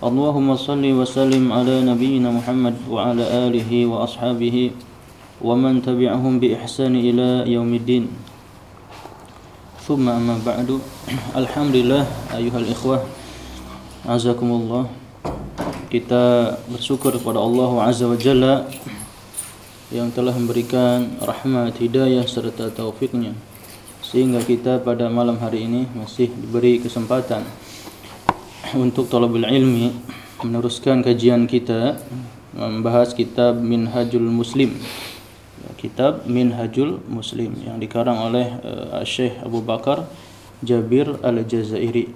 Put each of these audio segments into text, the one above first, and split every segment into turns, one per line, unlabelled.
اللهم صل وسلم على نبينا محمد وعلى آله وأصحابه ومن تبعهم بإحسان إلى يوم الدين ثم أما بعد الحمد لله أيها الإخوة عزكم الله kita bersyukur kepada Allah Azza wa Jalla yang telah memberikan rahmat, hidayah serta taufiknya sehingga kita pada malam hari ini masih diberi kesempatan untuk talabul ilmi meneruskan kajian kita membahas kitab Minhajul Muslim kitab Minhajul Muslim yang dikarang oleh uh, Syekh Abu Bakar Jabir Al-Jazairi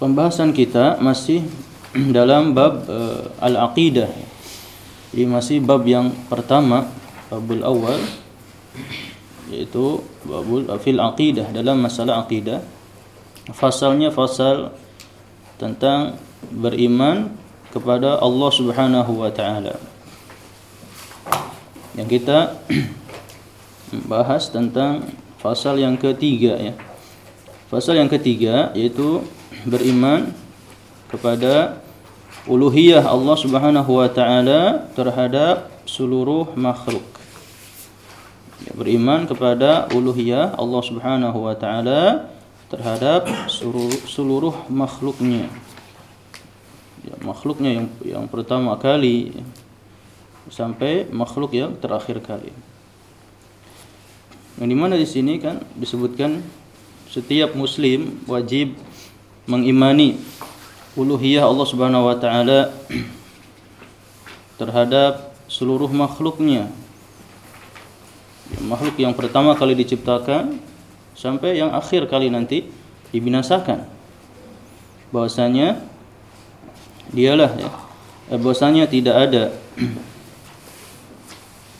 Pembahasan kita masih dalam bab uh, al-aqidah. Ini masih bab yang pertama, babul awal yaitu babul fil aqidah dalam masalah aqidah. Fasalnya fasal tentang beriman kepada Allah Subhanahu wa taala. Yang kita bahas tentang fasal yang ketiga ya. Fasal yang ketiga yaitu beriman kepada uluhiyah Allah Subhanahu wa taala terhadap seluruh makhluk. Beriman kepada uluhiyah Allah Subhanahu wa taala terhadap seluruh, seluruh makhluknya. Ya, makhluknya yang yang pertama kali sampai makhluk yang terakhir kali. Yang di mana di sini kan disebutkan setiap muslim wajib mengimani uluhiyah Allah Subhanahu wa taala terhadap seluruh makhluknya. Makhluk yang pertama kali diciptakan sampai yang akhir kali nanti dibinasakan. Bahwasanya dialah ya. Eh, bahwasanya tidak ada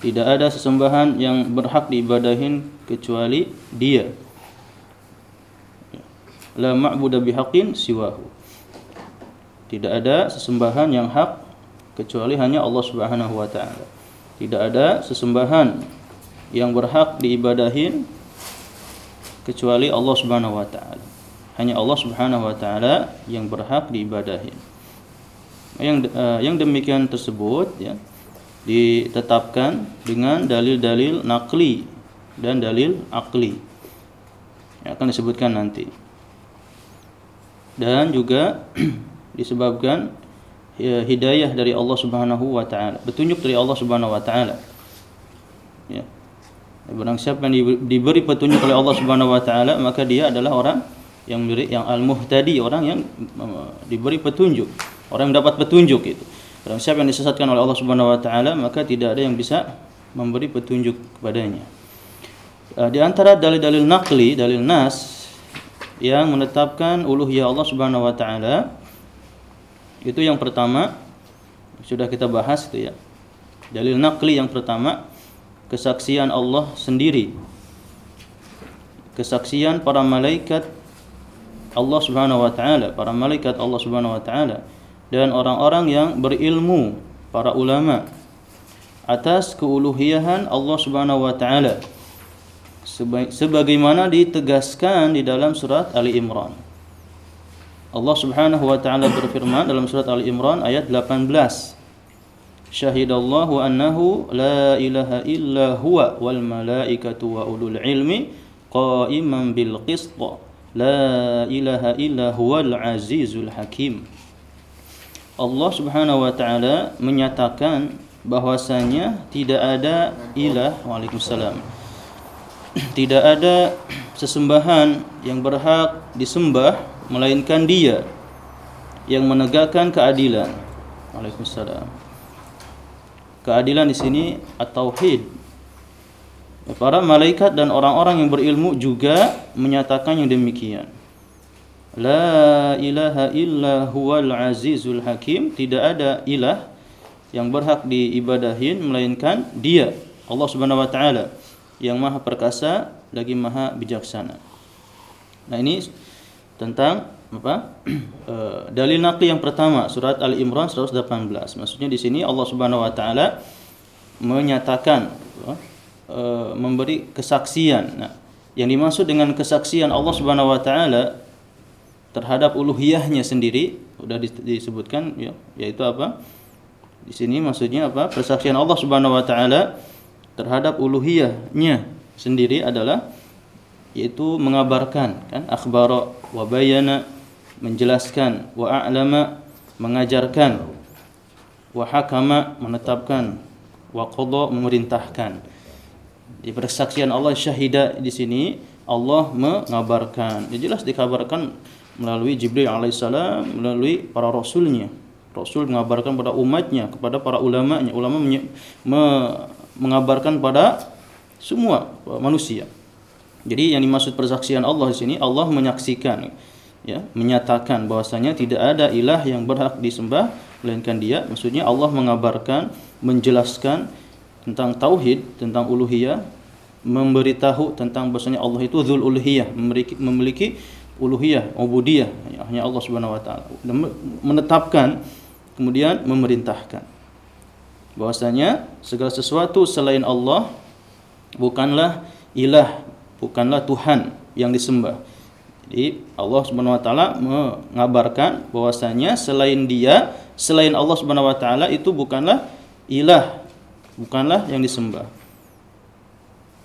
tidak ada sesembahan yang berhak diibadahin kecuali Dia la ma'budu bihaqqin siwahu. Tidak ada sesembahan yang hak kecuali hanya Allah Subhanahu wa taala. Tidak ada sesembahan yang berhak diibadahin kecuali Allah Subhanahu wa taala. Hanya Allah Subhanahu wa taala yang berhak diibadahin. Yang uh, yang demikian tersebut ya ditetapkan dengan dalil-dalil nakli dan dalil akli. Yang akan disebutkan nanti dan juga disebabkan ya, hidayah dari Allah Subhanahu wa taala, petunjuk dari Allah Subhanahu wa taala. Ya. Barang siapa yang diberi petunjuk oleh Allah Subhanahu wa taala, maka dia adalah orang yang diberi yang al-muhtadi, orang yang diberi petunjuk, orang yang dapat petunjuk itu. Barang siapa yang disesatkan oleh Allah Subhanahu wa taala, maka tidak ada yang bisa memberi petunjuk kepadanya. Di antara dalil-dalil nakli, dalil nas yang menetapkan uluhiyah Allah Subhanahu wa taala itu yang pertama sudah kita bahas itu ya. Dalil nakli yang pertama kesaksian Allah sendiri. Kesaksian para malaikat Allah Subhanahu wa taala, para malaikat Allah Subhanahu wa taala dan orang-orang yang berilmu, para ulama atas keuluhiyahan Allah Subhanahu wa taala sebagaimana ditegaskan di dalam surat Ali Imran. Allah Subhanahu wa taala berfirman dalam surat Ali Imran ayat 18. Syahidallahu annahu la ilaha illa huwa wal malaikatu wa ulul ilmi qa'iman bil qist. La ilaha illa huwal azizul hakim. Allah Subhanahu wa taala menyatakan bahwasanya tidak ada ilah Waalaikumsalam tidak ada sesembahan yang berhak disembah melainkan Dia yang menegakkan keadilan. Waalaikumsalam. Keadilan di sini at-tauhid. Para malaikat dan orang-orang yang berilmu juga menyatakan yang demikian. La ilaha illa huwal azizul hakim. Tidak ada ilah yang berhak diibadahin melainkan Dia, Allah Subhanahu wa taala yang maha perkasa lagi maha bijaksana. Nah ini tentang apa? e, dalil naqli yang pertama surat Al Imran 118. Maksudnya di sini Allah Subhanahu wa taala menyatakan e, memberi kesaksian. Nah, yang dimaksud dengan kesaksian Allah Subhanahu wa taala terhadap uluhiyahnya sendiri sudah disebutkan ya, yaitu apa? Di sini maksudnya apa? Persaksian Allah Subhanahu wa taala terhadap uluhiyahnya sendiri adalah yaitu mengabarkan kan akhbara wa bayana menjelaskan wa a'lama mengajarkan wa hakama menetapkan wa qada memerintahkan. Di persaksian Allah syahida di sini Allah mengabarkan. Ya jelas dikabarkan melalui Jibril alaihissalam melalui para rasulnya. Rasul mengabarkan pada umatnya kepada para ulamanya. Ulama me mengabarkan pada semua manusia. Jadi yang dimaksud persaksian Allah di sini Allah menyaksikan ya, menyatakan bahwasanya tidak ada ilah yang berhak disembah melainkan Dia. Maksudnya Allah mengabarkan, menjelaskan tentang tauhid, tentang uluhiyah, memberitahu tentang bahwasanya Allah itu dzul uluhiyah, memiliki memiliki uluhiyah, ubudiyah, ya, hanya Allah Subhanahu wa taala. Menetapkan kemudian memerintahkan bahwasanya segala sesuatu selain Allah bukanlah ilah, bukanlah Tuhan yang disembah. Jadi Allah Subhanahu wa taala mengabarkan bahwasanya selain Dia, selain Allah Subhanahu wa taala itu bukanlah ilah, bukanlah yang disembah.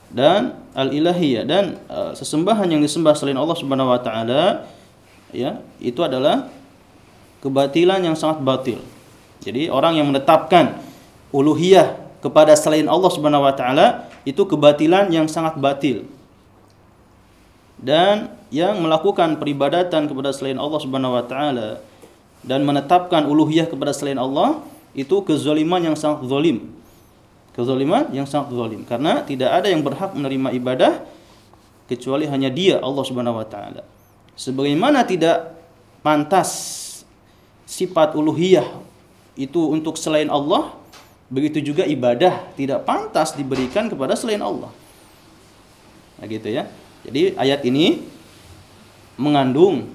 Dan al-ilahiyah dan uh, sesembahan yang disembah selain Allah Subhanahu wa taala ya, itu adalah kebatilan yang sangat batil. Jadi orang yang menetapkan uluhiyah kepada selain Allah Subhanahu wa taala itu kebatilan yang sangat batil. Dan yang melakukan peribadatan kepada selain Allah Subhanahu wa taala dan menetapkan uluhiyah kepada selain Allah itu kezaliman yang sangat zalim. Kezaliman yang sangat zalim karena tidak ada yang berhak menerima ibadah kecuali hanya Dia Allah Subhanahu wa taala. Sebagaimana tidak pantas sifat uluhiyah itu untuk selain Allah, Begitu juga ibadah tidak pantas diberikan kepada selain Allah. Nah gitu ya. Jadi ayat ini mengandung.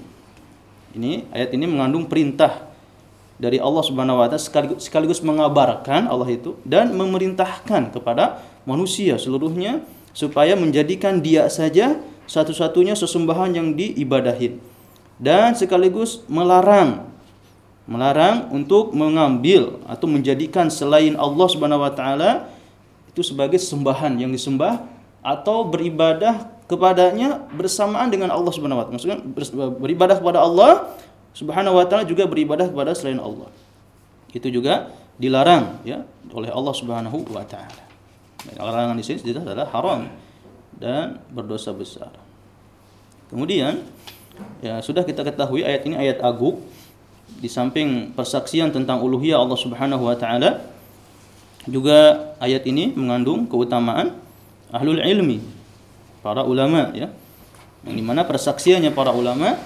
Ini ayat ini mengandung perintah dari Allah Subhanahu wa taala sekaligus, sekaligus mengabarkan Allah itu dan memerintahkan kepada manusia seluruhnya supaya menjadikan dia saja satu-satunya sesembahan yang diibadahin dan sekaligus melarang melarang untuk mengambil atau menjadikan selain Allah Subhanahu wa taala itu sebagai sembahan yang disembah atau beribadah kepadanya bersamaan dengan Allah Subhanahu wa taala. Maksudnya beribadah kepada Allah Subhanahu wa taala juga beribadah kepada selain Allah. Itu juga dilarang ya oleh Allah Subhanahu wa taala. Larangan di sini adalah haram dan berdosa besar. Kemudian ya sudah kita ketahui ayat ini ayat agung di samping persaksian tentang uluhiyah Allah Subhanahu wa taala juga ayat ini mengandung keutamaan ahlul ilmi para ulama ya. Yang di mana persaksiannya para ulama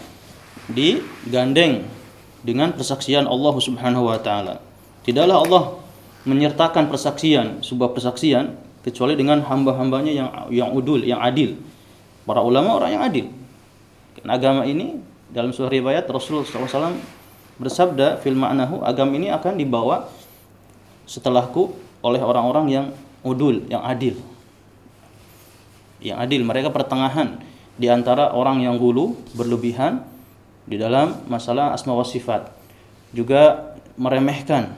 digandeng dengan persaksian Allah Subhanahu wa taala. Tidaklah Allah menyertakan persaksian sebuah persaksian kecuali dengan hamba-hambanya yang yang udul yang adil. Para ulama orang yang adil. Agama ini dalam surah riwayat Rasulullah SAW bersabda fil ma'nahu agam ini akan dibawa setelahku oleh orang-orang yang udul, yang adil. Yang adil, mereka pertengahan di antara orang yang gulu, berlebihan di dalam masalah asma wa sifat. Juga meremehkan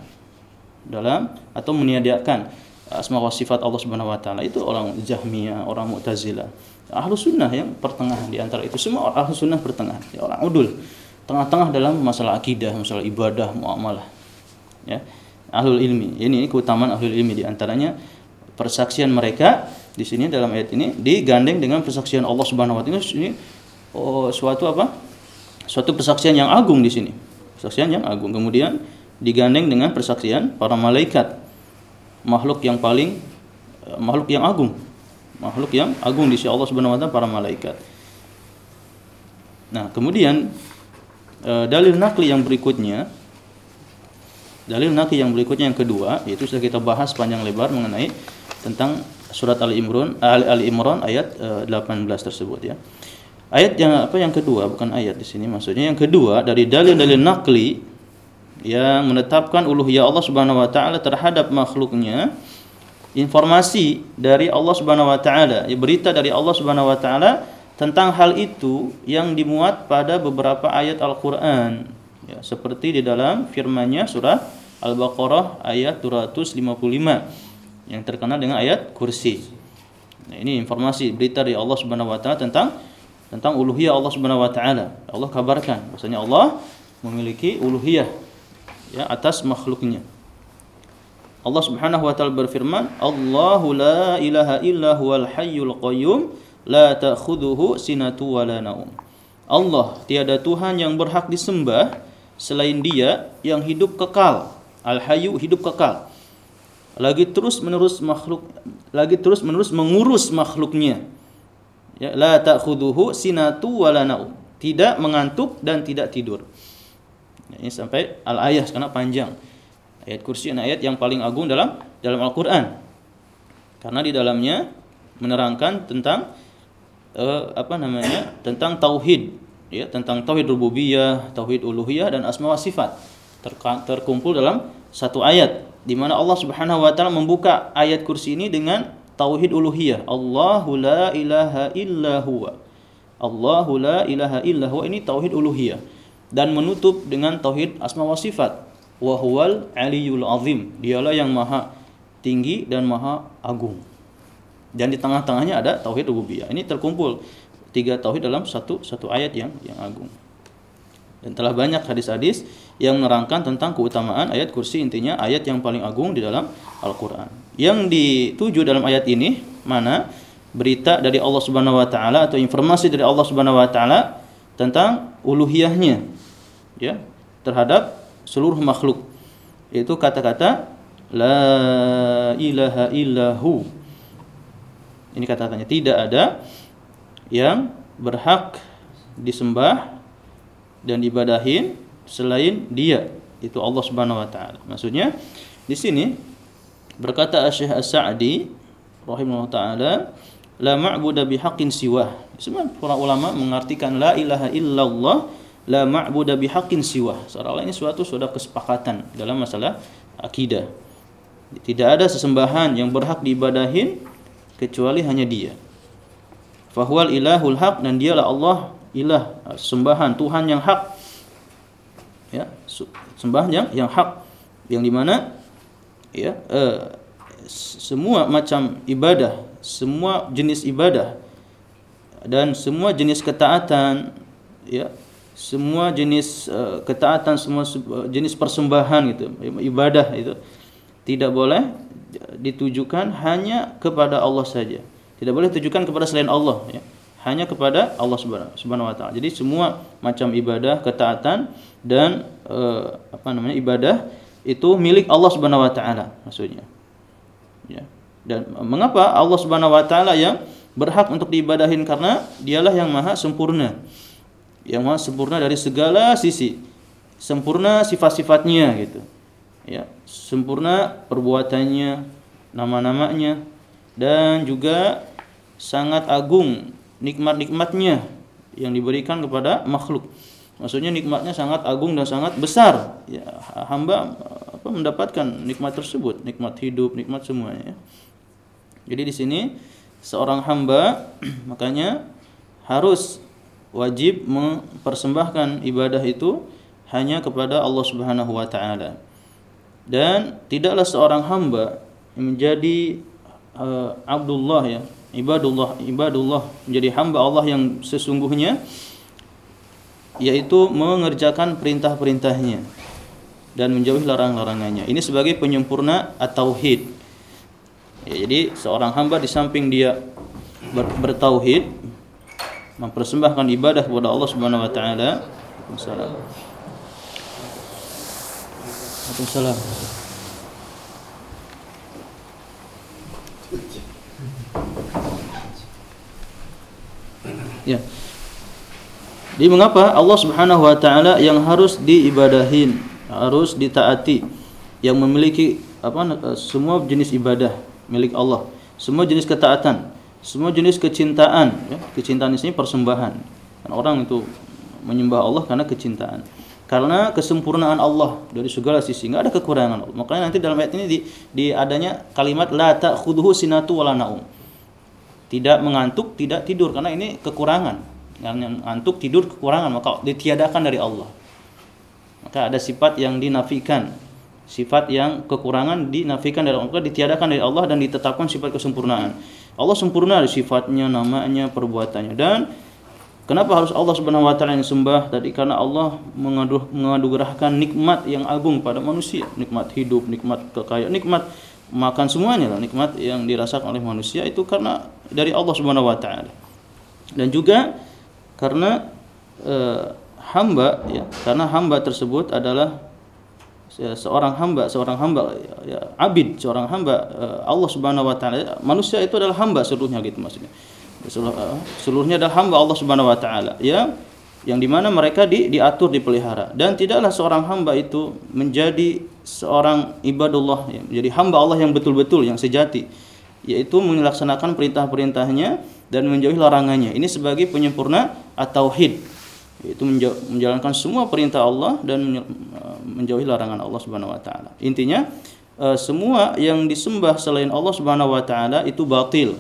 dalam atau meniadakan asma wa sifat Allah Subhanahu wa taala. Itu orang Jahmiyah, orang Mu'tazilah. Ahlu sunnah yang pertengahan di antara itu semua ahlu sunnah pertengahan, ya, orang udul, tengah-tengah dalam masalah akidah, masalah ibadah, muamalah. Ya, ahlul ilmi. Ini, ini keutamaan ahlul ilmi di antaranya persaksian mereka di sini dalam ayat ini digandeng dengan persaksian Allah Subhanahu wa taala. Ini oh, suatu apa? Suatu persaksian yang agung di sini. Persaksian yang agung. Kemudian digandeng dengan persaksian para malaikat. Makhluk yang paling makhluk yang agung makhluk yang agung di sisi Allah Subhanahu wa taala para malaikat. Nah, kemudian e, dalil nakli yang berikutnya dalil nakli yang berikutnya yang kedua yaitu sudah kita bahas panjang lebar mengenai tentang surat Ali Imran Ali, Imran ayat e, 18 tersebut ya. Ayat yang apa yang kedua bukan ayat di sini maksudnya yang kedua dari dalil-dalil nakli yang menetapkan uluhiyah Allah Subhanahu wa taala terhadap makhluknya informasi dari Allah Subhanahu wa taala, ya, berita dari Allah Subhanahu wa taala tentang hal itu yang dimuat pada beberapa ayat Al-Qur'an. Ya, seperti di dalam firman-Nya surah Al-Baqarah ayat 255 yang terkenal dengan ayat kursi. Nah, ini informasi berita dari Allah Subhanahu wa taala tentang tentang uluhiyah Allah Subhanahu wa taala. Allah kabarkan bahwasanya Allah memiliki uluhiyah ya atas makhluknya. Allah Subhanahu wa taala berfirman, "Allahu la ilaha illa huwal hayyul qayyum, la ta'khudhuhu sinatu wa la naum." Allah tiada Tuhan yang berhak disembah selain Dia yang hidup kekal. Al-Hayyu hidup kekal. Lagi terus menerus makhluk lagi terus menerus mengurus makhluknya. Ya, la ta'khudhuhu sinatu wa. Tidak mengantuk dan tidak tidur. Ini sampai al-ayah karena panjang. Ayat kursi adalah ayat yang paling agung dalam dalam Al-Qur'an. Karena di dalamnya menerangkan tentang uh, apa namanya? tentang tauhid, ya, tentang tauhid rububiyah, tauhid uluhiyah dan asma wa sifat. terkumpul dalam satu ayat di mana Allah Subhanahu wa taala membuka ayat kursi ini dengan tauhid uluhiyah. Allahu la ilaha illa huwa. Allahu la ilaha illa huwa ini tauhid uluhiyah dan menutup dengan tauhid asma wa sifat wa huwal aliyul azim. Dialah yang maha tinggi dan maha agung. Dan di tengah-tengahnya ada tauhid rububiyah. Ini terkumpul tiga tauhid dalam satu satu ayat yang yang agung. Dan telah banyak hadis-hadis yang menerangkan tentang keutamaan ayat kursi intinya ayat yang paling agung di dalam Al-Qur'an. Yang dituju dalam ayat ini mana? Berita dari Allah Subhanahu wa taala atau informasi dari Allah Subhanahu wa taala tentang uluhiyahnya ya terhadap seluruh makhluk. Yaitu kata-kata la ilaha illahu. Ini kata-katanya tidak ada yang berhak disembah dan ibadahin selain dia itu Allah Subhanahu wa taala maksudnya di sini berkata Syekh As-Sa'di rahimahullah taala la ma'budu bihaqqin siwa semua para ulama mengartikan la ilaha illallah la ma'budu bihaqqin siwa. Seolah ini suatu sudah kesepakatan dalam masalah akidah. Tidak ada sesembahan yang berhak diibadahin kecuali hanya Dia. Fahuwal ilahul haq dan dialah Allah ilah sembahan Tuhan yang hak. Ya, sembahan yang yang hak yang di mana ya eh, semua macam ibadah, semua jenis ibadah dan semua jenis ketaatan ya semua jenis uh, ketaatan, semua jenis persembahan gitu, ibadah itu tidak boleh ditujukan hanya kepada Allah saja. Tidak boleh ditujukan kepada selain Allah ya. Hanya kepada Allah Subhanahu wa taala. Jadi semua macam ibadah, ketaatan dan uh, apa namanya? ibadah itu milik Allah Subhanahu wa taala maksudnya. Ya. Dan mengapa Allah Subhanahu wa taala yang berhak untuk diibadahin karena dialah yang maha sempurna yang maha sempurna dari segala sisi sempurna sifat-sifatnya gitu ya sempurna perbuatannya nama-namanya dan juga sangat agung nikmat-nikmatnya yang diberikan kepada makhluk Maksudnya nikmatnya sangat agung dan sangat besar. Ya, hamba apa mendapatkan nikmat tersebut, nikmat hidup, nikmat semuanya. Ya. Jadi di sini seorang hamba makanya harus wajib mempersembahkan ibadah itu hanya kepada Allah Subhanahu wa taala. Dan tidaklah seorang hamba menjadi uh, abdullah ya, ibadullah, ibadullah menjadi hamba Allah yang sesungguhnya yaitu mengerjakan perintah-perintahnya dan menjauhi larang-larangannya. Ini sebagai penyempurna at-tauhid. Ya, jadi seorang hamba di samping dia ber bertauhid mempersembahkan ibadah kepada Allah Subhanahu wa taala. Waalaikumsalam. Waalaikumsalam. Ya. Jadi mengapa Allah Subhanahu wa taala yang harus diibadahin, harus ditaati, yang memiliki apa semua jenis ibadah milik Allah, semua jenis ketaatan, semua jenis kecintaan, ya. Kecintaan di sini persembahan. Dan orang itu menyembah Allah karena kecintaan. Karena kesempurnaan Allah dari segala sisi, enggak ada kekurangan Allah. Makanya nanti dalam ayat ini di, di adanya kalimat la ta'khudhuhu sinatu wala naum. Tidak mengantuk, tidak tidur karena ini kekurangan. Yang ngantuk tidur kekurangan. Maka ditiadakan dari Allah. Maka ada sifat yang dinafikan. Sifat yang kekurangan dinafikan dari Allah. Ditiadakan dari Allah dan ditetapkan sifat kesempurnaan. Allah sempurna di sifatnya namanya perbuatannya. Dan kenapa harus Allah Subhanahu wa taala yang sembah? Tadi karena Allah mengadu mengadugerahkan nikmat yang agung pada manusia. Nikmat hidup nikmat kekayaan nikmat makan semuanya lah nikmat yang dirasakan oleh manusia itu karena dari Allah Subhanahu wa taala. Dan juga karena e, hamba ya karena hamba tersebut adalah ya, seorang hamba seorang hamba ya, ya abid seorang hamba e, Allah Subhanahu wa taala. Manusia itu adalah hamba seluruhnya gitu maksudnya. Eh, seluruhnya adalah hamba Allah Subhanahu wa taala ya yang di mana mereka di, diatur dipelihara. Dan tidaklah seorang hamba itu menjadi seorang ibadullah ya, menjadi hamba Allah yang betul-betul yang sejati yaitu melaksanakan perintah-perintahnya dan menjauhi larangannya. Ini sebagai penyempurna at-tauhid, yaitu menjalankan semua perintah Allah dan menjauhi larangan Allah Subhanahu wa taala. Intinya eh, semua yang disembah selain Allah Subhanahu wa taala itu batil.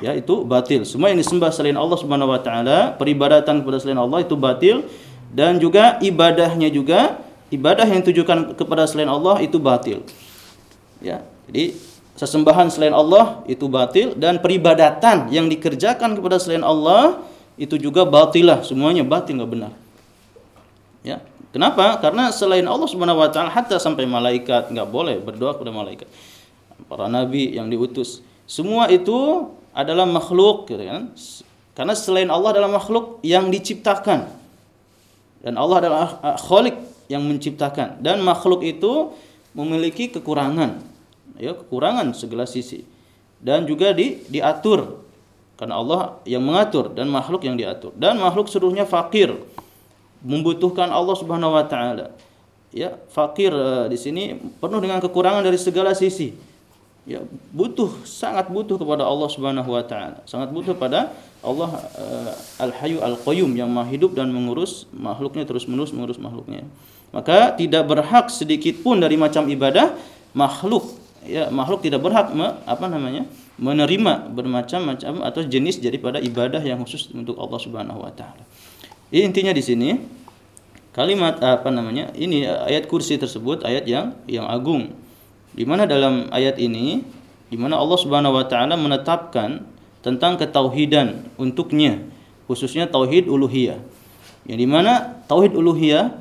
Ya, itu batil. Semua yang disembah selain Allah Subhanahu wa taala, peribadatan kepada selain Allah itu batil dan juga ibadahnya juga ibadah yang ditujukan kepada selain Allah itu batil. Ya. Jadi sesembahan selain Allah itu batil dan peribadatan yang dikerjakan kepada selain Allah itu juga batilah semuanya batil nggak benar. Ya kenapa? Karena selain Allah subhanahu wa taala hatta sampai malaikat nggak boleh berdoa kepada malaikat. Para nabi yang diutus semua itu adalah makhluk gitu kan? Karena selain Allah adalah makhluk yang diciptakan. Dan Allah adalah khalik yang menciptakan. Dan makhluk itu memiliki kekurangan. Ya kekurangan segala sisi. Dan juga di diatur. Karena Allah yang mengatur dan makhluk yang diatur. Dan makhluk seluruhnya fakir. Membutuhkan Allah Subhanahu wa taala. Ya fakir uh, di sini penuh dengan kekurangan dari segala sisi. Ya butuh sangat butuh kepada Allah Subhanahu wa taala. Sangat butuh pada Allah uh, Al-Hayyu Al-Qayyum yang Maha hidup dan mengurus makhluknya terus-menerus mengurus makhluknya maka tidak berhak sedikit pun dari macam ibadah makhluk ya makhluk tidak berhak me, apa namanya menerima bermacam-macam atau jenis daripada ibadah yang khusus untuk Allah Subhanahu wa taala. Intinya di sini kalimat apa namanya? Ini ayat kursi tersebut ayat yang yang agung. Di mana dalam ayat ini di mana Allah Subhanahu wa taala menetapkan tentang ketauhidan untuknya khususnya tauhid uluhiyah. Yang di mana tauhid uluhiyah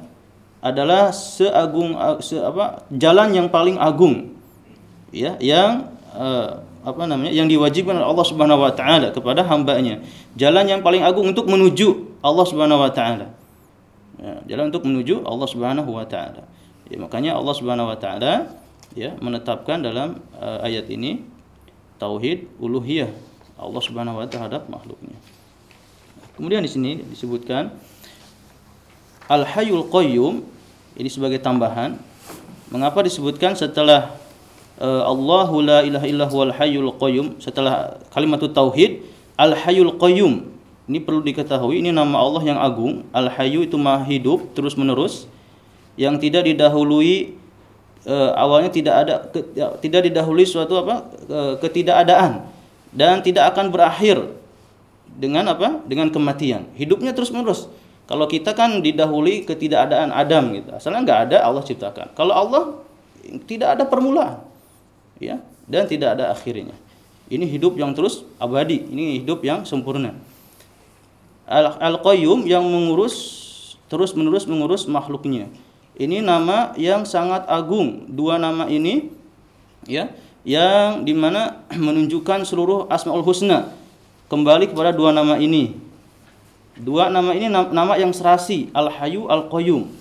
adalah seagung se, apa jalan yang paling agung. Ya yang uh, apa namanya yang diwajibkan oleh Allah Subhanahu wa taala kepada hambanya. Jalan yang paling agung untuk menuju Allah Subhanahu wa taala. Ya, jalan untuk menuju Allah Subhanahu wa taala. Ya, makanya Allah Subhanahu wa taala ya menetapkan dalam uh, ayat ini tauhid uluhiyah. Allah Subhanahu wa taala terhadap makhluknya. Kemudian di sini disebutkan al hayyul qayyum ini sebagai tambahan mengapa disebutkan setelah uh, Allahu la ilaha illa huwal hayyul qayyum setelah kalimat tauhid al hayyul qayyum. Ini perlu diketahui ini nama Allah yang agung. Al-Hayyu itu Maha hidup terus menerus yang tidak didahului e, awalnya tidak ada ke, ya, tidak didahului suatu apa e, ketidakadaan dan tidak akan berakhir dengan apa dengan kematian. Hidupnya terus menerus kalau kita kan didahului ketidakadaan Adam gitu. Asalnya nggak ada Allah ciptakan. Kalau Allah tidak ada permulaan. Ya dan tidak ada akhirnya. Ini hidup yang terus abadi. Ini hidup yang sempurna. Al-Qayyum yang mengurus terus menerus mengurus makhluknya. Ini nama yang sangat agung. Dua nama ini ya yang di mana menunjukkan seluruh asmaul husna. Kembali kepada dua nama ini. Dua nama ini nama yang serasi al hayu al qayyum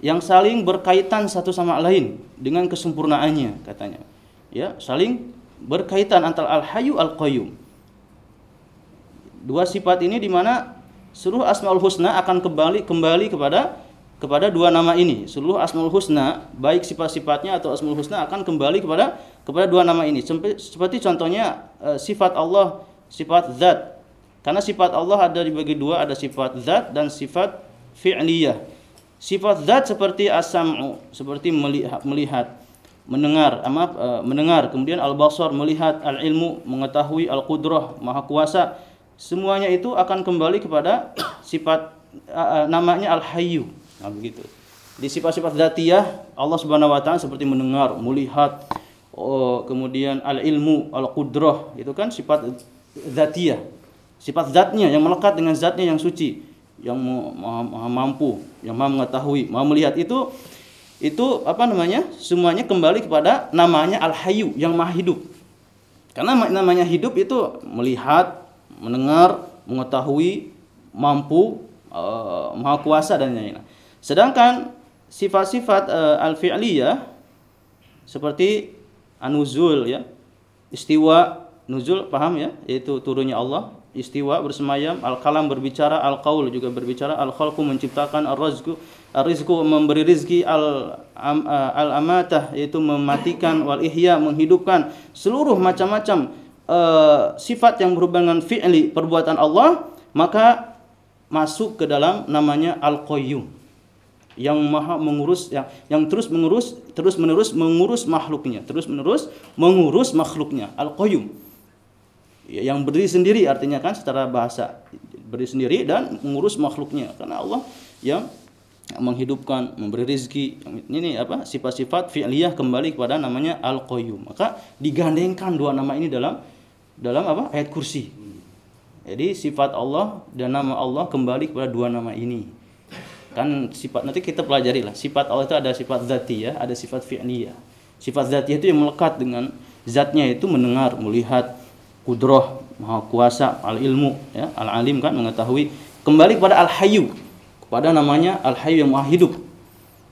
yang saling berkaitan satu sama lain dengan kesempurnaannya katanya. Ya, saling berkaitan antara al hayu al qayyum. Dua sifat ini di mana seluruh asmaul husna akan kembali kembali kepada kepada dua nama ini. Seluruh Asmaul Husna, baik sifat-sifatnya atau Asmaul Husna akan kembali kepada kepada dua nama ini. Seperti contohnya eh, sifat Allah, sifat zat. Karena sifat Allah ada dibagi dua, ada sifat zat dan sifat fi'liyah. Sifat zat seperti as-sam'u, seperti melihat, mendengar, maaf, eh, mendengar, kemudian al-basar melihat, al-ilmu mengetahui, al-qudrah maha kuasa. Semuanya itu akan kembali kepada sifat uh, namanya al-hayyu Nah, begitu. Di sifat-sifat zatiyah Allah Subhanahu wa taala seperti mendengar, melihat, kemudian al-ilmu, al-qudrah, itu kan sifat zatiyah. Sifat zatnya yang melekat dengan zatnya yang suci, yang maha, mampu, yang maha mengetahui, maha melihat itu itu apa namanya? Semuanya kembali kepada namanya Al-Hayyu yang maha hidup. Karena namanya hidup itu melihat, mendengar, mengetahui, mampu, uh, maha kuasa dan lain-lain. Sedangkan sifat-sifat uh, al-fi'liyah seperti anuzul ya, istiwa, nuzul paham ya, yaitu turunnya Allah, istiwa bersemayam, al-kalam berbicara, al-qaul juga berbicara, al-khalqu menciptakan, ar-rizqu ar-rizqu memberi rizki, al uh, al-amatah yaitu mematikan, wal ihya menghidupkan, seluruh macam-macam uh, sifat yang berhubungan dengan fi'li perbuatan Allah, maka masuk ke dalam namanya al-qayyum yang maha mengurus yang yang terus mengurus terus menerus mengurus makhluknya terus menerus mengurus makhluknya al qayyum ya, yang berdiri sendiri artinya kan secara bahasa berdiri sendiri dan mengurus makhluknya. Karena Allah yang menghidupkan memberi rezeki. Ini apa? Sifat-sifat fi'liyah kembali kepada namanya al qayyum maka digandengkan dua nama ini dalam dalam apa? Ayat kursi. Jadi sifat Allah dan nama Allah kembali kepada dua nama ini. Kan sifat nanti kita pelajari lah. Sifat Allah itu ada sifat zati ya ada sifat fi'liyah. Sifat zati itu yang melekat dengan zatnya itu mendengar melihat kudroh maha kuasa al ilmu ya al alim kan mengetahui. Kembali kepada al hayyu kepada namanya al hayyu yang maha hidup.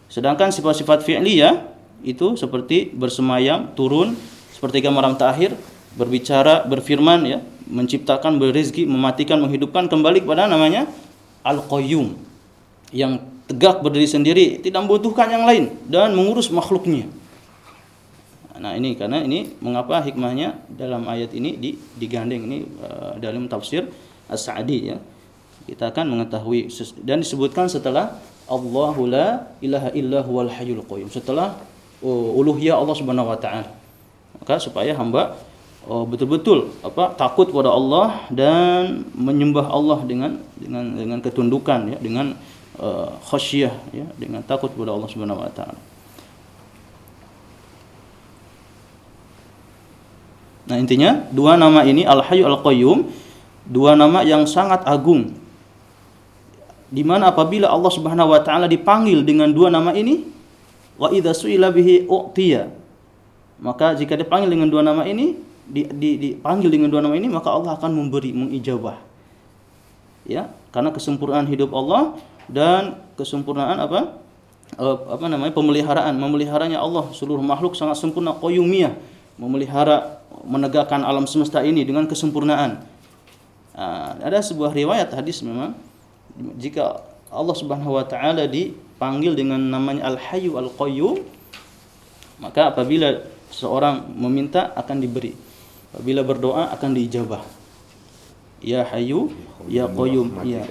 Sedangkan sifat-sifat fi'liyah itu seperti bersemayam turun seperti gambaran takhir berbicara berfirman ya menciptakan berizki mematikan menghidupkan kembali kepada namanya al qayyum yang tegak berdiri sendiri, tidak membutuhkan yang lain dan mengurus makhluknya. Nah, ini karena ini mengapa hikmahnya dalam ayat ini digandeng ini uh, dalam tafsir As-Sa'di ya. Kita akan mengetahui dan disebutkan setelah Allahu la ilaha illa huwal hayyul qayyum. Setelah uh, uluhiyah Allah Subhanahu wa taala. Maka supaya hamba oh, betul-betul apa takut kepada Allah dan menyembah Allah dengan dengan dengan ketundukan ya dengan uh, khasyah ya dengan takut kepada Allah Subhanahu wa taala. Nah, intinya dua nama ini Al-Hayyu Al-Qayyum dua nama yang sangat agung. Di mana apabila Allah Subhanahu wa taala dipanggil dengan dua nama ini wa idza su'ila bihi u'tiya. Maka jika dipanggil dengan dua nama ini di, di, dipanggil dengan dua nama ini maka Allah akan memberi mengijabah. Ya, karena kesempurnaan hidup Allah dan kesempurnaan apa uh, apa namanya pemeliharaan memeliharanya Allah seluruh makhluk sangat sempurna qayyumiyah memelihara menegakkan alam semesta ini dengan kesempurnaan. Uh, ada sebuah riwayat hadis memang jika Allah Subhanahu wa taala dipanggil dengan namanya Al-Hayyu Al-Qayyum maka apabila seorang meminta akan diberi apabila berdoa akan diijabah. Ya hayu ya qayyum ya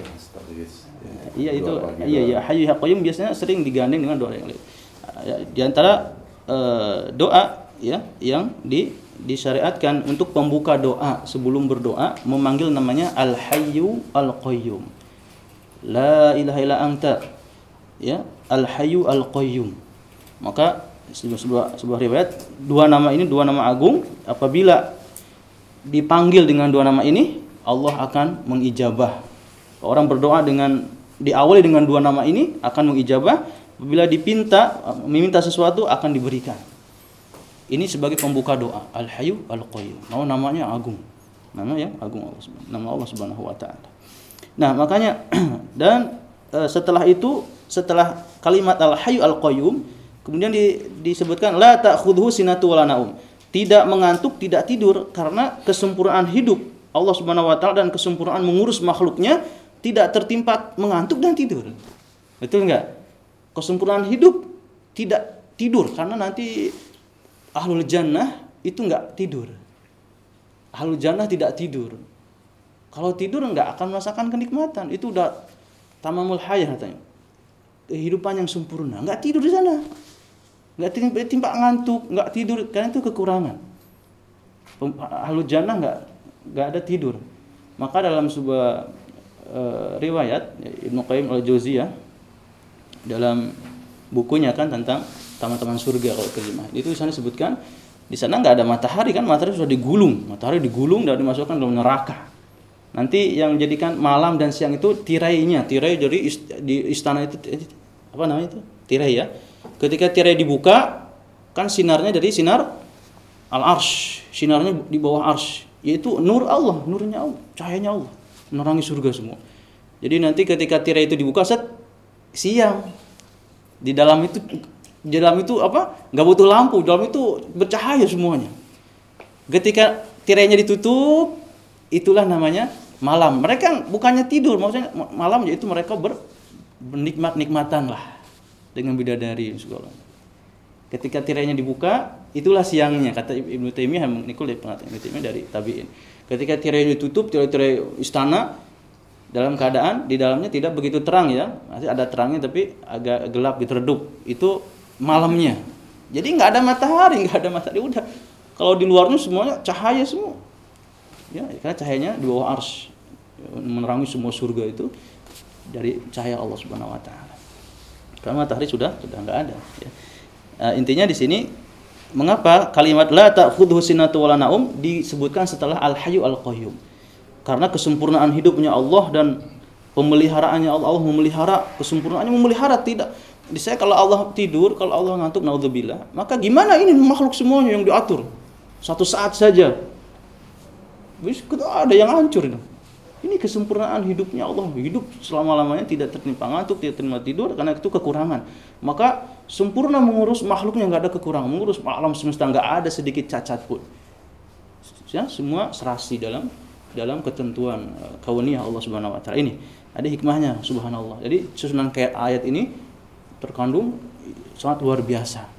iya itu iya ya hayu ya qayyum biasanya sering digandeng dengan doa yang lain. Ya, di antara uh, doa ya yang di disyariatkan untuk pembuka doa sebelum berdoa memanggil namanya al hayyu al qayyum la ilaha illa anta ya al hayyu al qayyum maka sebuah, sebuah riwayat dua nama ini dua nama agung apabila dipanggil dengan dua nama ini Allah akan mengijabah. Orang berdoa dengan diawali dengan dua nama ini akan mengijabah. Apabila dipinta meminta sesuatu akan diberikan ini sebagai pembuka doa al hayyu al qayyum nama namanya agung nama yang agung Allah nama Allah subhanahu wa taala nah makanya dan e, setelah itu setelah kalimat al hayyu al qayyum Kemudian di, disebutkan la ta'khudhu sinatu wala naum. Tidak mengantuk, tidak tidur karena kesempurnaan hidup Allah Subhanahu wa taala dan kesempurnaan mengurus makhluknya tidak tertimpa mengantuk dan tidur. Betul enggak? Kesempurnaan hidup tidak tidur karena nanti ahlul jannah itu enggak tidur. Ahlul jannah tidak tidur. Kalau tidur enggak akan merasakan kenikmatan. Itu udah tamamul hayah katanya. Kehidupan yang sempurna. Enggak tidur di sana nggak timpa, ngantuk nggak tidur karena itu kekurangan ahlu jannah nggak nggak ada tidur maka dalam sebuah uh, riwayat Ibnu Qayyim al Jauziyah dalam bukunya kan tentang taman-taman surga kalau terjemah. Itu di sana disebutkan di sana nggak ada matahari kan matahari sudah digulung. Matahari digulung dan dimasukkan dalam neraka. Nanti yang menjadikan malam dan siang itu tirainya. Tirai jadi di istana itu apa namanya itu? Tirai ya. Ketika tirai dibuka, kan sinarnya dari sinar al-arsh, sinarnya di bawah arsh, yaitu nur Allah, nurnya Allah, cahayanya Allah, menerangi surga semua. Jadi nanti ketika tirai itu dibuka set siang. Di dalam itu di dalam itu apa? nggak butuh lampu, di dalam itu bercahaya semuanya. Ketika tirainya ditutup, itulah namanya malam. Mereka bukannya tidur, maksudnya malam yaitu mereka ber, bernikmat-nikmatan lah dengan bidadari segala. Ketika tirainya dibuka, itulah siangnya kata Ibnu Taimiyah mengikul dari Ibnu Taimiyah dari tabiin. Ketika tirainya ditutup, tirai-tirai istana dalam keadaan di dalamnya tidak begitu terang ya, masih ada terangnya tapi agak gelap gitu redup. Itu malamnya. Jadi nggak ada matahari, nggak ada matahari udah. Kalau di luarnya semuanya cahaya semua. Ya, karena cahayanya di bawah ars menerangi semua surga itu dari cahaya Allah Subhanahu wa taala. Karena matahari sudah sudah nggak ada. Ya. Uh, intinya di sini mengapa kalimat la ta'khudhu sinatu wala naum disebutkan setelah al hayyu al qayyum. Karena kesempurnaan hidupnya Allah dan pemeliharaannya Allah, Allah memelihara kesempurnaannya memelihara tidak. Di saya kalau Allah tidur, kalau Allah ngantuk naudzubillah, maka gimana ini makhluk semuanya yang diatur? Satu saat saja. Ada yang hancur itu. Ini kesempurnaan hidupnya Allah. Hidup selama-lamanya tidak tertimpa ngantuk, tidak terima tidur karena itu kekurangan. Maka sempurna mengurus makhluknya nggak ada kekurangan. Mengurus alam semesta nggak ada sedikit cacat pun. Ya, semua serasi dalam dalam ketentuan uh, kauniyah Allah Subhanahu wa taala. Ini ada hikmahnya subhanallah. Jadi susunan kayak ayat ini terkandung sangat luar biasa.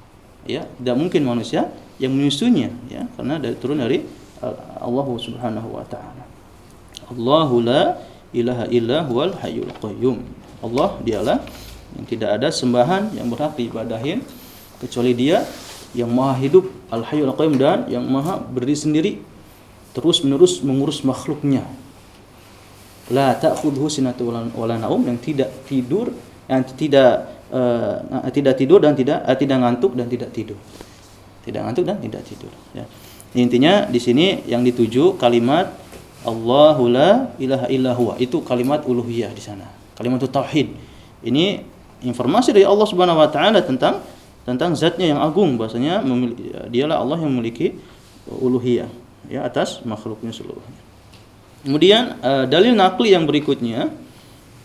Ya, tidak mungkin manusia yang menyusunnya ya karena dari turun dari uh, Allah Subhanahu wa taala. Allahu la ilaha illa huwal hayyul qayyum. Allah dialah yang tidak ada sembahan yang berhak diibadahin kecuali Dia yang Maha hidup, Al Hayyul Qayyum dan yang Maha berdiri sendiri terus menerus mengurus makhluknya. La ta'khudhu sinatu wala naum yang tidak tidur, yang tidak uh, tidak tidur dan tidak uh, tidak ngantuk dan tidak tidur. Tidak ngantuk dan tidak tidur ya. Intinya di sini yang dituju kalimat Allahu la ilaha illa huwa. Itu kalimat uluhiyah di sana. Kalimat tauhid. Ini informasi dari Allah Subhanahu wa taala tentang tentang zatnya yang agung bahasanya dialah Allah yang memiliki uluhiyah ya atas makhluknya seluruhnya. Kemudian uh, dalil nakli yang berikutnya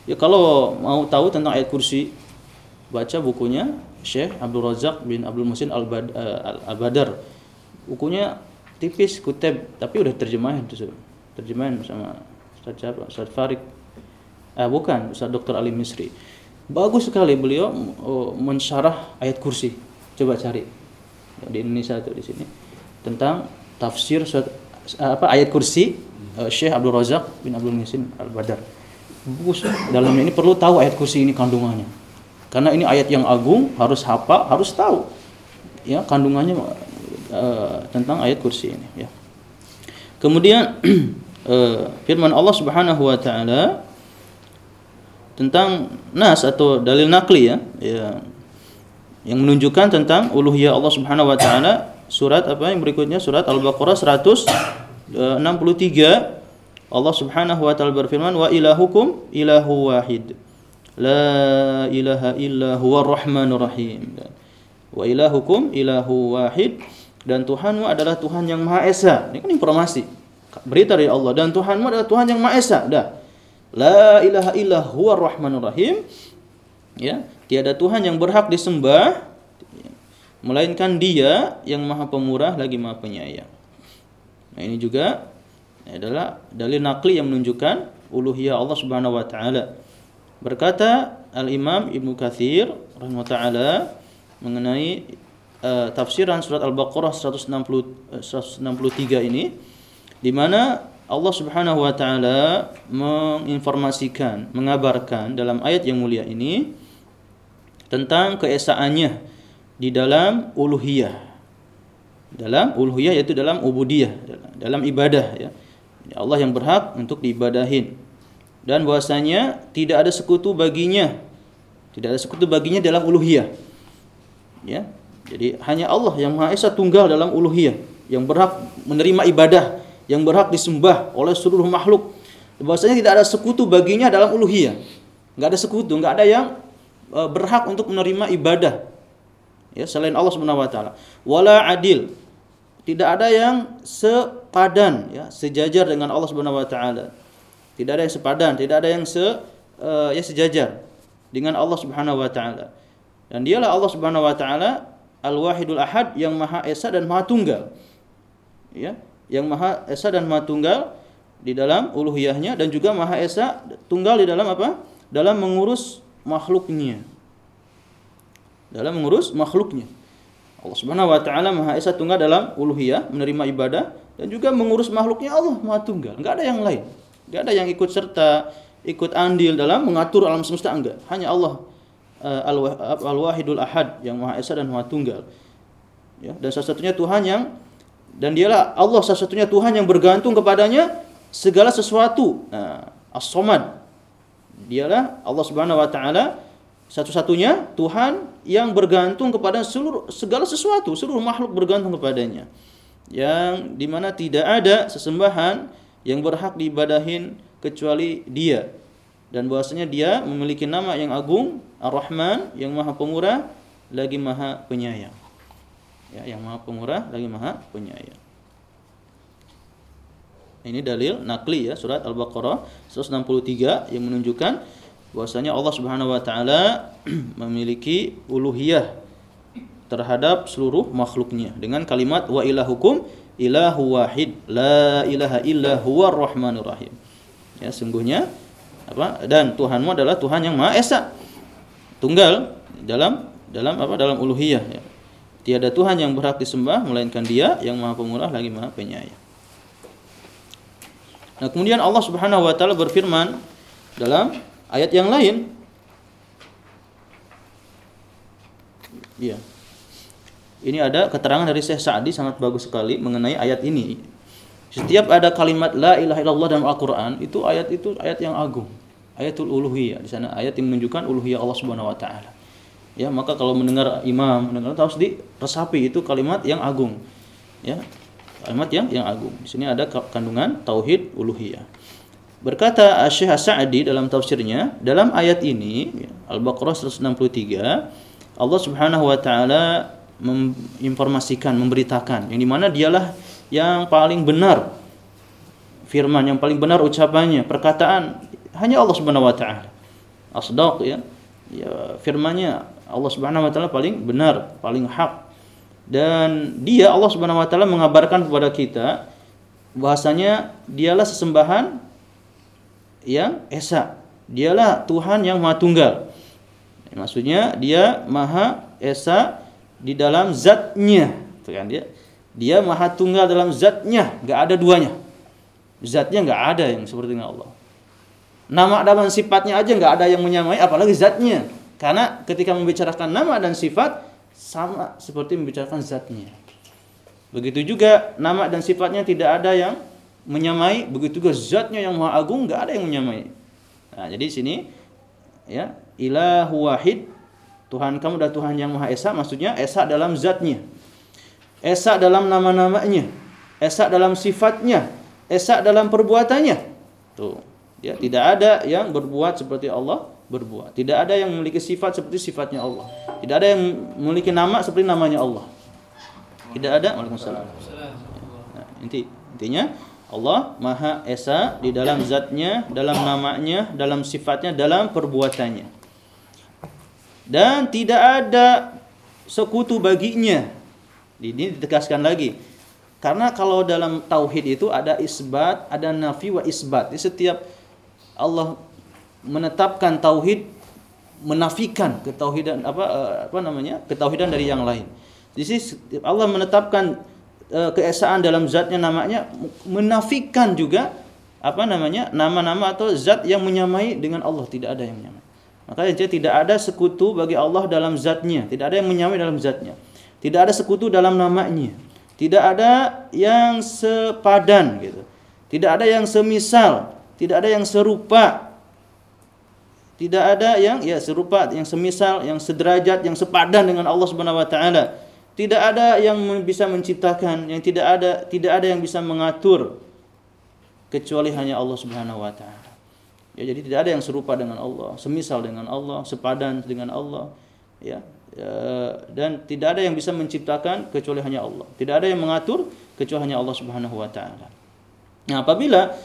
ya kalau mau tahu tentang ayat kursi baca bukunya Syekh Abdul Razak bin Abdul Musin Al-Badar. Bukunya tipis kuteb tapi udah terjemahan itu terjemahan sama Ustaz siapa? Ustaz Farid. Eh, bukan, Ustaz Dr. Ali Misri. Bagus sekali beliau oh, mensyarah ayat kursi. Coba cari di Indonesia itu di sini tentang tafsir suat, apa ayat kursi uh, Syekh Abdul Razak bin Abdul Muhsin Al-Badar. Bagus. Dalamnya ini perlu tahu ayat kursi ini kandungannya. Karena ini ayat yang agung, harus hafal, harus tahu. Ya, kandungannya uh, tentang ayat kursi ini ya. Kemudian uh, firman Allah Subhanahu wa taala tentang nas atau dalil nakli ya, ya yang menunjukkan tentang uluhiyah Allah Subhanahu wa taala surat apa yang berikutnya surat Al-Baqarah 163 Allah Subhanahu wa taala berfirman wa ilahukum ilahu wahid la ilaha illa huwa rahmanur rahim wa ilahukum ilahu wahid dan Tuhanmu adalah Tuhan yang Maha Esa. Ini kan informasi. Berita dari Allah dan Tuhanmu adalah Tuhan yang Maha Esa. Dah. La ilaha illa huwa rahmanur rahim. Ya, tiada Tuhan yang berhak disembah melainkan Dia yang Maha Pemurah lagi Maha Penyayang. Nah, ini juga adalah dalil nakli yang menunjukkan uluhiyah Allah Subhanahu wa taala. Berkata Al-Imam Ibnu Katsir rahimahullah taala mengenai uh, tafsiran surat Al-Baqarah 160 163 ini di mana Allah Subhanahu wa taala menginformasikan, mengabarkan dalam ayat yang mulia ini tentang keesaannya di dalam uluhiyah. Dalam uluhiyah yaitu dalam ubudiyah, dalam ibadah ya. Allah yang berhak untuk diibadahin. Dan bahwasanya tidak ada sekutu baginya. Tidak ada sekutu baginya dalam uluhiyah. Ya, jadi hanya Allah yang Maha Esa tunggal dalam uluhiyah, yang berhak menerima ibadah, yang berhak disembah oleh seluruh makhluk. Bahwasanya tidak ada sekutu baginya dalam uluhiyah. Enggak ada sekutu, enggak ada yang e, berhak untuk menerima ibadah. Ya, selain Allah Subhanahu wa taala. Wala adil. Tidak ada yang sepadan ya, sejajar dengan Allah Subhanahu wa taala. Tidak ada yang sepadan, tidak ada yang se uh, ya sejajar dengan Allah Subhanahu wa taala. Dan dialah Allah Subhanahu wa taala Al-Wahidul Ahad yang Maha Esa dan Maha Tunggal. Ya, yang Maha Esa dan Maha Tunggal di dalam uluhiyahnya dan juga Maha Esa tunggal di dalam apa? Dalam mengurus makhluknya. Dalam mengurus makhluknya. Allah Subhanahu wa taala Maha Esa tunggal dalam uluhiyah, menerima ibadah dan juga mengurus makhluknya Allah Maha Tunggal. Enggak ada yang lain. Enggak ada yang ikut serta, ikut andil dalam mengatur alam semesta enggak. Hanya Allah uh, Al-Wahidul Ahad yang Maha Esa dan Maha Tunggal. Ya, dan salah satunya Tuhan yang dan dialah Allah salah satunya Tuhan yang bergantung kepadanya segala sesuatu. Nah, As-Samad. Dialah Allah Subhanahu wa taala satu-satunya Tuhan yang bergantung kepada seluruh segala sesuatu, seluruh makhluk bergantung kepadanya. Yang di mana tidak ada sesembahan yang berhak diibadahin kecuali Dia dan bahwasanya dia memiliki nama yang agung Ar-Rahman yang Maha Pemurah lagi Maha Penyayang. Ya, yang Maha Pemurah lagi Maha Penyayang. Ini dalil nakli ya surat Al-Baqarah 163 yang menunjukkan bahwasanya Allah Subhanahu wa taala memiliki uluhiyah terhadap seluruh makhluknya dengan kalimat wa ilahukum ilahu wahid la ilaha illa huwar rahmanur rahim. Ya, sungguhnya apa dan Tuhanmu adalah Tuhan yang Maha Esa. Tunggal dalam dalam apa dalam uluhiyah ya. Tiada Tuhan yang berhak disembah melainkan Dia yang Maha Pemurah lagi Maha Penyayang. Nah, kemudian Allah Subhanahu wa taala berfirman dalam ayat yang lain Iya. Ini ada keterangan dari Syekh Sa'di sangat bagus sekali mengenai ayat ini. Setiap ada kalimat la ilaha illallah dalam Al-Qur'an, itu ayat itu ayat yang agung. Ayatul uluhiyah di sana ayat yang menunjukkan uluhiyah Allah Subhanahu wa taala. Ya, maka kalau mendengar imam, mendengar harus diresapi itu kalimat yang agung. Ya. Kalimat yang yang agung. Di sini ada kandungan tauhid uluhiyah. Berkata Syekh Sa'di dalam tafsirnya, dalam ayat ini Al-Baqarah 163, Allah Subhanahu wa taala menginformasikan, memberitakan. Yang di mana dialah yang paling benar firman yang paling benar ucapannya perkataan hanya Allah Subhanahu wa taala. Asdaq ya. Ya firmannya Allah Subhanahu wa taala paling benar paling hak. Dan dia Allah Subhanahu wa taala mengabarkan kepada kita bahasanya dialah sesembahan yang esa. Dialah Tuhan yang maha tunggal. Maksudnya dia maha esa di dalam zatnya kan dia dia maha tunggal dalam zatnya, nggak ada duanya. Zatnya nggak ada yang seperti Allah. Nama dan sifatnya aja nggak ada yang menyamai, apalagi zatnya. Karena ketika membicarakan nama dan sifat sama seperti membicarakan zatnya. Begitu juga nama dan sifatnya tidak ada yang menyamai, begitu juga zatnya yang maha agung nggak ada yang menyamai. Nah, jadi sini ya ilahu wahid Tuhan kamu adalah Tuhan yang maha esa maksudnya esa dalam zatnya. Esa dalam nama-namanya. Esa dalam sifatnya. Esa dalam perbuatannya. Tuh ya tidak ada yang berbuat seperti Allah berbuat. Tidak ada yang memiliki sifat seperti sifatnya Allah. Tidak ada yang memiliki nama seperti namanya Allah. Tidak ada. Waalaikumsalam. Nah, inti intinya Allah Maha Esa di dalam zatnya, dalam namanya, dalam sifatnya, dalam perbuatannya. Dan tidak ada sekutu baginya. Ini ditegaskan lagi. Karena kalau dalam tauhid itu ada isbat, ada nafi wa isbat. Di setiap Allah menetapkan tauhid menafikan ketauhidan apa eh, apa namanya? ketauhidan dari yang lain. Di sini Allah menetapkan e, keesaan dalam zatnya namanya menafikan juga apa namanya nama-nama atau zat yang menyamai dengan Allah tidak ada yang menyamai. Makanya tidak ada sekutu bagi Allah dalam zatnya, tidak ada yang menyamai dalam zatnya. Tidak ada sekutu dalam namanya. Tidak ada yang sepadan gitu. Tidak ada yang semisal, tidak ada yang serupa. Tidak ada yang ya serupa, yang semisal, yang sederajat, yang sepadan dengan Allah Subhanahu wa taala. Tidak ada yang bisa menciptakan, yang tidak ada tidak ada yang bisa mengatur kecuali hanya Allah Subhanahu wa taala. Ya, jadi tidak ada yang serupa dengan Allah, semisal dengan Allah, sepadan dengan Allah, ya. ya. dan tidak ada yang bisa menciptakan kecuali hanya Allah. Tidak ada yang mengatur kecuali hanya Allah Subhanahu wa taala. Nah, apabila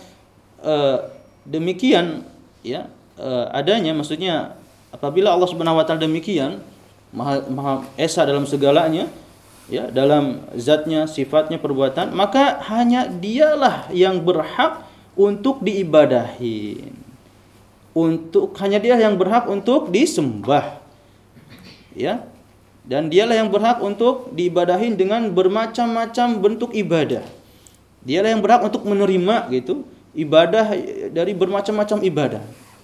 uh, demikian ya uh, adanya maksudnya apabila Allah Subhanahu wa taala demikian maha, maha esa dalam segalanya ya dalam zatnya, sifatnya, perbuatan, maka hanya dialah yang berhak untuk diibadahi. Untuk hanya dia yang berhak untuk disembah. Ya. Dan dialah yang berhak untuk diibadahin dengan bermacam-macam bentuk ibadah. Dialah yang berhak untuk menerima gitu ibadah dari bermacam-macam ibadah.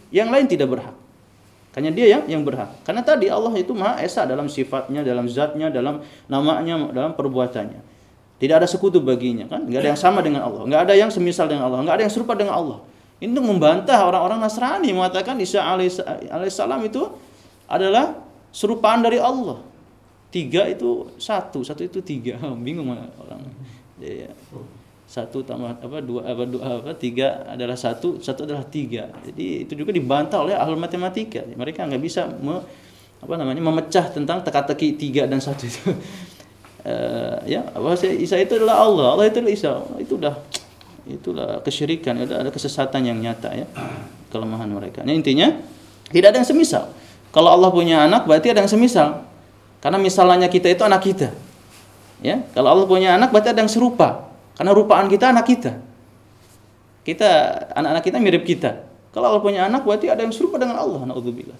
Yang lain tidak berhak. Hanya dia yang yang berhak. Karena tadi Allah itu Maha Esa dalam sifatnya, dalam zatnya, dalam namanya, dalam perbuatannya. Tidak ada sekutu baginya kan? Enggak ada yang sama dengan Allah, enggak ada yang semisal dengan Allah, enggak ada yang serupa dengan Allah. Ini membantah orang-orang Nasrani mengatakan Isa alaihissalam itu adalah serupaan dari Allah. Tiga itu satu, satu itu tiga. Bingung orang. Ya, ya satu tambah apa dua apa dua apa tiga adalah satu satu adalah tiga jadi itu juga dibantah oleh ahli matematika mereka nggak bisa me, apa namanya memecah tentang teka-teki tiga dan satu itu uh, ya apa Isa itu adalah Allah Allah itu adalah Isa itu udah itulah kesyirikan itu ada kesesatan yang nyata ya kelemahan mereka ini intinya tidak ada yang semisal kalau Allah punya anak berarti ada yang semisal karena misalnya kita itu anak kita ya kalau Allah punya anak berarti ada yang serupa karena rupaan kita anak kita. Kita anak-anak kita mirip kita. Kalau Allah punya anak berarti ada yang serupa dengan Allah. Nauzubillah.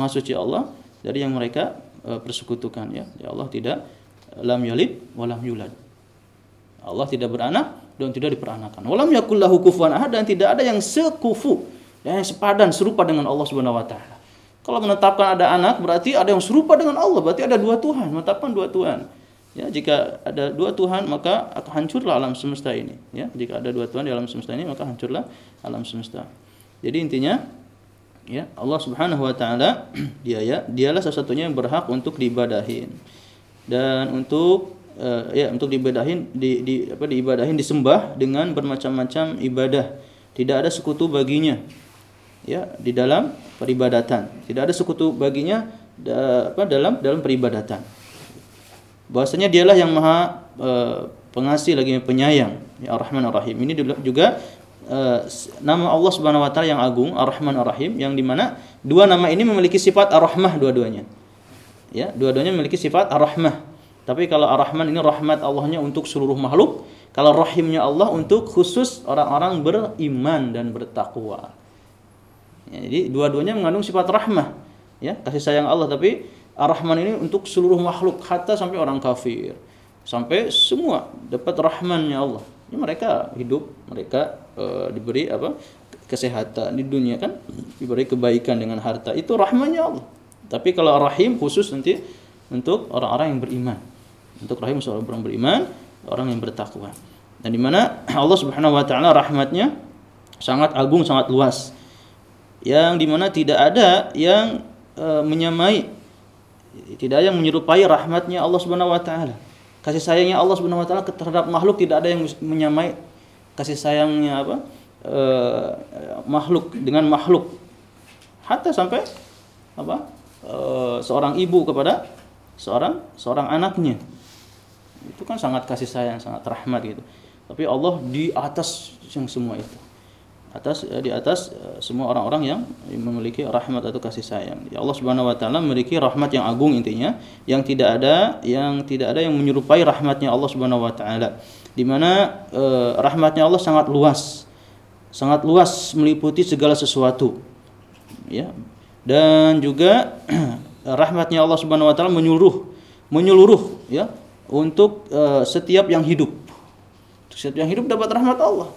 Maha Allah dari yang mereka e, persekutukan ya. Ya Allah tidak lam yalid wa lam yulad. Allah tidak beranak dan tidak diperanakan. Walam yakul lahu kufuwan ahad dan tidak ada yang sekufu yang sepadan serupa dengan Allah Subhanahu wa taala. Kalau menetapkan ada anak berarti ada yang serupa dengan Allah, berarti ada dua Tuhan, menetapkan dua Tuhan. Ya, jika ada dua Tuhan maka akan hancurlah alam semesta ini. Ya, jika ada dua Tuhan di alam semesta ini maka hancurlah alam semesta. Jadi intinya ya Allah Subhanahu wa taala dia ya dialah satu-satunya yang berhak untuk diibadahin. Dan untuk uh, ya untuk diibadahin di, di apa diibadahin disembah dengan bermacam-macam ibadah. Tidak ada sekutu baginya. Ya, di dalam peribadatan. Tidak ada sekutu baginya da, apa dalam dalam peribadatan bahwasanya dialah yang maha uh, pengasih lagi penyayang ya Ar-Rahman Ar-Rahim ini juga uh, nama Allah Subhanahu wa taala yang agung Ar-Rahman Ar-Rahim yang di mana dua nama ini memiliki sifat Ar-Rahmah dua-duanya ya dua-duanya memiliki sifat Ar-Rahmah tapi kalau Ar-Rahman ini rahmat Allahnya untuk seluruh makhluk kalau rahimnya Allah untuk khusus orang-orang beriman dan bertakwa ya, jadi dua-duanya mengandung sifat rahmah ya kasih sayang Allah tapi Ar-Rahman ini untuk seluruh makhluk hatta sampai orang kafir. Sampai semua dapat rahmannya Allah. Ya, mereka hidup, mereka uh, diberi apa? kesehatan di dunia kan diberi kebaikan dengan harta. Itu rahmatnya Allah. Tapi kalau rahim khusus nanti untuk orang-orang yang beriman. Untuk rahim seorang orang beriman, orang yang bertakwa. Dan di mana Allah Subhanahu wa taala rahmatnya sangat agung, sangat luas. Yang di mana tidak ada yang e, menyamai tidak ada yang menyerupai rahmatnya Allah Subhanahu wa taala. Kasih sayangnya Allah Subhanahu wa taala terhadap makhluk tidak ada yang menyamai kasih sayangnya apa? E, makhluk dengan makhluk. Hatta sampai apa? E, seorang ibu kepada seorang seorang anaknya. Itu kan sangat kasih sayang, sangat rahmat gitu. Tapi Allah di atas yang semua itu atas eh, di atas eh, semua orang-orang yang memiliki rahmat atau kasih sayang. Ya Allah Subhanahu wa taala memiliki rahmat yang agung intinya yang tidak ada yang tidak ada yang menyerupai rahmatnya Allah Subhanahu wa taala. Di mana eh, rahmatnya Allah sangat luas. Sangat luas meliputi segala sesuatu. Ya. Dan juga rahmatnya Allah Subhanahu wa taala menyeluruh menyeluruh ya untuk uh, setiap yang hidup. Setiap yang hidup dapat rahmat Allah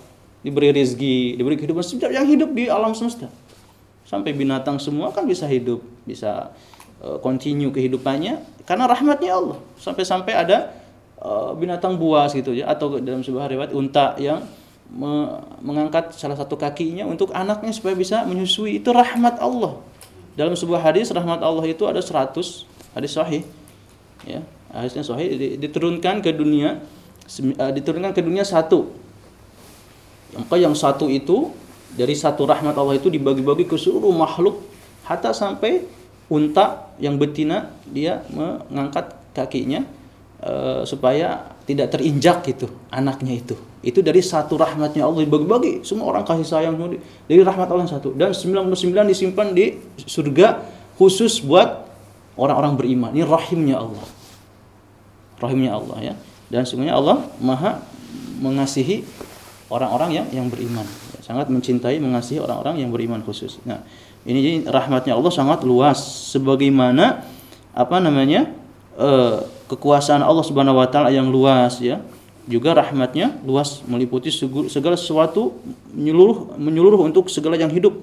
diberi rezeki, diberi kehidupan setiap yang hidup di alam semesta. Sampai binatang semua kan bisa hidup, bisa uh, continue kehidupannya karena rahmatnya Allah. Sampai-sampai ada uh, binatang buas gitu ya atau dalam sebuah riwayat unta yang me mengangkat salah satu kakinya untuk anaknya supaya bisa menyusui. Itu rahmat Allah. Dalam sebuah hadis rahmat Allah itu ada 100 hadis sahih. Ya, hadisnya sahih diturunkan ke dunia uh, diturunkan ke dunia satu maka yang satu itu dari satu rahmat Allah itu dibagi-bagi ke seluruh makhluk hatta sampai unta yang betina dia mengangkat kakinya uh, supaya tidak terinjak gitu anaknya itu. Itu dari satu rahmatnya Allah dibagi-bagi. Semua orang kasih sayang dari rahmat Allah yang satu dan 99 disimpan di surga khusus buat orang-orang beriman. Ini rahimnya Allah. Rahimnya Allah ya. Dan sebenarnya Allah Maha mengasihi orang-orang yang yang beriman. Sangat mencintai mengasihi orang-orang yang beriman khusus. Nah ini rahmatnya Allah sangat luas. Sebagaimana apa namanya eh, kekuasaan Allah Subhanahu wa taala yang luas ya. Juga rahmatnya luas meliputi segala sesuatu menyeluruh menyeluruh untuk segala yang hidup.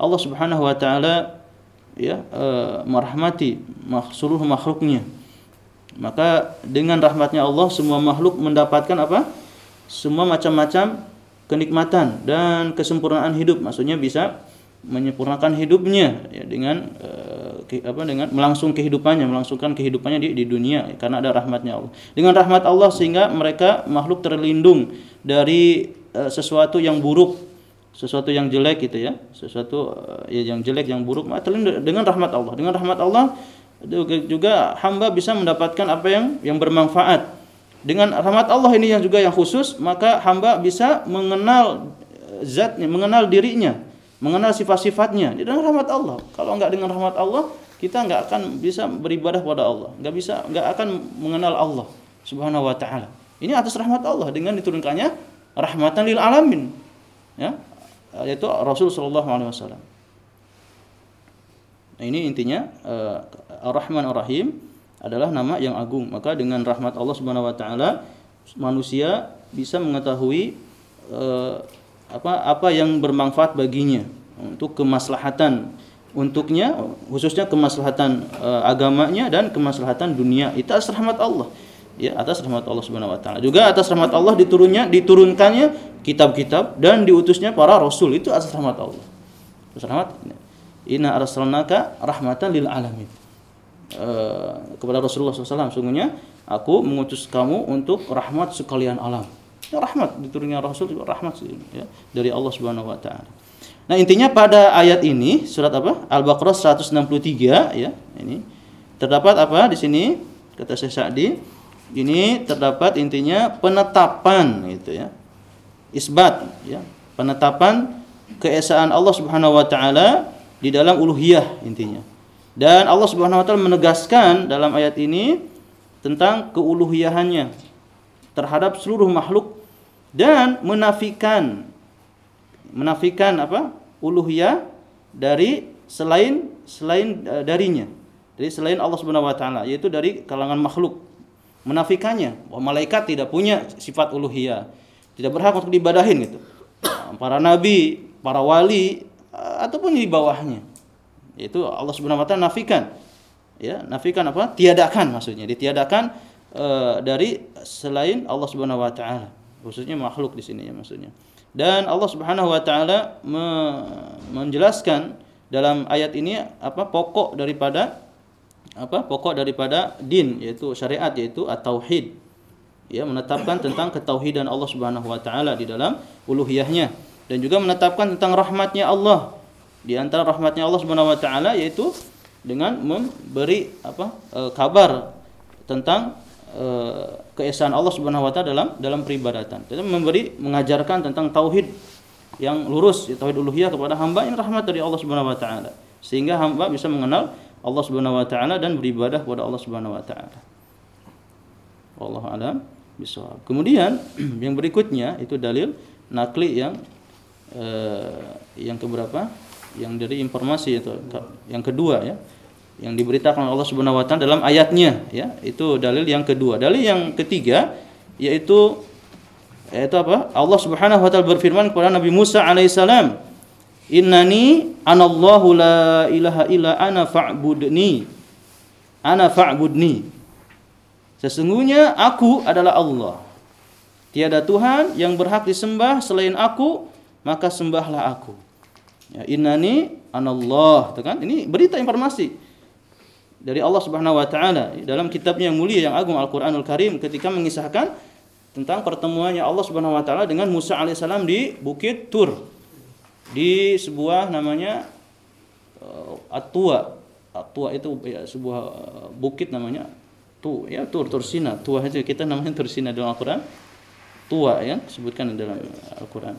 Allah Subhanahu wa taala ya eh, merahmati seluruh makhluknya maka dengan rahmatnya Allah semua makhluk mendapatkan apa? Semua macam-macam kenikmatan dan kesempurnaan hidup. Maksudnya bisa menyempurnakan hidupnya ya, dengan ke, apa dengan melangsung kehidupannya melangsungkan kehidupannya di, di dunia ya, karena ada rahmatnya Allah. Dengan rahmat Allah sehingga mereka makhluk terlindung dari uh, sesuatu yang buruk sesuatu yang jelek gitu ya sesuatu uh, ya, yang jelek yang buruk terlindung dengan rahmat Allah. Dengan rahmat Allah juga hamba bisa mendapatkan apa yang yang bermanfaat dengan rahmat Allah ini yang juga yang khusus, maka hamba bisa mengenal zatnya, mengenal dirinya, mengenal sifat-sifatnya. Dengan rahmat Allah. Kalau enggak dengan rahmat Allah, kita enggak akan bisa beribadah pada Allah, enggak bisa enggak akan mengenal Allah Subhanahu wa taala. Ini atas rahmat Allah dengan diturunkannya rahmatan lil alamin. Ya. Yaitu Rasul sallallahu alaihi wasallam. Nah, ini intinya uh, Ar-Rahman Ar-Rahim adalah nama yang agung. Maka dengan rahmat Allah Subhanahu wa taala manusia bisa mengetahui uh, apa apa yang bermanfaat baginya untuk kemaslahatan untuknya khususnya kemaslahatan uh, agamanya dan kemaslahatan dunia. Itu atas rahmat Allah. Ya atas rahmat Allah Subhanahu wa taala. Juga atas rahmat Allah diturunnya diturunkannya kitab-kitab dan diutusnya para rasul. Itu atas rahmat Allah. Atas rahmat. Inna arsalnaka rahmatan lil alamin Eh, kepada Rasulullah SAW sungguhnya aku mengutus kamu untuk rahmat sekalian alam. Ya, rahmat diturunnya Rasul juga rahmat ya, dari Allah Subhanahu Wa Taala. Nah intinya pada ayat ini surat apa? Al-Baqarah 163 ya ini terdapat apa di sini? Kata Syekh Sa'di ini terdapat intinya penetapan gitu ya isbat ya penetapan keesaan Allah Subhanahu wa taala di dalam uluhiyah intinya dan Allah Subhanahu wa taala menegaskan dalam ayat ini tentang keuluhiyahannya terhadap seluruh makhluk dan menafikan menafikan apa? uluhiyah dari selain selain e, darinya. Dari selain Allah Subhanahu wa taala yaitu dari kalangan makhluk. Menafikannya bahwa malaikat tidak punya sifat uluhiyah. tidak berhak untuk diibadahin gitu. Para nabi, para wali ataupun di bawahnya. Itu Allah Subhanahu wa taala nafikan. Ya, nafikan apa? Tiadakan maksudnya. Ditiadakan uh, dari selain Allah Subhanahu wa taala. Khususnya makhluk di sini ya maksudnya. Dan Allah Subhanahu wa taala me menjelaskan dalam ayat ini apa pokok daripada apa pokok daripada din yaitu syariat yaitu at-tauhid ya menetapkan tentang ketauhidan Allah Subhanahu wa taala di dalam uluhiyahnya dan juga menetapkan tentang rahmatnya Allah di antara rahmatnya Allah Subhanahu wa taala yaitu dengan memberi apa e, kabar tentang e, keesaan Allah Subhanahu wa taala dalam dalam peribadatan. Dan memberi mengajarkan tentang tauhid yang lurus, tauhid uluhiyah kepada hamba yang rahmat dari Allah Subhanahu wa taala. Sehingga hamba bisa mengenal Allah Subhanahu wa taala dan beribadah kepada Allah Subhanahu wa taala. Wallahu alam bisawab. Kemudian yang berikutnya itu dalil nakli yang eh, yang keberapa? Yang dari informasi itu yang kedua ya. Yang diberitakan Allah Subhanahu wa taala dalam ayatnya ya. Itu dalil yang kedua. Dalil yang ketiga yaitu yaitu apa? Allah Subhanahu wa taala berfirman kepada Nabi Musa alaihissalam Innani anallahu la ilaha illa ana fa'budni. Ana fa'budni. Sesungguhnya aku adalah Allah. Tiada Tuhan yang berhak disembah selain aku, maka sembahlah aku. Ya, innani anallah, kan? Ini berita informasi dari Allah Subhanahu wa taala dalam kitabnya yang mulia yang agung Al-Qur'anul Karim ketika mengisahkan tentang pertemuannya Allah Subhanahu wa taala dengan Musa alaihissalam di Bukit Tur di sebuah namanya uh, Atua. Atua itu ya, sebuah uh, bukit namanya Tu ya Tur Tursina. Tua itu kita namanya Tursina dalam Al-Qur'an. Tua ya sebutkan dalam Al-Qur'an.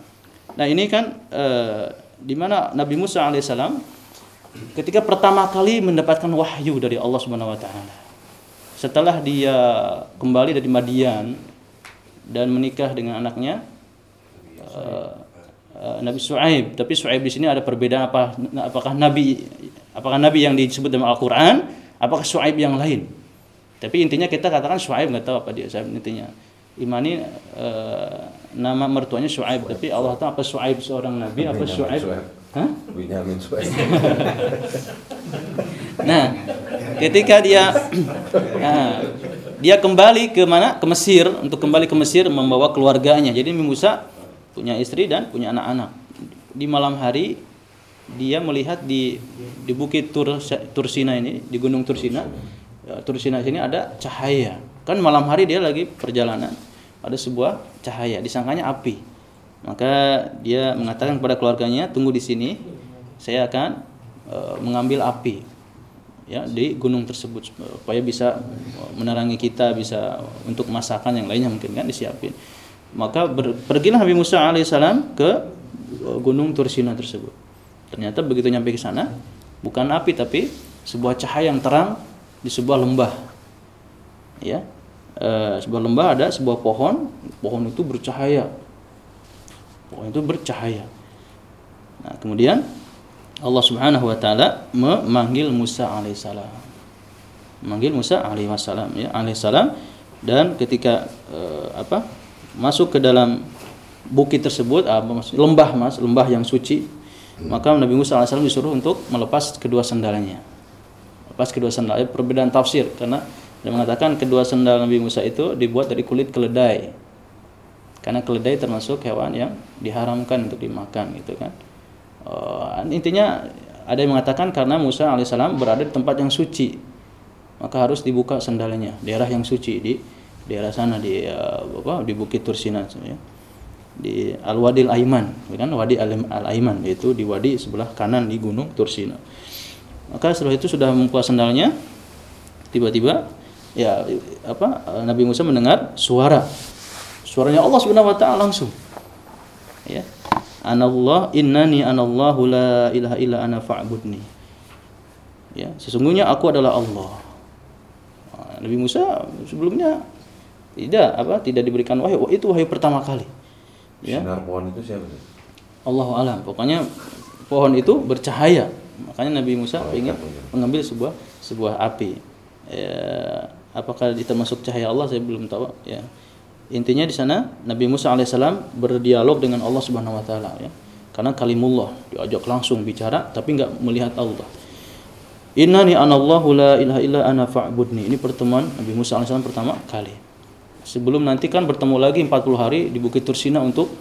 Nah, ini kan uh, di mana Nabi Musa alaihissalam ketika pertama kali mendapatkan wahyu dari Allah Subhanahu wa taala. Setelah dia kembali dari Madian dan menikah dengan anaknya uh, Eh, Nabi Su'aib, tapi Su'aib di sini ada perbedaan apa apakah nabi apakah nabi yang disebut dalam Al-Qur'an, apakah Su'aib yang lain. Tapi intinya kita katakan Su'aib nggak tahu apa dia Su'aib intinya. Imani uh, nama mertuanya Su'aib, tapi Allah tahu apa Su'aib seorang nabi, apa Su'aib? Hah? nah, ketika dia nah, dia kembali ke mana? Ke Mesir untuk kembali ke Mesir membawa keluarganya. Jadi Musa punya istri dan punya anak-anak. Di malam hari dia melihat di di bukit Tur, Tursina ini, di Gunung Tursina, ya, Tursina sini ada cahaya. Kan malam hari dia lagi perjalanan, ada sebuah cahaya, disangkanya api. Maka dia mengatakan kepada keluarganya, tunggu di sini, saya akan uh, mengambil api ya di gunung tersebut supaya bisa menerangi kita bisa untuk masakan yang lainnya mungkin kan disiapin maka ber, pergilah Nabi Musa alaihissalam ke uh, gunung Tursina tersebut. Ternyata begitu nyampe ke sana, bukan api tapi sebuah cahaya yang terang di sebuah lembah. Ya, e, sebuah lembah ada sebuah pohon, pohon itu bercahaya. Pohon itu bercahaya. Nah, kemudian Allah Subhanahu wa taala memanggil Musa alaihissalam. Memanggil Musa alaihissalam ya, alaihissalam dan ketika e, apa? masuk ke dalam bukit tersebut ah, lembah mas lembah yang suci maka Nabi Musa AS disuruh untuk melepas kedua sandalnya lepas kedua sandalnya perbedaan tafsir karena dia mengatakan kedua sandal Nabi Musa itu dibuat dari kulit keledai karena keledai termasuk hewan yang diharamkan untuk dimakan gitu kan uh, intinya ada yang mengatakan karena Musa alaihissalam berada di tempat yang suci maka harus dibuka sandalnya daerah yang suci di daerah sana di uh, apa di Bukit Tursina ya. Di Al-Wadil Aiman, kan Wadi Al-Aiman yaitu di wadi sebelah kanan di Gunung Tursina. Maka setelah itu sudah membuka sendalnya tiba-tiba ya apa Nabi Musa mendengar suara suaranya Allah Subhanahu wa taala langsung. Ya. Anallah innani anallahu la ilaha illa ana fa'budni. Ya, sesungguhnya aku adalah Allah. Nabi Musa sebelumnya tidak apa tidak diberikan wahyu itu wahyu pertama kali
ya sinar pohon itu siapa
Allah alam pokoknya pohon itu bercahaya makanya Nabi Musa oh, ingin iya. mengambil sebuah sebuah api ya, apakah termasuk cahaya Allah saya belum tahu ya intinya di sana Nabi Musa alaihissalam berdialog dengan Allah Subhanahu wa taala ya. Karena kalimullah diajak langsung bicara tapi nggak melihat Allah. Innani anallahu la ilaha illa ana fa'budni. Ini pertemuan Nabi Musa alaihissalam pertama kali. Sebelum nanti kan bertemu lagi 40 hari di Bukit Tursina untuk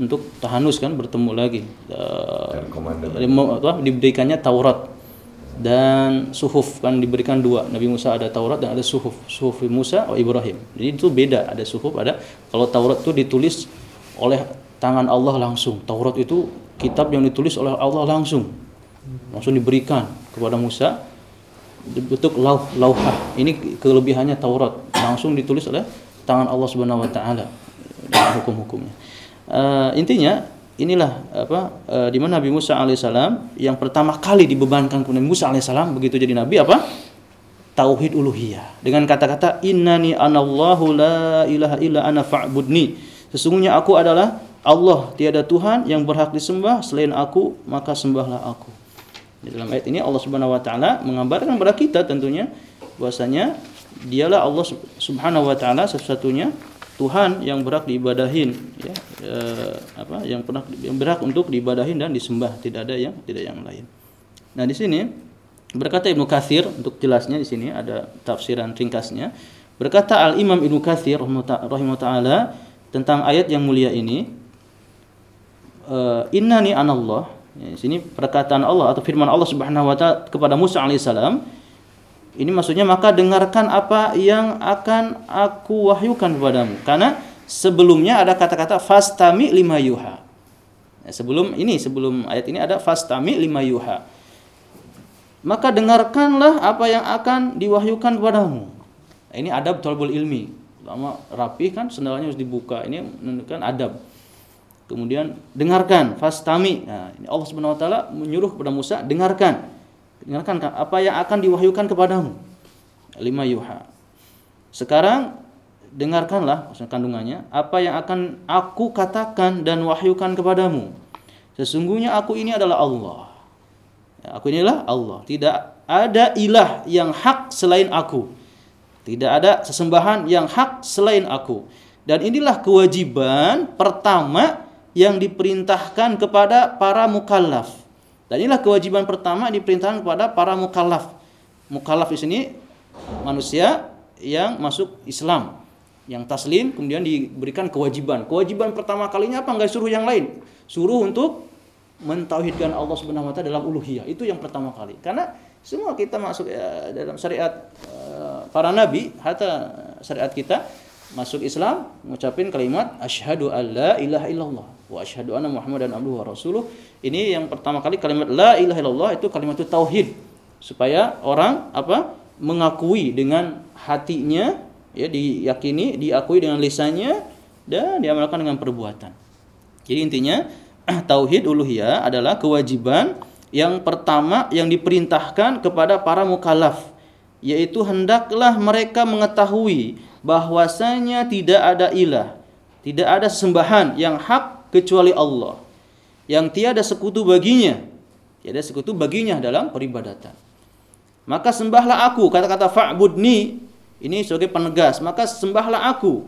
untuk tahanus kan bertemu lagi. Uh, diberikannya Taurat dan suhuf kan diberikan dua. Nabi Musa ada Taurat dan ada suhuf. Suhuf Musa atau Ibrahim. Jadi itu beda. Ada suhuf ada kalau Taurat itu ditulis oleh tangan Allah langsung. Taurat itu kitab yang ditulis oleh Allah langsung. Langsung diberikan kepada Musa. Bentuk lauh lauhah. Ini kelebihannya Taurat. Langsung ditulis oleh tangan Allah Subhanahu wa taala. Hukum-hukumnya. Uh, intinya inilah apa e, di mana Nabi Musa alaihissalam yang pertama kali dibebankan kepada Musa alaihissalam begitu jadi nabi apa? Tauhid uluhiyah. Dengan kata-kata innani anallahu la ilaha illa ana fa'budni. Sesungguhnya aku adalah Allah tiada Tuhan yang berhak disembah selain aku maka sembahlah aku. Di dalam ayat ini Allah Subhanahu wa taala mengabarkan kepada kita tentunya bahwasanya dialah Allah Subhanahu wa taala satu-satunya Tuhan yang berhak diibadahin ya eh, apa yang pernah yang berhak untuk diibadahin dan disembah tidak ada yang tidak yang lain. Nah di sini berkata Ibnu Katsir untuk jelasnya di sini ada tafsiran ringkasnya berkata Al Imam Ibnu Katsir rahimahullah taala tentang ayat yang mulia ini uh, innani anallah ya, di sini perkataan Allah atau firman Allah Subhanahu wa taala kepada Musa alaihissalam ini maksudnya maka dengarkan apa yang akan aku wahyukan kepadamu. Karena sebelumnya ada kata-kata fastami lima yuha. Ya, sebelum ini sebelum ayat ini ada fastami lima yuha. Maka dengarkanlah apa yang akan diwahyukan kepadamu. Ini adab tolbul ilmi. Lama rapi kan sendalnya harus dibuka. Ini menunjukkan adab. Kemudian dengarkan fastami. Nah, ini Allah Subhanahu wa taala menyuruh kepada Musa dengarkan Dengarkan apa yang akan diwahyukan kepadamu. Lima yuha. Sekarang dengarkanlah kandungannya apa yang akan aku katakan dan wahyukan kepadamu. Sesungguhnya aku ini adalah Allah. Ya, aku inilah Allah. Tidak ada ilah yang hak selain aku. Tidak ada sesembahan yang hak selain aku. Dan inilah kewajiban pertama yang diperintahkan kepada para mukallaf dan inilah kewajiban pertama diperintahkan kepada para mukallaf. Mukallaf di sini manusia yang masuk Islam, yang taslim kemudian diberikan kewajiban. Kewajiban pertama kalinya apa? Enggak suruh yang lain. Suruh untuk mentauhidkan Allah Subhanahu wa taala dalam uluhiyah. Itu yang pertama kali. Karena semua kita masuk ya, dalam syariat uh, para nabi, hatta syariat kita masuk Islam mengucapin kalimat asyhadu alla ilaha illallah wa asyhadu anna muhammadan abduhu wa rasuluh. Ini yang pertama kali kalimat la ilaha illallah itu kalimat itu tauhid. Supaya orang apa? Mengakui dengan hatinya ya diyakini diakui dengan lisannya dan diamalkan dengan perbuatan. Jadi intinya tauhid uluhiyah adalah kewajiban yang pertama yang diperintahkan kepada para mukallaf. Yaitu hendaklah mereka mengetahui bahwasanya tidak ada ilah, tidak ada sembahan yang hak kecuali Allah. Yang tiada sekutu baginya, tiada sekutu baginya dalam peribadatan. Maka sembahlah aku, kata-kata fa'budni ini sebagai penegas, maka sembahlah aku.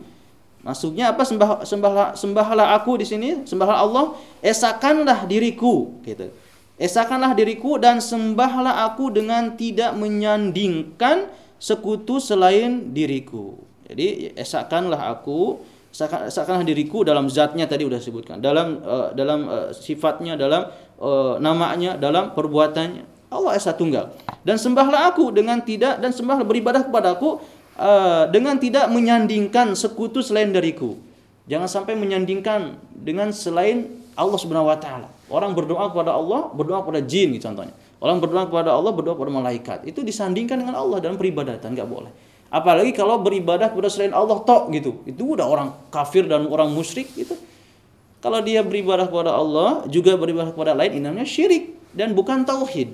Maksudnya apa sembah sembahlah sembahlah aku di sini, sembahlah Allah, esakanlah diriku gitu. Esakanlah diriku dan sembahlah aku dengan tidak menyandingkan sekutu selain diriku. Jadi esakanlah aku, esakanlah diriku dalam zatnya tadi sudah disebutkan, dalam uh, dalam uh, sifatnya, dalam uh, namanya, dalam perbuatannya. Allah esa tunggal. Dan sembahlah aku dengan tidak dan sembahlah beribadah kepada aku uh, dengan tidak menyandingkan sekutu selain dariku. Jangan sampai menyandingkan dengan selain Allah Subhanahu wa taala. Orang berdoa kepada Allah, berdoa kepada jin gitu contohnya. Orang berdoa kepada Allah, berdoa kepada malaikat. Itu disandingkan dengan Allah dalam peribadatan, nggak boleh. Apalagi kalau beribadah kepada selain Allah tok gitu. Itu udah orang kafir dan orang musyrik itu. Kalau dia beribadah kepada Allah juga beribadah kepada lain ini namanya syirik dan bukan tauhid.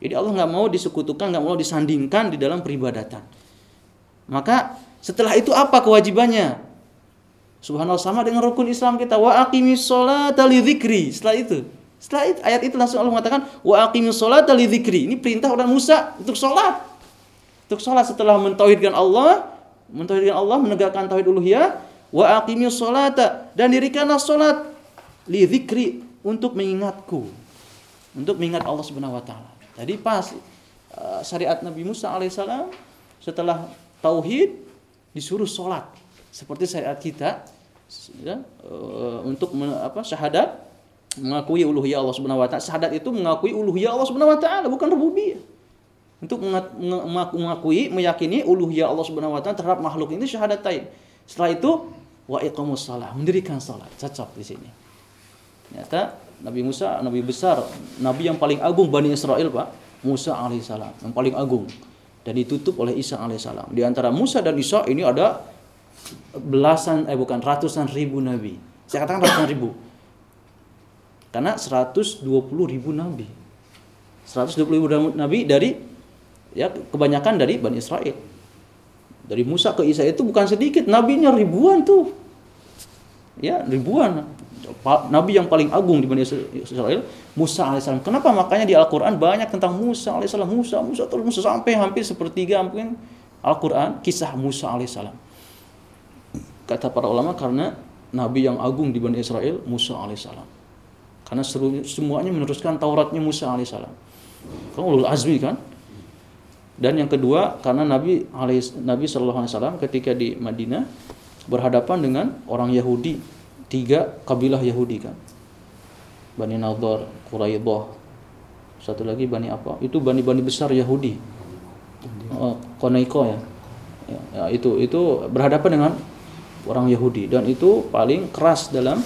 Jadi Allah nggak mau disekutukan, nggak mau disandingkan di dalam peribadatan. Maka setelah itu apa kewajibannya? Subhanallah sama dengan rukun Islam kita wa aqimis sholata li Setelah itu, setelah itu, ayat itu langsung Allah mengatakan wa aqimis sholata li Ini perintah orang Musa untuk sholat. Untuk sholat setelah mentauhidkan Allah, mentauhidkan Allah, menegakkan tauhid uluhiyah, wa aqimis salata dan dirikanlah salat li dzikri untuk mengingatku. Untuk mengingat Allah Subhanahu wa taala. Jadi pas uh, syariat Nabi Musa alaihissalam setelah tauhid disuruh salat seperti syariat kita ya, uh, untuk apa syahadat mengakui uluhiyah Allah Subhanahu wa taala. Syahadat itu mengakui uluhiyah Allah Subhanahu wa taala, bukan rububiyah. Untuk mengakui, meyakini uluhiyah Allah Subhanahu wa taala terhadap makhluk ini syahadatain. Setelah itu wa iqamus salah, mendirikan salat. Cocok di sini. Ternyata Nabi Musa, Nabi besar, Nabi yang paling agung Bani Israel, Pak. Musa alaihissalam, yang paling agung. Dan ditutup oleh Isa alaihissalam. Di antara Musa dan Isa ini ada belasan, eh bukan ratusan ribu Nabi. Saya katakan ratusan ribu karena 120 ribu nabi. 120 ribu nabi dari ya kebanyakan dari Bani Israel. Dari Musa ke Isa itu bukan sedikit, nabinya ribuan tuh. Ya, ribuan. Nabi yang paling agung di Bani Israel, Musa alaihissalam. Kenapa makanya di Al-Quran banyak tentang Musa alaihissalam, Musa, Musa terus Musa sampai hampir sepertiga mungkin Al-Quran kisah Musa alaihissalam. Kata para ulama karena Nabi yang agung di Bani Israel, Musa alaihissalam. Karena semuanya meneruskan Tauratnya Musa alaihissalam. Kan ulul azmi kan? Dan yang kedua karena Nabi Nabi Shallallahu alaihi wasallam ketika di Madinah berhadapan dengan orang Yahudi, tiga kabilah Yahudi kan. Bani Nadhar, Quraidah, satu lagi Bani apa? Itu bani-bani besar Yahudi. Oh, Konaiko ya. ya. Ya, itu itu berhadapan dengan orang Yahudi dan itu paling keras dalam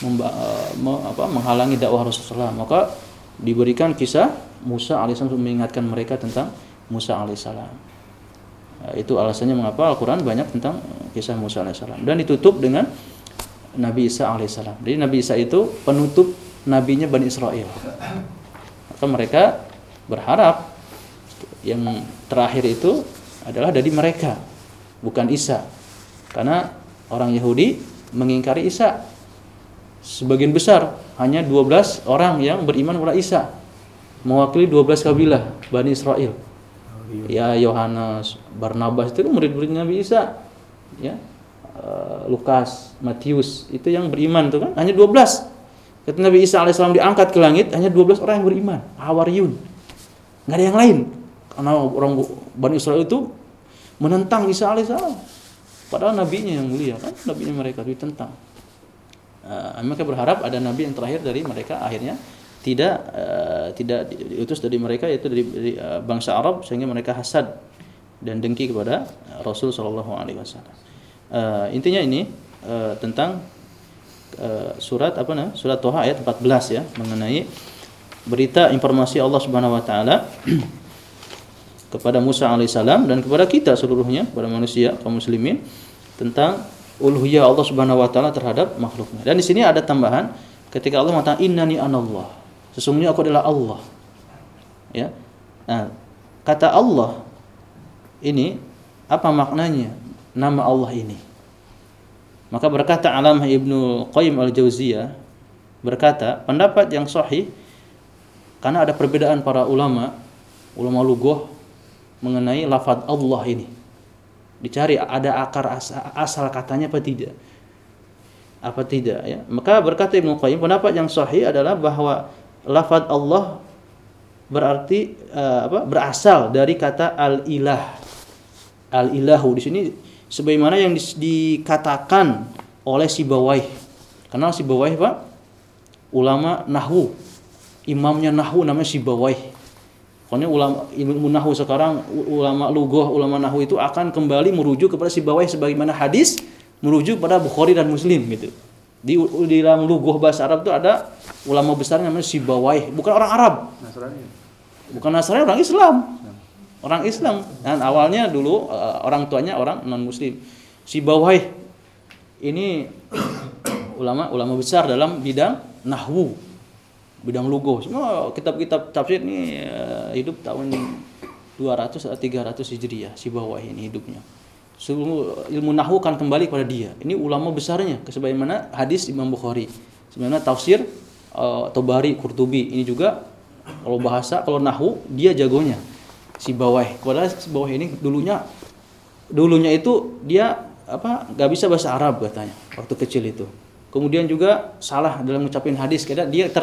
memba, uh, me, apa, menghalangi dakwah Rasulullah maka diberikan kisah Musa alaihissalam mengingatkan mereka tentang Musa alaihissalam. Uh, itu alasannya mengapa Al-Quran banyak tentang kisah Musa alaihissalam. Dan ditutup dengan Nabi Isa alaihissalam. Jadi Nabi Isa itu penutup nabinya Bani Israel. Maka mereka berharap yang terakhir itu adalah dari mereka bukan Isa. Karena orang Yahudi mengingkari Isa. Sebagian besar hanya 12 orang yang beriman kepada Isa. Mewakili 12 kabilah Bani Israel ya Yohanes Barnabas itu murid-murid Nabi Isa ya. Uh, Lukas Matius itu yang beriman tuh kan. Hanya 12 ketika Nabi Isa alaihissalam diangkat ke langit hanya 12 orang yang beriman. Hawariyun nggak ada yang lain. Karena orang Bani Israel itu menentang Isa alaihissalam. Padahal nabinya yang mulia kan nabinya mereka ditentang. Uh, mereka berharap ada nabi yang terakhir dari mereka akhirnya tidak uh, tidak diutus dari mereka yaitu dari, dari uh, bangsa Arab sehingga mereka hasad dan dengki kepada Rasul Shallallahu Alaihi Wasallam. Uh, intinya ini uh, tentang uh, surat apa namanya surat Toha ayat 14 ya mengenai berita informasi Allah Subhanahu Wa Taala kepada Musa alaihissalam dan kepada kita seluruhnya kepada manusia kaum muslimin tentang uluhiyah Allah Subhanahu wa taala terhadap makhluknya. Dan di sini ada tambahan ketika Allah mengatakan innani anallah. Sesungguhnya aku adalah Allah. Ya. Nah, kata Allah ini apa maknanya nama Allah ini? Maka berkata Alamah Ibnu Qayyim Al-Jauziyah berkata, pendapat yang sahih karena ada perbedaan para ulama, ulama lugoh mengenai lafaz Allah ini dicari ada akar asal, asal katanya apa tidak apa tidak ya maka berkata Ibnu Qayyim pendapat yang sahih adalah bahwa lafaz Allah berarti uh, apa berasal dari kata al ilah al ilahu di sini sebagaimana yang di, dikatakan oleh si Bawaih. Kenal si Bawaih Pak? Ulama nahwu imamnya nahwu namanya si Bawaih. Pokoknya ulama ilmu nahu sekarang ulama lugoh, ulama nahu itu akan kembali merujuk kepada si bawah sebagaimana hadis merujuk pada Bukhari dan Muslim gitu. Di, di dalam lugoh bahasa Arab itu ada ulama besar namanya si bawah, bukan orang Arab. Nasrani. Bukan Nasrani, orang Islam. Orang Islam. Dan awalnya dulu uh, orang tuanya orang non Muslim. Si bawah ini ulama ulama besar dalam bidang nahwu bidang lugo semua kitab-kitab tafsir ini uh, hidup tahun 200 atau 300 Hijriah si bawah ini hidupnya seluruh ilmu nahwu kan kembali kepada dia. Ini ulama besarnya sebagaimana hadis Imam Bukhari sebenarnya tafsir uh, Tobari Kurtubi ini juga kalau bahasa kalau nahwu dia jagonya. Si bawah padahal si bawah ini dulunya dulunya itu dia apa nggak bisa bahasa Arab katanya waktu kecil itu. Kemudian juga salah dalam ngucapin hadis karena dia ter,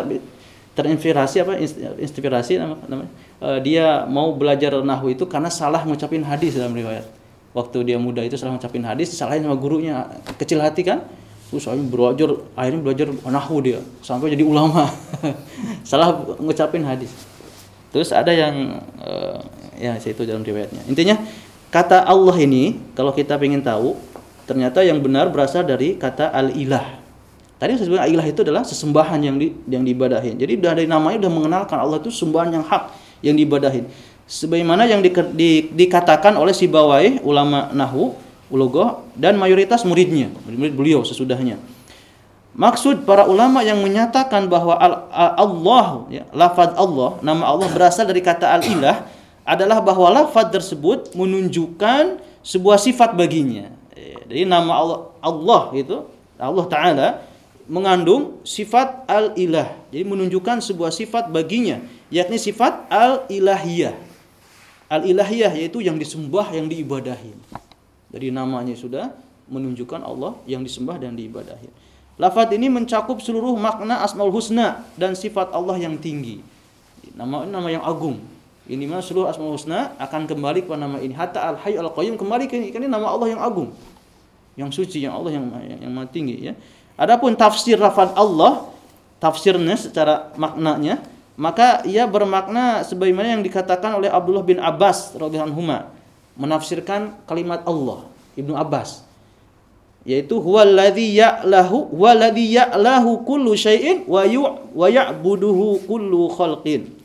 terinspirasi apa inspirasi namanya uh, dia mau belajar nahwu itu karena salah ngucapin hadis dalam riwayat waktu dia muda itu salah ngucapin hadis salahin sama gurunya. Kecil hati kan? Terus saya belajar akhirnya belajar nahwu dia sampai jadi ulama. Salah ngucapin hadis. Terus ada yang uh, ya itu dalam riwayatnya. Intinya kata Allah ini kalau kita ingin tahu ternyata yang benar berasal dari kata al-ilah. Tadi saya sebutkan ilah itu adalah sesembahan yang di, yang diibadahin. Jadi dari namanya sudah mengenalkan Allah itu sembahan yang hak yang diibadahin. Sebagaimana yang di, di, dikatakan oleh si Bawai ulama Nahu, Ulogo dan mayoritas muridnya, murid beliau sesudahnya. Maksud para ulama yang menyatakan bahwa al, al, Allah, ya, Allah, nama Allah berasal dari kata al-ilah adalah bahwa lafaz tersebut menunjukkan sebuah sifat baginya. Jadi nama Allah, Allah itu Allah Taala mengandung sifat al-ilah. Jadi menunjukkan sebuah sifat baginya, yakni sifat al-ilahiyah. Al-ilahiyah yaitu yang disembah, yang diibadahi. Dari namanya sudah menunjukkan Allah yang disembah dan diibadahi. Lafaz ini mencakup seluruh makna Asmaul Husna dan sifat Allah yang tinggi. Nama nama yang agung. Ini mana seluruh Asmaul Husna akan kembali kepada nama ini. Hatta Al-Hayy Al-Qayyum kembali ke ini. Ini nama Allah yang agung. Yang suci, yang Allah yang yang, yang maha tinggi ya. Adapun tafsir lafaz Allah, tafsirnya secara maknanya, maka ia bermakna sebagaimana yang dikatakan oleh Abdullah bin Abbas radhiyallahu menafsirkan kalimat Allah, Ibnu Abbas yaitu huwallazi ya'lahu waladzi ya'lahu kullu syai'in wa kullu khalqin.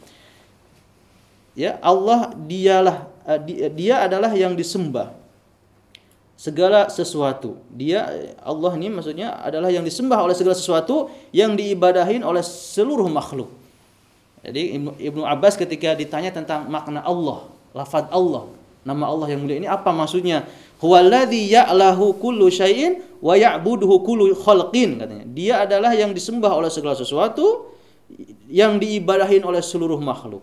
Ya, Allah dialah eh, dia adalah yang disembah segala sesuatu. Dia Allah ini maksudnya adalah yang disembah oleh segala sesuatu yang diibadahin oleh seluruh makhluk. Jadi Ibnu Abbas ketika ditanya tentang makna Allah, lafaz Allah, nama Allah yang mulia ini apa maksudnya? Huwallazi ya'lahu kullu syai'in wa ya'buduhu kullu khalqin katanya. Dia adalah yang disembah oleh segala sesuatu yang diibadahin oleh seluruh makhluk.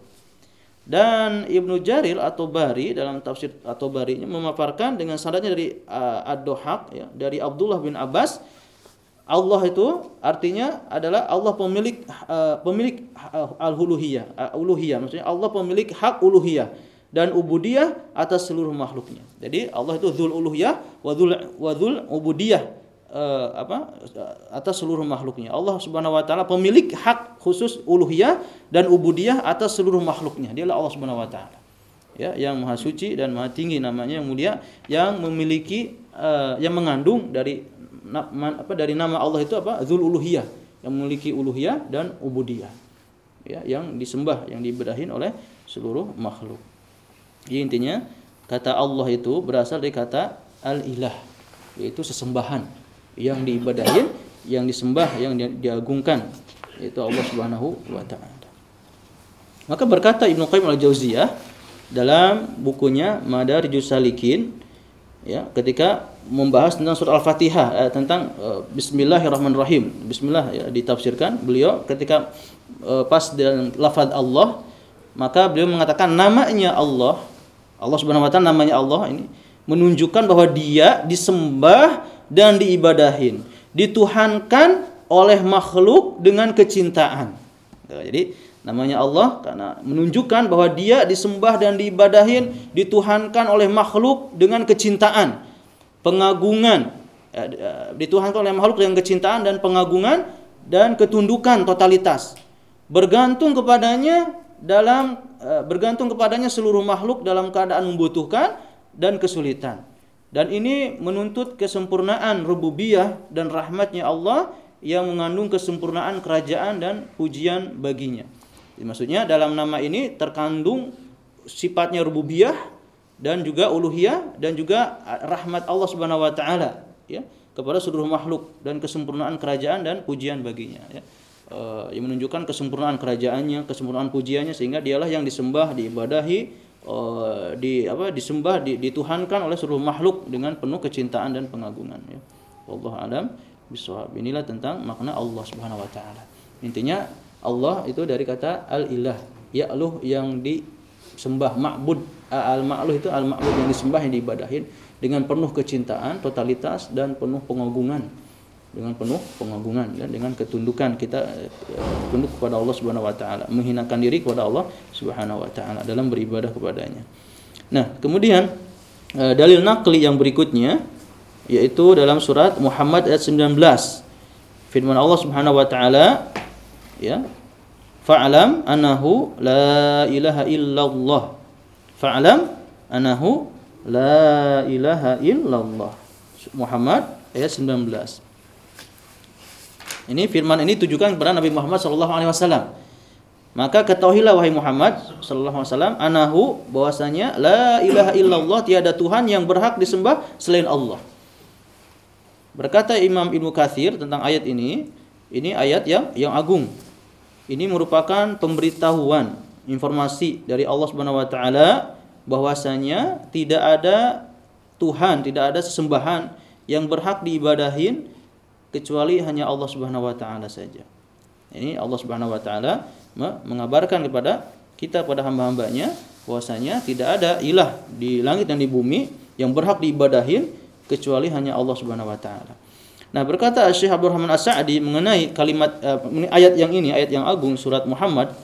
Dan Ibnu Jarir atau Bari dalam tafsir atau Barinya memaparkan dengan sanadnya dari uh, Ad-Dohak ya, dari Abdullah bin Abbas Allah itu artinya adalah Allah pemilik uh, pemilik uh, al-uluhiyah, uh, uluhiyah maksudnya Allah pemilik hak uluhiyah dan ubudiyah atas seluruh makhluknya. Jadi Allah itu dzul uluhiyah wa dzul wa dzul ubudiyah uh, apa atas seluruh makhluknya. Allah Subhanahu wa taala pemilik hak khusus uluhiyah dan ubudiyah atas seluruh makhluknya. Dialah Allah Subhanahu wa taala. Ya, yang maha suci dan maha tinggi namanya yang mulia yang memiliki uh, yang mengandung dari apa dari nama Allah itu apa? Zul uluhiyah, yang memiliki uluhiyah dan ubudiyah. Ya, yang disembah, yang dibedahin oleh seluruh makhluk. Jadi intinya kata Allah itu berasal dari kata al-ilah, yaitu sesembahan yang diibadahin, yang disembah, yang diagungkan yaitu Allah Subhanahu wa taala. Maka berkata Ibnu Qayyim al-Jauziyah dalam bukunya Madarijus Salikin ya ketika membahas tentang surah Al-Fatihah eh, tentang eh, bismillahirrahmanirrahim. Bismillah ya, ditafsirkan beliau ketika eh, pas dengan lafaz Allah maka beliau mengatakan namanya Allah Allah Subhanahu wa taala namanya Allah ini menunjukkan bahwa dia disembah dan diibadahin, dituhankan oleh makhluk dengan kecintaan. Jadi namanya Allah karena menunjukkan bahwa dia disembah dan diibadahin, dituhankan oleh makhluk dengan kecintaan, pengagungan, eh, eh, dituhankan oleh makhluk dengan kecintaan dan pengagungan dan ketundukan totalitas. Bergantung kepadanya dalam eh, bergantung kepadanya seluruh makhluk dalam keadaan membutuhkan dan kesulitan. Dan ini menuntut kesempurnaan rububiyah dan rahmatnya Allah yang mengandung kesempurnaan kerajaan dan pujian baginya. Maksudnya dalam nama ini terkandung sifatnya rububiyah dan juga uluhiyah dan juga rahmat Allah Subhanahu wa taala ya kepada seluruh makhluk dan kesempurnaan kerajaan dan pujian baginya ya. Uh, yang menunjukkan kesempurnaan kerajaannya, kesempurnaan pujiannya sehingga dialah yang disembah, diibadahi, uh, di apa disembah di, dituhankan oleh seluruh makhluk dengan penuh kecintaan dan pengagungan ya. Allah alam bisawab. Inilah tentang makna Allah Subhanahu wa taala. Intinya Allah itu dari kata al-ilah, ya'luh yang disembah, ma'bud al-ma'luh itu al-ma'bud yang disembah yang diibadahin dengan penuh kecintaan, totalitas dan penuh pengagungan. Dengan penuh pengagungan dan dengan ketundukan kita eh, tunduk kepada Allah Subhanahu wa taala, menghinakan diri kepada Allah Subhanahu wa taala dalam beribadah kepadanya. Nah, kemudian eh, dalil nakli yang berikutnya yaitu dalam surat Muhammad ayat 19. Firman Allah Subhanahu wa taala ya. Fa'lam annahu la ilaha illallah. Fa'lam annahu la ilaha illallah. Muhammad ayat 19. Ini firman ini tujukan kepada Nabi Muhammad sallallahu alaihi wasallam. Maka ketahuilah wahai Muhammad sallallahu alaihi wasallam anahu bahwasanya la ilaha illallah tiada tuhan yang berhak disembah selain Allah. Berkata Imam Ibnu Katsir tentang ayat ini, ini ayat yang yang agung. Ini merupakan pemberitahuan informasi dari Allah Subhanahu wa taala bahwasanya tidak ada Tuhan, tidak ada sesembahan yang berhak diibadahin kecuali hanya Allah Subhanahu wa taala saja. Ini Allah Subhanahu wa taala mengabarkan kepada kita pada hamba-hambanya bahwasanya tidak ada ilah di langit dan di bumi yang berhak diibadahin kecuali hanya Allah Subhanahu wa taala. Nah, berkata Syekh Abdul Rahman As-Sa'di mengenai kalimat uh, ayat yang ini, ayat yang agung surat Muhammad,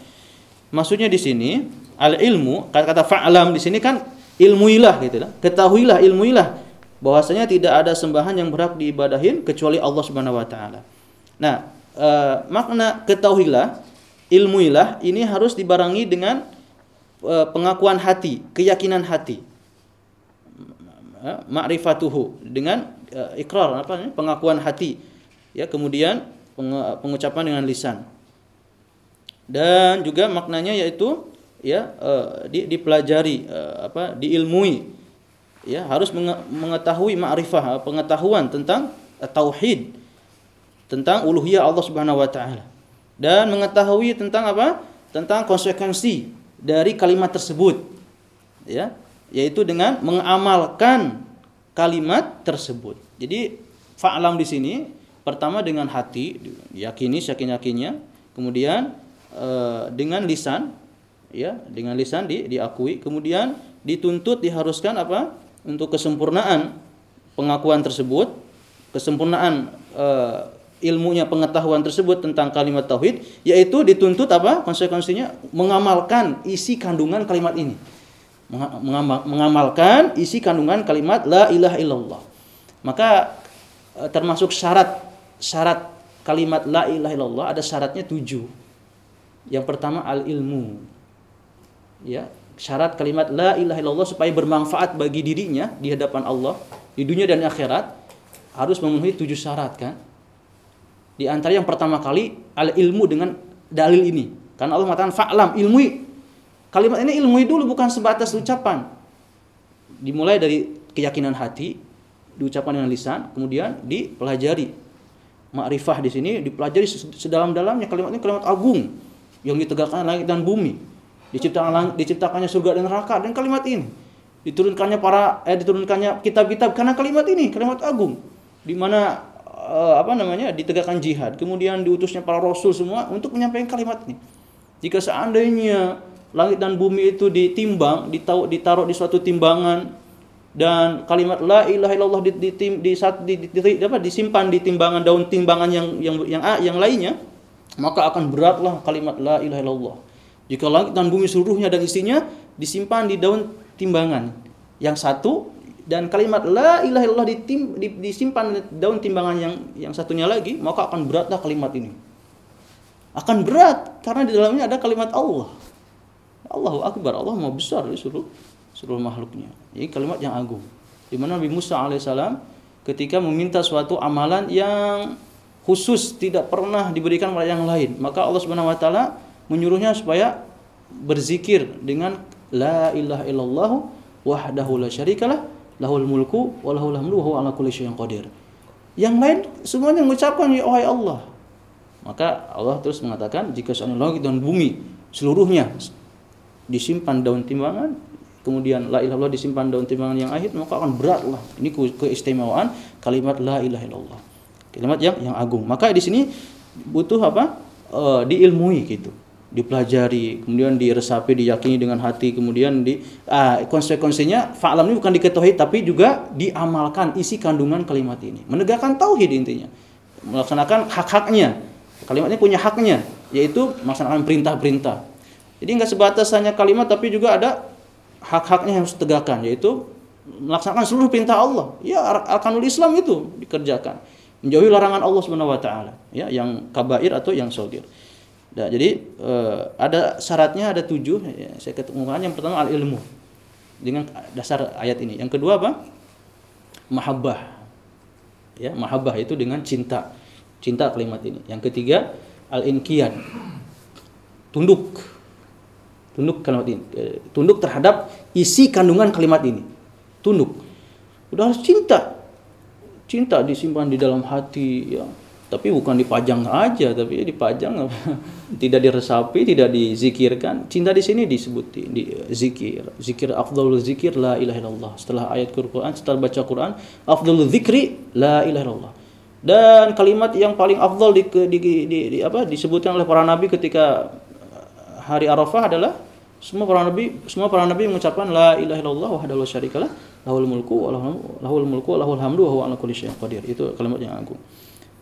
maksudnya di sini al ilmu kata-kata fa'lam di sini kan ilmuilah gitu lah. Ketahuilah, ilmuilah bahwasanya tidak ada sembahan yang berhak diibadahin kecuali Allah Subhanahu wa taala. Nah, uh, makna ketahuilah, ilmuilah ini harus dibarengi dengan uh, pengakuan hati, keyakinan hati. Ma'rifatuhu dengan ikrar apa ini pengakuan hati. Ya kemudian pengucapan dengan lisan. Dan juga maknanya yaitu ya uh, di, dipelajari uh, apa diilmui. Ya harus mengetahui ma'rifah pengetahuan tentang uh, tauhid tentang uluhiyah Allah Subhanahu wa taala. Dan mengetahui tentang apa? Tentang konsekuensi dari kalimat tersebut. Ya yaitu dengan mengamalkan kalimat tersebut jadi fa'lam di sini pertama dengan hati yakini yakin-yakinnya, kemudian e, dengan lisan ya, dengan lisan di, diakui, kemudian dituntut diharuskan apa? untuk kesempurnaan pengakuan tersebut, kesempurnaan e, ilmunya pengetahuan tersebut tentang kalimat tauhid yaitu dituntut apa? Konsekuensinya mengamalkan isi kandungan kalimat ini. Mengamalkan isi kandungan kalimat la ilaha illallah maka e, termasuk syarat syarat kalimat la ilaha illallah ada syaratnya tujuh. Yang pertama al ilmu. Ya, syarat kalimat la ilaha illallah supaya bermanfaat bagi dirinya di hadapan Allah di dunia dan akhirat harus memenuhi tujuh syarat kan. Di antara yang pertama kali al ilmu dengan dalil ini. Karena Allah mengatakan fa'lam ilmui. Kalimat ini ilmui dulu bukan sebatas ucapan. Dimulai dari keyakinan hati, diucapkan dengan lisan, kemudian dipelajari. Ma'rifah di sini dipelajari sedalam-dalamnya kalimat ini kalimat agung yang ditegakkan langit dan bumi. Diciptakan diciptakannya surga dan neraka dan kalimat ini diturunkannya para eh diturunkannya kitab-kitab karena kalimat ini kalimat agung di mana eh, apa namanya ditegakkan jihad kemudian diutusnya para rasul semua untuk menyampaikan kalimat ini jika seandainya langit dan bumi itu ditimbang ditaruh, ditaruh di suatu timbangan dan kalimat la ilaha illallah di, di, di, di, di, di, apa, disimpan di timbangan daun timbangan yang yang yang yang lainnya maka akan beratlah kalimat la ilaha illallah. Jika langit dan bumi seluruhnya dan isinya disimpan di daun timbangan yang satu dan kalimat la ilaha illallah ditim, di, disimpan di daun timbangan yang yang satunya lagi maka akan beratlah kalimat ini. Akan berat karena di dalamnya ada kalimat Allah. Allahu Akbar Allah mau besar disuruh seluruh makhluknya. Ini kalimat yang agung. Di mana Nabi Musa alaihissalam ketika meminta suatu amalan yang khusus tidak pernah diberikan oleh yang lain, maka Allah Subhanahu wa taala menyuruhnya supaya berzikir dengan la ilaha illallah wahdahu la syarikalah lahul mulku wa lahul hamdu wa ala kulli syai'in qadir. Yang lain semuanya mengucapkan ya Allah. Maka Allah terus mengatakan jika seandainya langit dan bumi seluruhnya disimpan daun timbangan kemudian la ilaha illallah disimpan daun timbangan yang akhir maka akan berat lah ini keistimewaan kalimat la ilaha illallah kalimat yang yang agung maka di sini butuh apa e, diilmui gitu dipelajari, kemudian diresapi, diyakini dengan hati, kemudian di ah, konsekuensinya fa'lam ini bukan diketahui tapi juga diamalkan isi kandungan kalimat ini. Menegakkan tauhid intinya. Melaksanakan hak-haknya. Kalimat ini punya haknya, yaitu melaksanakan perintah-perintah. Jadi nggak sebatas hanya kalimat tapi juga ada hak-haknya harus tegakkan, yaitu melaksanakan seluruh perintah Allah. Ya arkanul Islam itu dikerjakan. Menjauhi larangan Allah Subhanahu wa taala, ya yang kabair atau yang sogir. Nah, jadi uh, ada syaratnya ada tujuh. Ya, saya ketemukan yang pertama al ilmu dengan dasar ayat ini. Yang kedua apa? Mahabbah. Ya, mahabbah itu dengan cinta. Cinta kalimat ini. Yang ketiga al inkian Tunduk. Tunduk kalimat ini. Eh, tunduk terhadap isi kandungan kalimat ini. Tunduk. Udah harus cinta. Cinta disimpan di dalam hati ya tapi bukan dipajang aja tapi dipajang tidak diresapi tidak dizikirkan cinta di sini disebut di zikir zikir afdalul zikir la ilaha illallah setelah ayat Quran setelah baca Quran afdalul zikri la ilaha illallah dan kalimat yang paling afdal di, di, di, di apa disebutkan oleh para nabi ketika hari Arafah adalah semua para nabi semua para nabi mengucapkan la ilaha illallah wahdahu la syarikalah lahul mulku wa lahul mulku wa lahul hamdu wa huwa ala kulli syai'in qadir itu kalimat yang agung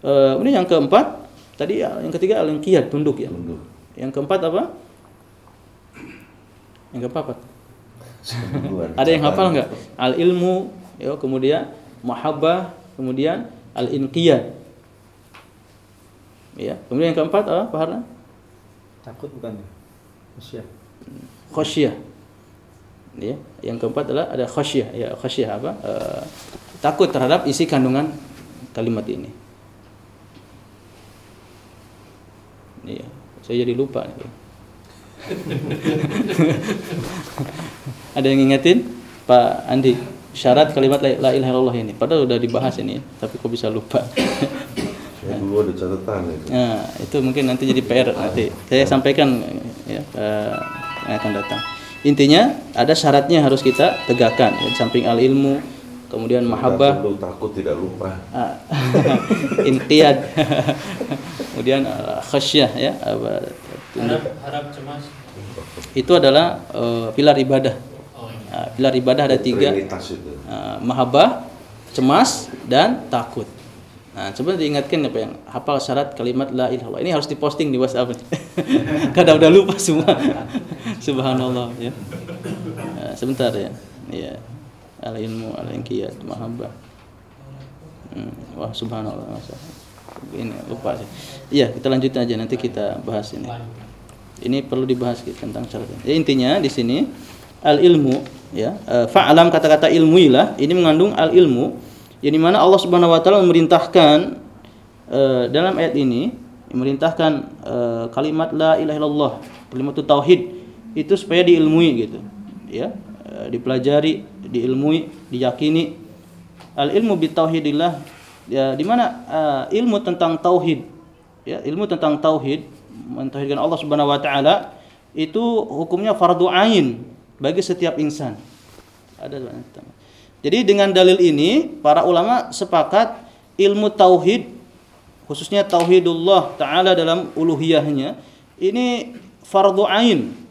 Uh, kemudian yang keempat, tadi yang ketiga al-inqiyad, tunduk ya. Tunduk. Yang keempat apa? Yang keempat apa? Ada yang hafal nggak? Al ilmu, ya, kemudian mahabbah, kemudian al inqiyad. Ya, kemudian yang keempat apa, Pak Harna?
Takut bukan? Khasyah.
Ya, yang keempat adalah ada khasyah. Ya, khasyah apa? Uh, takut terhadap isi kandungan kalimat ini. Iya, saya jadi lupa. Ada yang ngingetin Pak Andi syarat kalimat la ilaha illallah ini padahal udah dibahas ini tapi kok bisa lupa
ya, dulu ada catatan itu.
Nah, itu mungkin nanti jadi PR nanti. Saya sampaikan ya yang akan datang. Intinya ada syaratnya harus kita tegakkan ya, samping al ilmu kemudian mahabbah.
takut tidak lupa. Ah,
inqiyad. Kemudian uh, khasyah ya
harap, harap cemas.
Itu adalah uh, pilar ibadah. Oh, iya. uh, pilar ibadah ada tiga. Uh, mahabbah cemas dan takut Nah, coba diingatkan apa yang hafal syarat kalimat la ilaha. Ini harus diposting di WhatsApp. Kadang udah lupa semua. Subhanallah ya. Nah, sebentar ya. Ya al ilmu al inqiyad mahabbah hmm. wah subhanallah ini lupa sih iya kita lanjutin aja nanti kita bahas ini ini perlu dibahas tentang syarat ya, intinya di sini al ilmu ya uh, fa'alam kata-kata ilmuilah ini mengandung al ilmu yang mana Allah Subhanahu wa taala memerintahkan uh, dalam ayat ini memerintahkan uh, kalimat la ilaha illallah kalimat tauhid itu supaya diilmui gitu ya uh, dipelajari diilmui, diyakini. Al ilmu bitauhidillah ya di mana uh, ilmu tentang tauhid ya ilmu tentang tauhid mentauhidkan Allah Subhanahu wa taala itu hukumnya fardu ain bagi setiap insan. Ada Jadi dengan dalil ini para ulama sepakat ilmu tauhid khususnya tauhidullah taala dalam uluhiyahnya ini fardu ain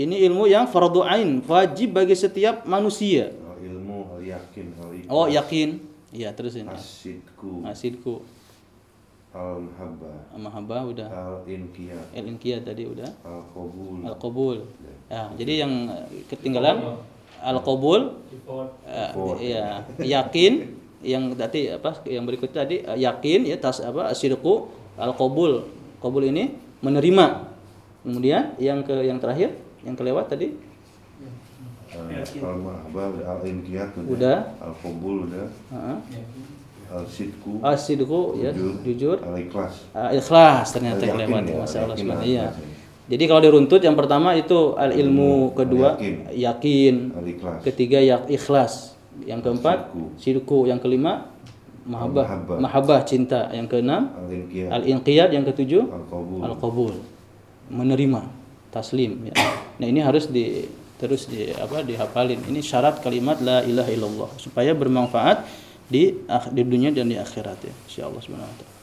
ini ilmu yang fardu ain, wajib bagi setiap manusia.
Oh, ilmu hal yakin, hal
ikhlas. Oh, yakin. Iya, terus ini.
Asidku.
Asidku.
Al mahabbah.
Al mahabbah udah.
Al inqiyad.
Al inqiyad tadi udah.
Al qabul.
Al qabul. Ya, jadi yang ketinggalan al qabul. Uh, ya, yakin yang tadi apa yang berikut tadi uh, yakin ya tas apa asidku al qabul. Qabul ini menerima. Kemudian yang ke yang terakhir yang kelewat tadi?
Al inqiyat
udah.
Al qabul udah.
Uh-huh.
al sidku
al sidku ya jujur.
al ikhlas
al ikhlas ternyata yang kelewat ya, masalah sebenarnya iya jadi kalau diruntut yang pertama itu al ilmu kedua yakin, yakin.
Al ikhlas.
ketiga ya ikhlas yang keempat sidku yang kelima mahabbah mahabbah cinta yang keenam al inqiyad yang ketujuh al qabul menerima taslim ya. Nah, ini harus di terus di apa dihafalin. Ini syarat kalimat la ilaha illallah supaya bermanfaat di di dunia dan di akhirat ya. Insyaallah subhanahu wa taala.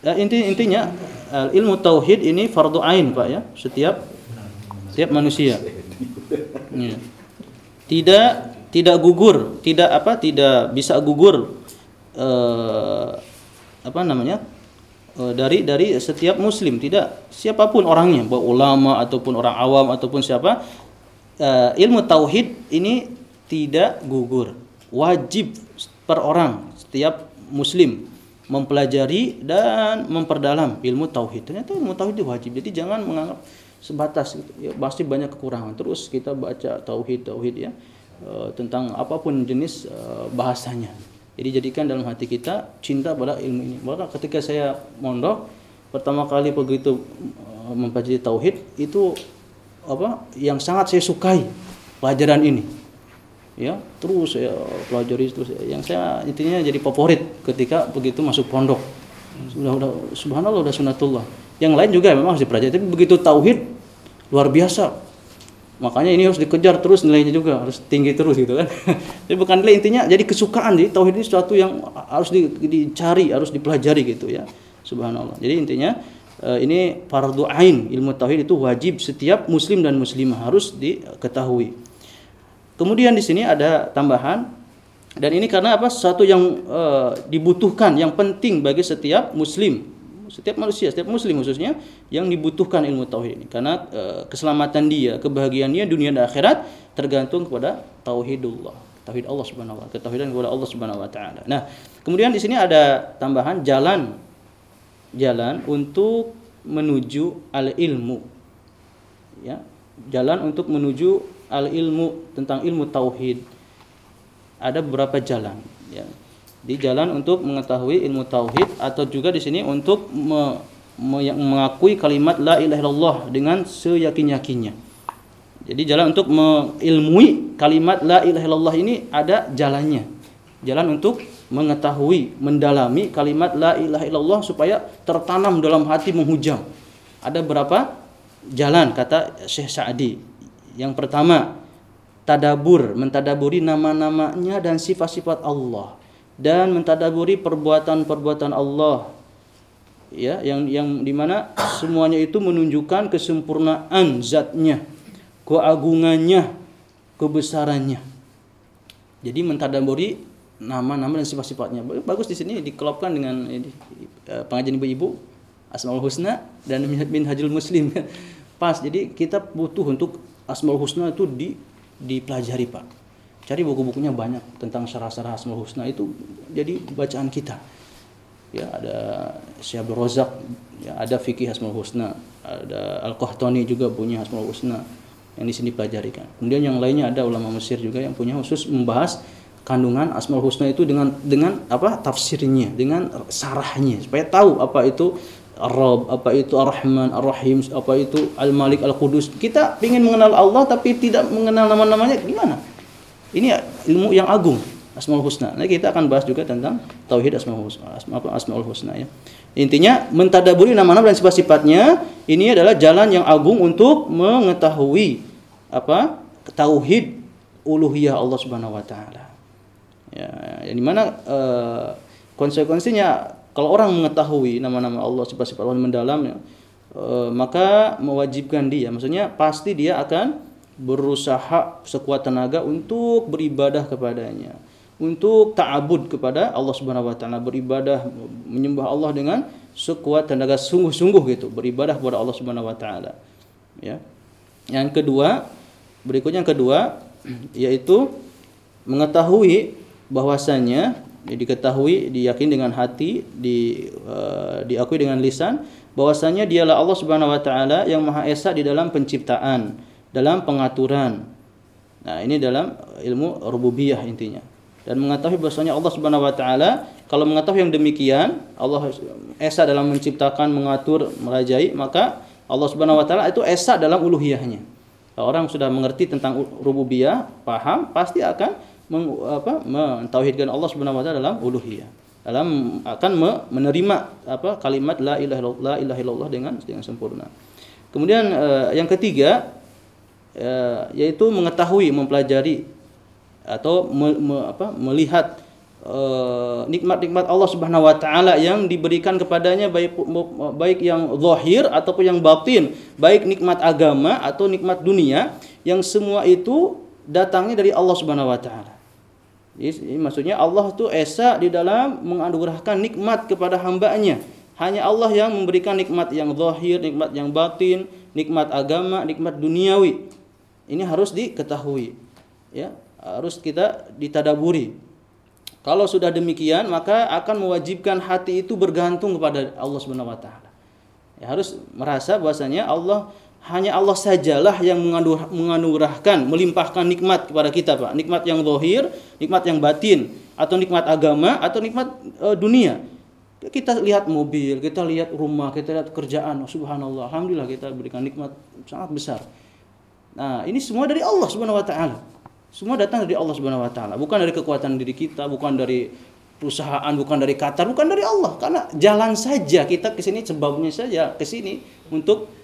Ya, inti intinya eh, ilmu tauhid ini fardu ain Pak ya, setiap setiap manusia. Ya. Tidak tidak gugur, tidak apa tidak bisa gugur eh, apa namanya? dari dari setiap muslim, tidak siapa pun orangnya, baik ulama ataupun orang awam ataupun siapa eh, ilmu tauhid ini tidak gugur. Wajib per orang setiap muslim mempelajari dan memperdalam ilmu tauhid. Ternyata ilmu tauhid itu wajib. Jadi jangan menganggap sebatas gitu. Ya, pasti banyak kekurangan. Terus kita baca tauhid tauhid ya eh, tentang apa pun jenis eh, bahasanya. Jadi jadikan dalam hati kita cinta pada ilmu ini. Maka ketika saya mondok pertama kali begitu eh, mempelajari tauhid itu apa yang sangat saya sukai pelajaran ini ya terus saya pelajari terus yang saya intinya jadi favorit ketika begitu masuk pondok. Sudah udah subhanallah udah sunatullah. Yang lain juga memang harus dipelajari tapi begitu tauhid luar biasa. Makanya ini harus dikejar terus nilainya juga harus tinggi terus gitu kan. Tapi bukan nilai intinya jadi kesukaan. Jadi tauhid ini sesuatu yang harus di- dicari harus dipelajari gitu ya. Subhanallah. Jadi intinya eh, ini fardu ain ilmu tauhid itu wajib setiap muslim dan muslimah harus diketahui Kemudian di sini ada tambahan dan ini karena apa? Sesuatu yang eh, dibutuhkan, yang penting bagi setiap muslim, setiap manusia, setiap muslim khususnya yang dibutuhkan ilmu tauhid ini. Karena eh, keselamatan dia, kebahagiaannya dunia dan akhirat tergantung kepada tauhidullah, tauhid Allah Subhanahu wa taala, ketauhidan kepada Allah Subhanahu wa taala. Nah, kemudian di sini ada tambahan jalan jalan untuk menuju al ilmu. Ya, jalan untuk menuju al ilmu tentang ilmu tauhid. Ada beberapa jalan ya. Di jalan untuk mengetahui ilmu tauhid atau juga di sini untuk me- me- mengakui kalimat la ilaha illallah dengan seyakin-yakinnya. Jadi jalan untuk mengilmui kalimat la ilaha illallah ini ada jalannya. Jalan untuk mengetahui mendalami kalimat la ilaha illallah supaya tertanam dalam hati menghujam. Ada berapa jalan kata Syekh Sa'di yang pertama, tadabur, mentadaburi nama-namanya dan sifat-sifat Allah dan mentadaburi perbuatan-perbuatan Allah. Ya, yang yang di mana semuanya itu menunjukkan kesempurnaan zatnya, keagungannya, kebesarannya. Jadi mentadaburi nama-nama dan sifat-sifatnya. Bagus di sini dikelopkan dengan eh, pengajian ibu-ibu Asmaul Husna dan Minhajul Muslim. Pas. Jadi kita butuh untuk Asmaul Husna itu di dipelajari, Pak. Cari buku-bukunya banyak tentang syarah-syarah Asmaul Husna itu jadi bacaan kita. Ya, ada Syekh Abdul Razak, ya, ada fikih Asmaul Husna, ada Al-Qahtani juga punya Asmaul Husna yang di sini pelajari kan. Kemudian yang lainnya ada ulama Mesir juga yang punya khusus membahas kandungan Asmaul Husna itu dengan dengan apa tafsirnya, dengan sarahnya supaya tahu apa itu Ar-Rabb, apa itu Ar-Rahman, Ar-Rahim, apa itu Al-Malik, Al-Qudus. Kita ingin mengenal Allah tapi tidak mengenal nama-namanya gimana? Ini ilmu yang agung, Asmaul Husna. Nah, kita akan bahas juga tentang tauhid Asmaul Husna, Asma, apa, Asmaul Husna ya. Intinya mentadaburi nama-nama dan sifat-sifatnya ini adalah jalan yang agung untuk mengetahui apa? tauhid uluhiyah Allah Subhanahu wa taala. Ya, yang di mana eh, konsekuensinya kalau orang mengetahui nama-nama Allah sifat-sifat Allah mendalam ya, eh, maka mewajibkan dia. Maksudnya pasti dia akan berusaha sekuat tenaga untuk beribadah kepadanya. Untuk ta'abud kepada Allah Subhanahu wa taala. Beribadah menyembah Allah dengan sekuat tenaga sungguh-sungguh gitu. Beribadah kepada Allah Subhanahu wa taala. Ya. Yang kedua berikutnya yang kedua yaitu mengetahui bahwasanya ya, diketahui diyakini dengan hati di uh, diakui dengan lisan bahwasanya dialah Allah Subhanahu wa taala yang maha esa di dalam penciptaan dalam pengaturan. Nah ini dalam ilmu rububiyah intinya. Dan mengetahui bahwasanya Allah Subhanahu wa taala kalau mengetahui yang demikian Allah esa dalam menciptakan mengatur merajai maka Allah Subhanahu wa taala itu esa dalam uluhiyahnya. Kalau orang sudah mengerti tentang rububiyah paham pasti akan meng, apa, mentauhidkan Allah Subhanahu wa taala dalam uluhiyah. Dalam akan me, menerima apa kalimat la ilaha illallah, la ilaha illallah dengan dengan sempurna. Kemudian eh, yang ketiga eh, yaitu mengetahui, mempelajari atau me, me, apa, melihat eh, nikmat-nikmat Allah Subhanahu wa taala yang diberikan kepadanya baik baik yang zahir ataupun yang batin, baik nikmat agama atau nikmat dunia yang semua itu datangnya dari Allah Subhanahu wa taala. Maksudnya Allah itu esa di dalam menganugerahkan nikmat kepada hambanya. Hanya Allah yang memberikan nikmat yang zahir, nikmat yang batin, nikmat agama, nikmat duniawi. Ini harus diketahui. Ya, harus kita ditadaburi. Kalau sudah demikian, maka akan mewajibkan hati itu bergantung kepada Allah Subhanahu wa taala. Ya, harus merasa bahwasanya Allah hanya Allah sajalah yang menganugerahkan, melimpahkan nikmat kepada kita, Pak. Nikmat yang zahir, nikmat yang batin, atau nikmat agama, atau nikmat e, dunia. Kita lihat mobil, kita lihat rumah, kita lihat kerjaan. Oh, subhanallah, alhamdulillah kita berikan nikmat sangat besar. Nah, ini semua dari Allah Subhanahu wa taala. Semua datang dari Allah Subhanahu wa taala, bukan dari kekuatan diri kita, bukan dari perusahaan, bukan dari Qatar, bukan dari Allah. Karena jalan saja kita ke sini sebabnya saja ke sini untuk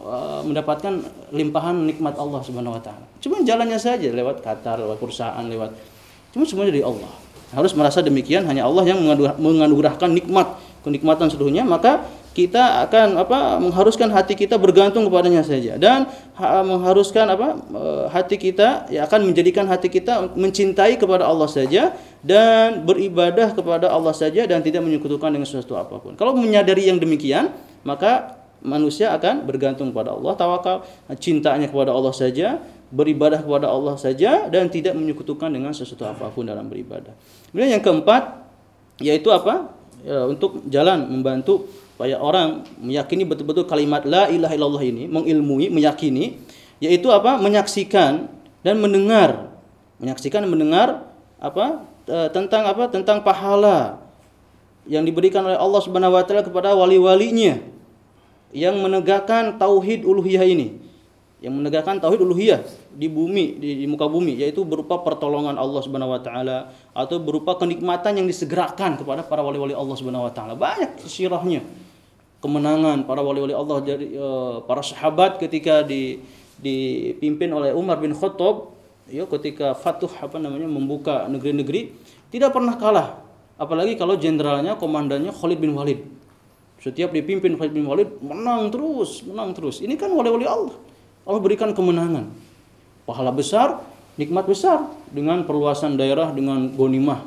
uh, mendapatkan limpahan nikmat Allah Subhanahu wa taala. Cuma jalannya saja lewat Qatar, lewat perusahaan, lewat cuma semuanya dari Allah. Harus merasa demikian hanya Allah yang menganugerahkan nikmat, kenikmatan seluruhnya, maka kita akan apa mengharuskan hati kita bergantung kepadanya saja dan ha, mengharuskan apa e, hati kita ya akan menjadikan hati kita mencintai kepada Allah saja dan beribadah kepada Allah saja dan tidak menyekutukan dengan sesuatu apa pun. Kalau menyadari yang demikian, maka manusia akan bergantung kepada Allah, tawakal, cintanya kepada Allah saja, beribadah kepada Allah saja dan tidak menyekutukan dengan sesuatu apa pun dalam beribadah. Kemudian yang keempat yaitu apa? Ya, untuk jalan membantu supaya orang meyakini betul-betul kalimat la ilaha illallah ini, mengilmui, meyakini, yaitu apa? menyaksikan dan mendengar. Menyaksikan dan mendengar apa? E, tentang apa? tentang pahala yang diberikan oleh Allah Subhanahu wa taala kepada wali-walinya yang menegakkan tauhid uluhiyah ini yang menegakkan tauhid uluhiyah di bumi di, di muka bumi yaitu berupa pertolongan Allah Subhanahu wa taala atau berupa kenikmatan yang disegerakan kepada para wali-wali Allah Subhanahu wa taala. Banyak sirahnya. Kemenangan para wali-wali Allah dari uh, para sahabat ketika di dipimpin oleh Umar bin Khattab ya ketika Fatuh apa namanya membuka negeri-negeri tidak pernah kalah apalagi kalau jenderalnya komandannya Khalid bin Walid setiap dipimpin Khalid bin Walid menang terus menang terus ini kan wali-wali Allah Allah berikan kemenangan. Pahala besar, nikmat besar dengan perluasan daerah dengan gonimah.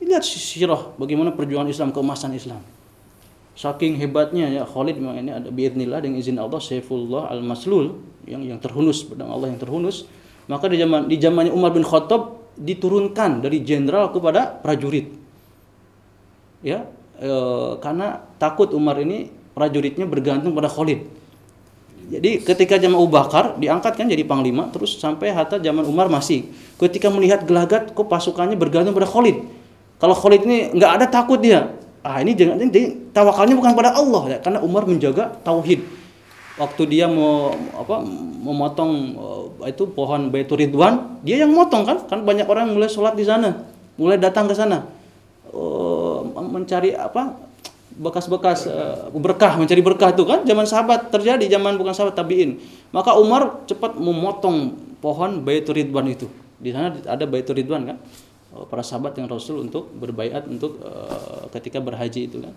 Lihat sirah bagaimana perjuangan Islam keemasan Islam. Saking hebatnya ya Khalid memang ini ada biidnillah dengan izin Allah Saifullah Al-Maslul yang yang terhunus pedang Allah yang terhunus. Maka di zaman di zamannya Umar bin Khattab diturunkan dari jenderal kepada prajurit. Ya, e, karena takut Umar ini prajuritnya bergantung pada Khalid jadi ketika zaman Abu Bakar diangkat kan jadi panglima terus sampai hatta zaman Umar masih. Ketika melihat gelagat kok pasukannya bergantung pada Khalid. Kalau Khalid ini nggak ada takut dia. Ah ini jangan ini tawakalnya bukan pada Allah ya karena Umar menjaga tauhid. Waktu dia mau apa memotong uh, itu pohon Baitur Ridwan, dia yang motong kan? Kan banyak orang mulai sholat di sana, mulai datang ke sana. Uh, mencari apa bekas-bekas uh, berkah mencari berkah itu kan zaman sahabat terjadi zaman bukan sahabat tabiin. Maka Umar cepat memotong pohon Baitur Ridwan itu. Di sana ada Baitur Ridwan kan? Eh, para sahabat yang Rasul untuk berbaiat untuk uh, ketika berhaji itu kan.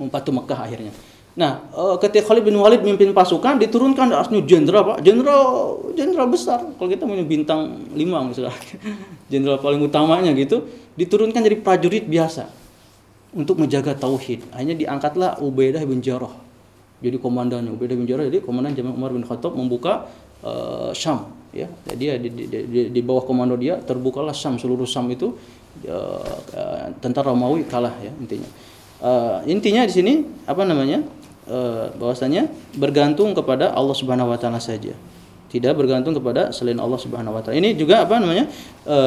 Umpatu Mekah akhirnya nah uh, ketika Khalid bin Walid memimpin pasukan diturunkan asli jenderal pak jenderal jenderal besar kalau kita punya bintang lima misalnya jenderal paling utamanya gitu diturunkan jadi prajurit biasa untuk menjaga tauhid. Hanya diangkatlah Ubaidah bin Jarrah. Jadi komandannya Ubaidah bin Jarrah jadi komandan zaman Umar bin Khattab membuka uh, Syam ya. Jadi di, di, di, di bawah komando dia terbukalah Syam seluruh Syam itu uh, uh, tentara Romawi kalah ya intinya. Uh, intinya di sini apa namanya? Uh, bahwasanya bergantung kepada Allah Subhanahu wa taala saja tidak bergantung kepada selain Allah Subhanahu wa taala. Ini juga apa namanya? E,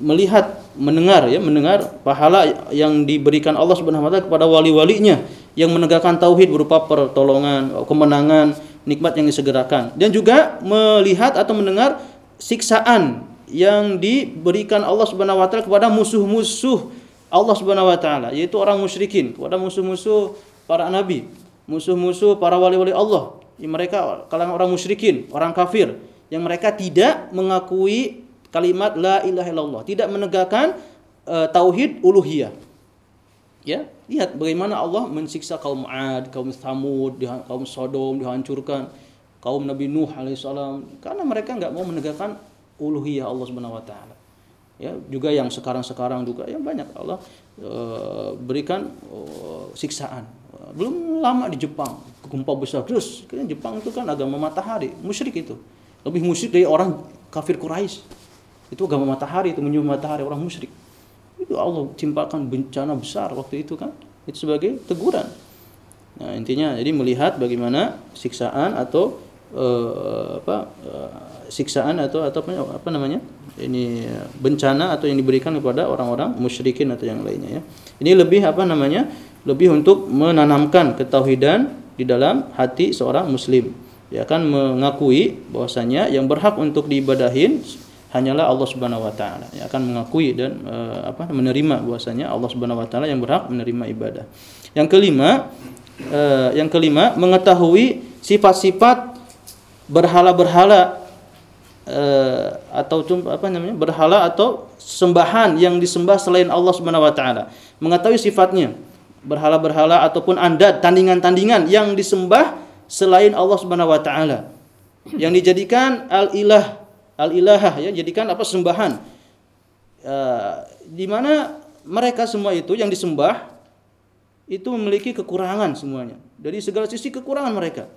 melihat, mendengar ya, mendengar pahala yang diberikan Allah Subhanahu wa taala kepada wali-walinya yang menegakkan tauhid berupa pertolongan, kemenangan, nikmat yang disegerakan dan juga melihat atau mendengar siksaan yang diberikan Allah Subhanahu wa taala kepada musuh-musuh Allah Subhanahu wa taala, yaitu orang musyrikin, kepada musuh-musuh para nabi, musuh-musuh para wali-wali Allah mereka kalangan orang musyrikin, orang kafir yang mereka tidak mengakui kalimat la ilaha illallah, tidak menegakkan eh, tauhid uluhiyah. Ya, lihat bagaimana Allah mensiksa kaum Ad, kaum diha- kaum Sodom dihancurkan, kaum Nabi Nuh alaihissalam karena mereka nggak mau menegakkan uluhiyah Allah Subhanahu wa taala. Ya, juga yang sekarang-sekarang juga yang banyak Allah eh, berikan eh, siksaan. Belum lama di Jepang, gempa besar terus. Kan Jepang itu kan agama matahari, musyrik itu. Lebih musyrik dari orang kafir Quraisy. Itu agama matahari itu menyembah matahari orang musyrik. Itu Allah timpakan bencana besar waktu itu kan. Itu sebagai teguran. Nah, intinya jadi melihat bagaimana siksaan atau eh, apa eh, siksaan atau atau apa, apa namanya? ini eh, bencana atau yang diberikan kepada orang-orang musyrikin atau yang lainnya ya. Ini lebih apa namanya? Lebih untuk menanamkan ketauhidan di dalam hati seorang muslim. Dia akan mengakui bahwasanya yang berhak untuk diibadahin hanyalah Allah Subhanahu wa taala. Dia akan mengakui dan eh, apa menerima bahwasanya Allah Subhanahu wa taala yang berhak menerima ibadah. Yang kelima eh, yang kelima mengetahui sifat-sifat berhala-berhala eh, atau apa namanya berhala atau sembahan yang disembah selain Allah Subhanahu wa taala. Mengetahui sifatnya berhala-berhala ataupun andad tandingan-tandingan yang disembah selain Allah Subhanahu wa taala. Yang dijadikan al-ilah, al-ilahah ya, jadikan apa sembahan. Eh, di mana mereka semua itu yang disembah itu memiliki kekurangan semuanya. Dari segala sisi kekurangan mereka.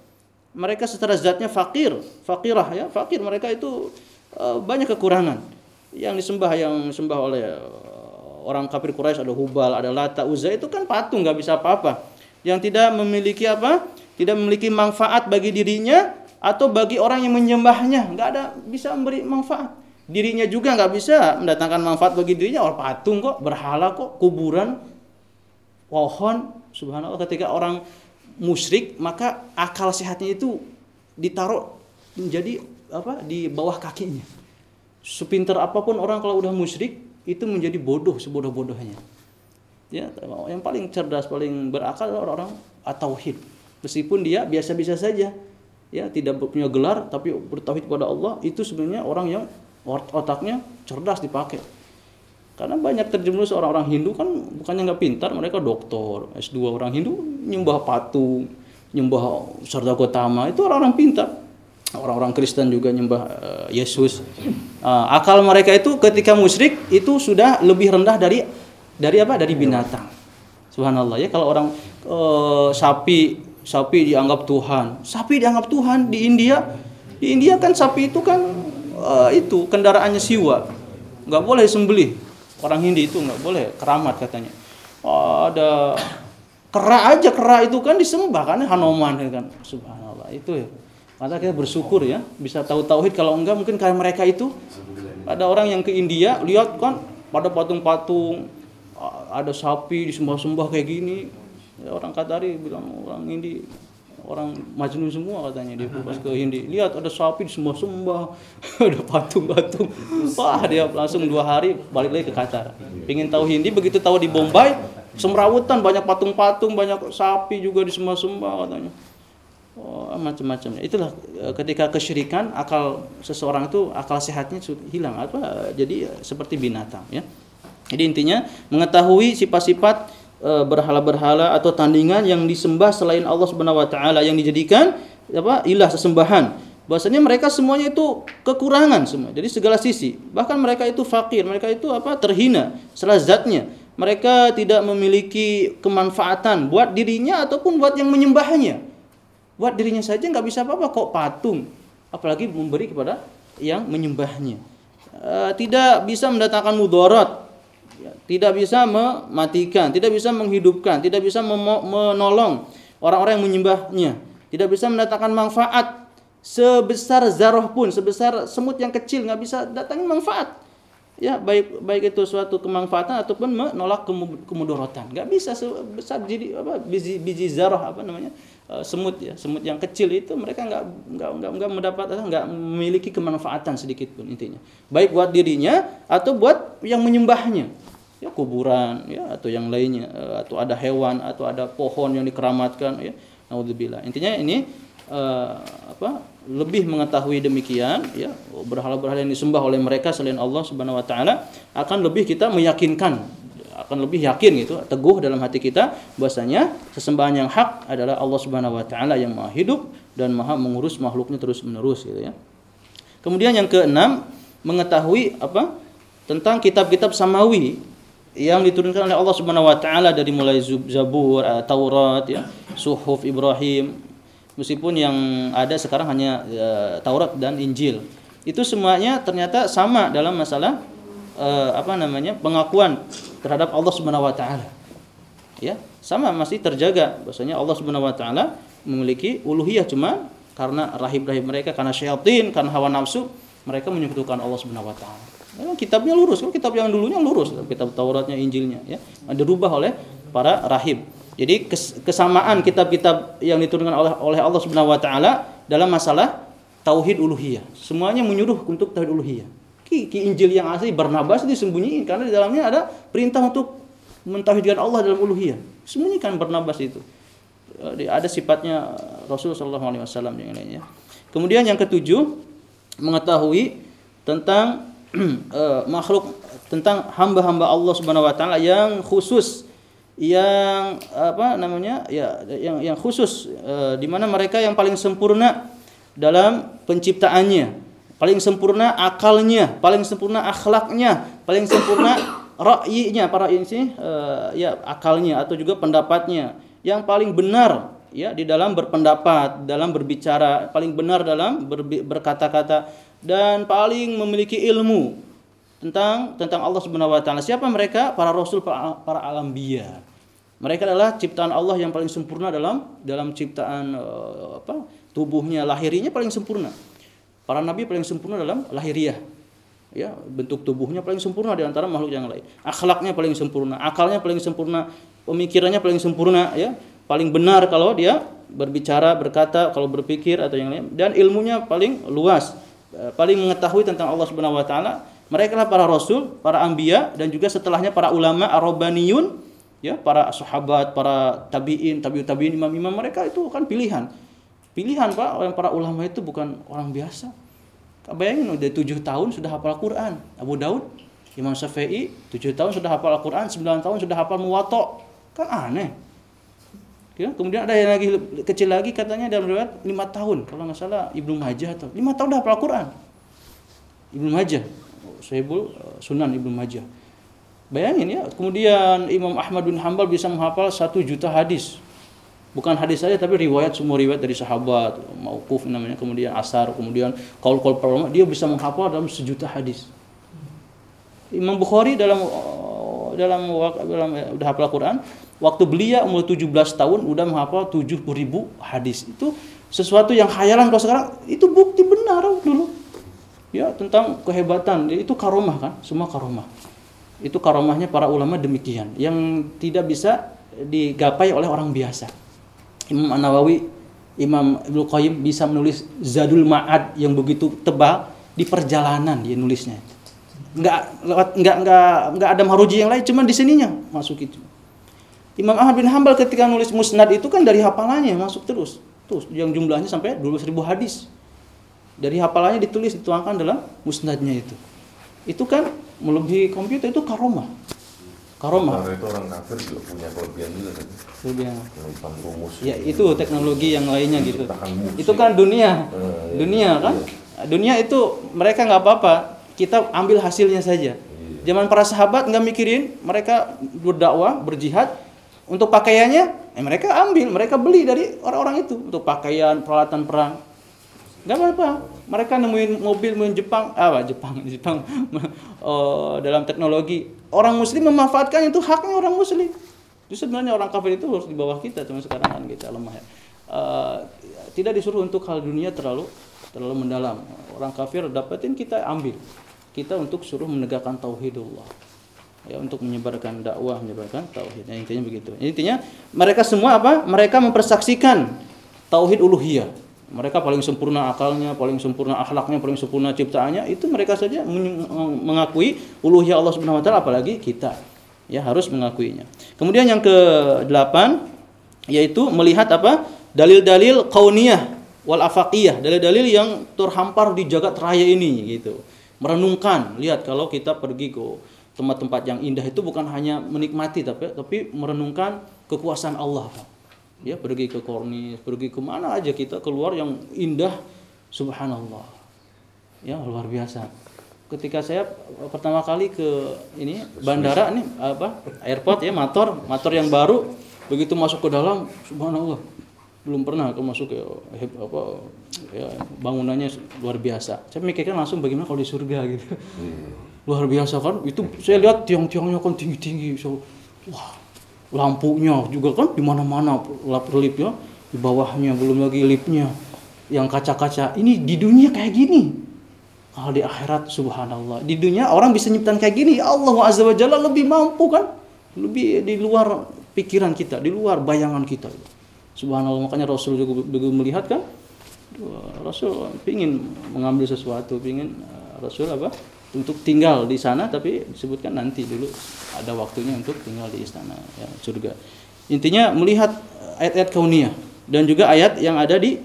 Mereka secara zatnya fakir, fakirah ya, fakir mereka itu eh, banyak kekurangan. Yang disembah yang disembah oleh eh, orang kafir Quraisy ada Hubal, ada Lata, Uzza itu kan patung nggak bisa apa-apa. Yang tidak memiliki apa? Tidak memiliki manfaat bagi dirinya atau bagi orang yang menyembahnya, nggak ada bisa memberi manfaat. Dirinya juga nggak bisa mendatangkan manfaat bagi dirinya. Orang patung kok, berhala kok, kuburan, pohon subhanallah ketika orang musyrik maka akal sehatnya itu ditaruh menjadi apa di bawah kakinya sepinter apa pun orang kalau udah musyrik itu menjadi bodoh sebodoh-bodohnya. Ya yang paling cerdas paling berakal adalah orang-orang at-tauhid. Meskipun dia biasa-biasa saja. Ya tidak punya gelar tapi bertauhid kepada Allah itu sebenarnya orang yang ot- otaknya cerdas dipakai. Karena banyak terjerumus orang-orang Hindu kan bukannya nggak pintar, mereka doktor, S2 orang Hindu nyembah patung, nyembah Sarda Gotama itu orang-orang pintar. Orang-orang Kristen juga nyembah eh, Yesus. Ah, akal mereka itu ketika musyrik itu sudah lebih rendah dari dari apa? Dari binatang. Subhanallah. Ya kalau orang eh, sapi sapi dianggap Tuhan, sapi dianggap Tuhan di India. Di India kan sapi itu kan eh, itu kendaraannya siwa, nggak boleh sembelih. Orang Hindi itu nggak boleh keramat katanya. Oh, ada kera aja kera itu kan disembah kan? Hanoman kan? Subhanallah. Itu ya maka kita bersyukur ya bisa tahu tauhid. Kalau enggak mungkin kayak mereka itu ada orang yang ke India lihat kan pada patung-patung ada sapi disembah-sembah kayak gini. Ya, orang Qatari bilang orang Hindi orang Majnun semua katanya dia pas ke Hindi. Lihat ada sapi disembah-sembah ada patung-patung. Wah dia langsung dua hari balik lagi ke Qatar. Pengen tahu Hindi begitu tahu di Bombay semrawutan banyak patung-patung banyak sapi juga disembah-sembah katanya oh, macam-macam itulah eh, ketika kesyirikan akal seseorang itu akal sehatnya hilang apa jadi eh, seperti binatang ya jadi intinya mengetahui sifat-sifat eh, berhala-berhala atau tandingan yang disembah selain Allah Subhanahu wa taala yang dijadikan apa ilah sesembahan. Bahwasanya mereka semuanya itu kekurangan semua. Jadi segala sisi. Bahkan mereka itu fakir, mereka itu apa? terhina setelah zatnya. Mereka tidak memiliki kemanfaatan buat dirinya ataupun buat yang menyembahnya. Buat dirinya saja nggak bisa apa-apa kok patung, apalagi memberi kepada yang menyembahnya. Eh, tidak bisa mendatangkan mudarat, Ya, tidak bisa mematikan, tidak bisa menghidupkan, tidak bisa menolong orang-orang yang menyembahnya, tidak bisa mendatangkan manfaat sebesar zarah pun, sebesar semut yang kecil nggak bisa datangin manfaat. Ya, baik baik itu suatu kemanfaatan ataupun menolak kemu- kemudaratan. nggak bisa sebesar jadi apa biji biji zarah apa namanya? eh, semut ya, semut yang kecil itu mereka nggak nggak nggak nggak mendapat nggak memiliki kemanfaatan sedikit pun intinya. Baik buat dirinya atau buat yang menyembahnya ya kuburan ya atau yang lainnya eh, atau ada hewan atau ada pohon yang dikeramatkan ya naudzubillah intinya ini eh, apa lebih mengetahui demikian ya berhala-berhala yang disembah oleh mereka selain Allah Subhanahu wa taala akan lebih kita meyakinkan akan lebih yakin gitu teguh dalam hati kita bahwasanya sesembahan yang hak adalah Allah Subhanahu wa taala yang Maha hidup dan Maha mengurus makhluknya terus-menerus gitu ya. Kemudian yang keenam mengetahui apa tentang kitab-kitab samawi yang diturunkan oleh Allah Subhanahu wa taala dari mulai Zabur, eh, Taurat ya, Suhuf Ibrahim, meskipun yang ada sekarang hanya e, Taurat dan Injil. Itu semuanya ternyata sama dalam masalah e, apa namanya? pengakuan terhadap Allah Subhanahu wa taala. Ya, sama masih terjaga bahwasanya Allah Subhanahu wa taala memiliki uluhiyah cuma karena rahib-rahib mereka karena syaitan, karena hawa nafsu mereka menyekutukan Allah Subhanahu wa taala. Memang kitabnya lurus, kan kitab yang dulunya lurus, kitab Tauratnya, Injilnya ya. Dirubah oleh para rahib. Jadi kesamaan kitab-kitab yang diturunkan oleh Allah Subhanahu wa taala dalam masalah tauhid uluhiyah. Semuanya menyuruh untuk tauhid uluhiyah. Ki, ki Injil yang asli Barnabas disembunyiin karena di dalamnya ada perintah untuk mentauhidkan Allah dalam uluhiyah. Sembunyikan Barnabas itu. Ada sifatnya Rasulullah sallallahu alaihi wasallam yang lainnya. Kemudian yang ketujuh mengetahui tentang uh, makhluk tentang hamba-hamba Allah Subhanahu wa taala yang khusus yang apa namanya ya yang yang khusus e, di mana mereka yang paling sempurna dalam penciptaannya paling sempurna akalnya paling sempurna akhlaknya paling sempurna ra'yinya. Para ini e, ya akalnya atau juga pendapatnya. Yang paling benar ya di dalam berpendapat dalam berbicara paling benar dalam berkata-kata dan paling memiliki ilmu tentang tentang Allah Subhanahu wa taala. Siapa mereka? Para rasul, para, para. Mereka adalah ciptaan Allah yang paling sempurna dalam dalam ciptaan uh, apa? tubuhnya, lahirinya paling sempurna. Para nabi paling sempurna dalam lahiriah. Ya, bentuk tubuhnya paling sempurna di antara makhluk yang lain. Akhlaknya paling sempurna, akalnya paling sempurna, pemikirannya paling sempurna, ya. Paling benar kalau dia berbicara, berkata, kalau berpikir atau yang lain dan ilmunya paling luas, eh, paling mengetahui tentang Allah Subhanahu wa taala mereka lah para rasul, para anbiya dan juga setelahnya para ulama arabaniyun, ya, para sahabat, para tabi'in, tabi'ut tabi'in, imam-imam mereka itu kan pilihan. Pilihan Pak, orang para ulama itu bukan orang biasa. Bayangin udah tujuh tahun sudah hafal Quran. Abu Daud, Imam Syafi'i, tujuh tahun sudah hafal Al-Quran, sembilan tahun sudah hafal Muwatta. Kan aneh. Ya, kemudian ada yang lagi kecil lagi katanya dalam riwayat lima tahun kalau nggak salah Ibnu Majah atau lima tahun dah hafal Al-Quran. Ibnu Majah Sahibul eh, Sunan Ibnu Majah. Bayangin ya, kemudian Imam Ahmad bin Hambal bisa menghafal satu juta hadis. Bukan hadis saja tapi riwayat semua riwayat dari sahabat, mauquf namanya, kemudian asar, kemudian kaul-kaul para dia bisa menghafal dalam sejuta hadis. Imam Bukhari dalam eh, dalam dalam udah hafal Quran, waktu belia umur 17 tahun udah menghafal 70 ribu hadis. Itu sesuatu yang khayalan kalau sekarang itu bukti benar dulu ya tentang kehebatan. Itu karomah kan? Semua karomah. Itu karomahnya para ulama demikian. Yang tidak bisa digapai oleh orang biasa. Imam An Nawawi Imam Ibnu Qayyim bisa menulis Zadul Ma'ad yang begitu tebal di perjalanan dia nulisnya. Nggak lewat nggak nggak nggak ada maruji yang lain cuma di sininya masuk itu. Imam Ahmad bin Hambal ketika nulis musnad itu kan dari hafalannya masuk terus. Terus yang jumlahnya sampai 12.000 hadis dari hafalannya ditulis dituangkan dalam musnadnya itu. Itu kan melebihi komputer itu karomah. Karomah.
Karena itu orang kafir juga punya kelebihan juga kan?
Kelebihan.
Rumus
ya itu teknologi yang lainnya gitu. Itu kan dunia.
Eh, iya.
dunia kan?
Iya.
dunia itu mereka nggak apa-apa. Kita ambil hasilnya saja.
Iya.
zaman para sahabat nggak mikirin mereka berdakwah berjihad. Untuk pakaiannya eh, mereka ambil mereka beli dari orang-orang itu. Untuk pakaian peralatan perang nggak apa-apa. Mereka nemuin mobil nemuin Jepang apa Jepang Jepang oh, dalam teknologi. Orang Muslim memanfaatkan itu haknya orang Muslim. Itu sebenarnya orang kafir itu harus di bawah kita cuma sekarang kan kita lemah ya. Eh, tidak disuruh untuk hal dunia terlalu terlalu mendalam. Orang kafir dapetin kita ambil. Kita untuk suruh menegakkan tauhidullah ya untuk menyebarkan dakwah menyebarkan tauhid. Ya, intinya begitu. Intinya mereka semua apa? Mereka mempersaksikan tauhid uluhiyah mereka paling sempurna akalnya, paling sempurna akhlaknya, paling sempurna ciptaannya, itu mereka saja mengakui uluhiyah Allah Subhanahu wa taala apalagi kita. Ya, harus mengakuinya. Kemudian yang ke-8 yaitu melihat apa? Dalil-dalil kauniyah wal afaqiyah, dalil-dalil yang terhampar di jagat raya ini gitu. Merenungkan, lihat kalau kita pergi ke tempat-tempat yang indah itu bukan hanya menikmati tapi tapi merenungkan kekuasaan Allah, Pak. Ya, pergi ke Kornis, pergi ke mana aja kita keluar yang indah subhanallah. Ya, luar biasa. Ketika saya pertama kali ke ini bandara nih apa airport ya motor motor yang baru begitu masuk ke dalam subhanallah belum pernah aku masuk ke heb- apa ya, bangunannya luar biasa saya mikirkan langsung bagaimana kalau di surga gitu luar biasa kan itu saya lihat tiang-tiangnya kan tinggi-tinggi so, wah lampunya juga kan di mana-mana lap lipnya di bawahnya belum lagi lipnya. Yang kaca-kaca. Ini di dunia kayak gini. Kalau di akhirat subhanallah. Di dunia orang bisa nyiptain kayak gini. Allah azza wa jalla lebih mampu kan? Lebih di luar pikiran kita di luar bayangan kita. Subhanallah. Makanya Rasul juga begitu melihat kan? Rasul pingin mengambil sesuatu pingin eh, Rasul apa untuk tinggal di sana tapi disebutkan nanti dulu ada waktunya untuk tinggal di istana ya, surga. Intinya melihat ayat-ayat kauniyah dan juga ayat yang ada di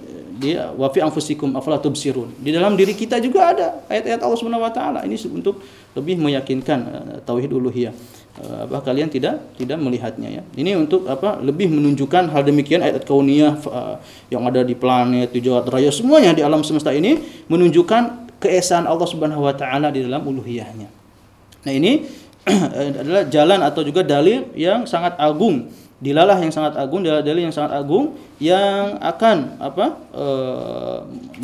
di wafi anfusikum afala tubsirun. Di dalam diri kita juga ada ayat-ayat Allah Subhanahu wa taala. Ini untuk lebih meyakinkan eh, tauhid uluhiyah. Eh, apa kalian tidak tidak melihatnya ya. Ini untuk apa lebih menunjukkan hal demikian ayat kauniyah eh, yang ada di planet di jagat raya semuanya di alam semesta ini menunjukkan keesaan Allah Subhanahu wa taala di dalam uluhiyahnya nah ini adalah jalan atau juga dalil yang sangat agung dilalah yang sangat agung dalil yang sangat agung yang akan apa e,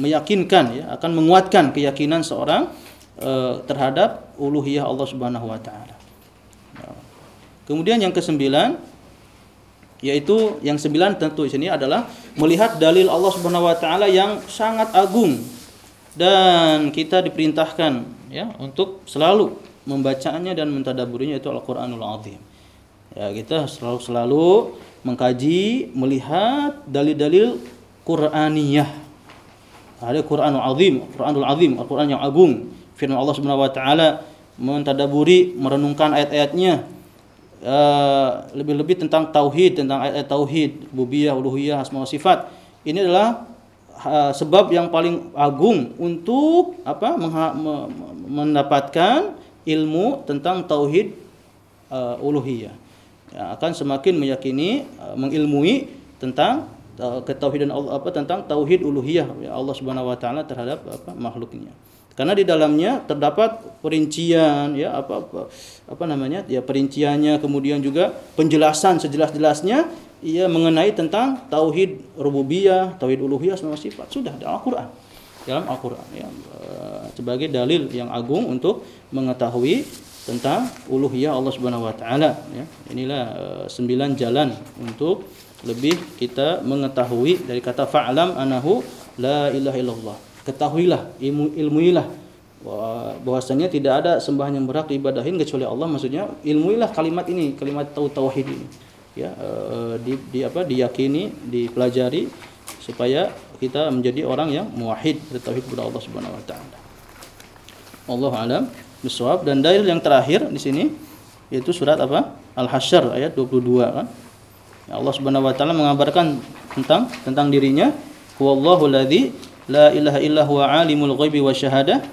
meyakinkan ya akan menguatkan keyakinan seorang e, terhadap uluhiyah Allah Subhanahu wa taala. Kemudian yang kesembilan yaitu yang sembilan tentu di sini adalah melihat dalil Allah Subhanahu wa taala yang sangat agung dan kita diperintahkan ya untuk selalu membacanya dan mentadaburinya itu Al-Qur'anul Azim. Ya, kita selalu selalu mengkaji, melihat dalil-dalil Qur'aniyah. Ada Qur'anul Azim, Qur'anul Azim, Al-Qur'an yang agung. Firman Allah Subhanahu wa taala mentadaburi, merenungkan ayat-ayatnya. Uh, lebih-lebih tentang tauhid, tentang ayat-ayat tauhid, rububiyah, uluhiyah, asma wa sifat. Ini adalah uh, sebab yang paling agung untuk apa mengha- me- mendapatkan ilmu tentang tauhid uh, uluhiyah. Ya, akan semakin meyakini uh, mengilmui tentang uh, ketauhidan Allah apa tentang tauhid uluhiyah ya Allah Subhanahu wa taala terhadap apa makhluknya. Karena di dalamnya terdapat perincian ya apa apa, apa namanya? ya perinciannya kemudian juga penjelasan sejelas-jelasnya ia mengenai tentang tauhid rububiyah, tauhid uluhiyah semua sifat sudah dalam Al-Qur'an. Dalam Al-Qur'an ya uh, sebagai dalil yang agung untuk mengetahui tentang uluhiyah Allah Subhanahu wa taala ya. Inilah uh, sembilan jalan untuk lebih kita mengetahui dari kata fa'lam anahu la ilaha illallah. Ketahuilah, ilmu ilmuilah bahwasanya tidak ada sembahan yang berhak diibadahin kecuali Allah maksudnya ilmuilah kalimat ini, kalimat tau tauhid ini. Ya, uh, di, di apa diyakini, dipelajari supaya kita menjadi orang yang muwahhid bertauhid kepada Allah Subhanahu wa taala. Allah alam bisawab dan dalil yang terakhir di sini yaitu surat apa? Al-Hasyr ayat 22 kan. Ya Allah Subhanahu wa taala mengabarkan tentang tentang dirinya huwallahu ladzi la ilaha illa huwa alimul ghaibi wasyahadah.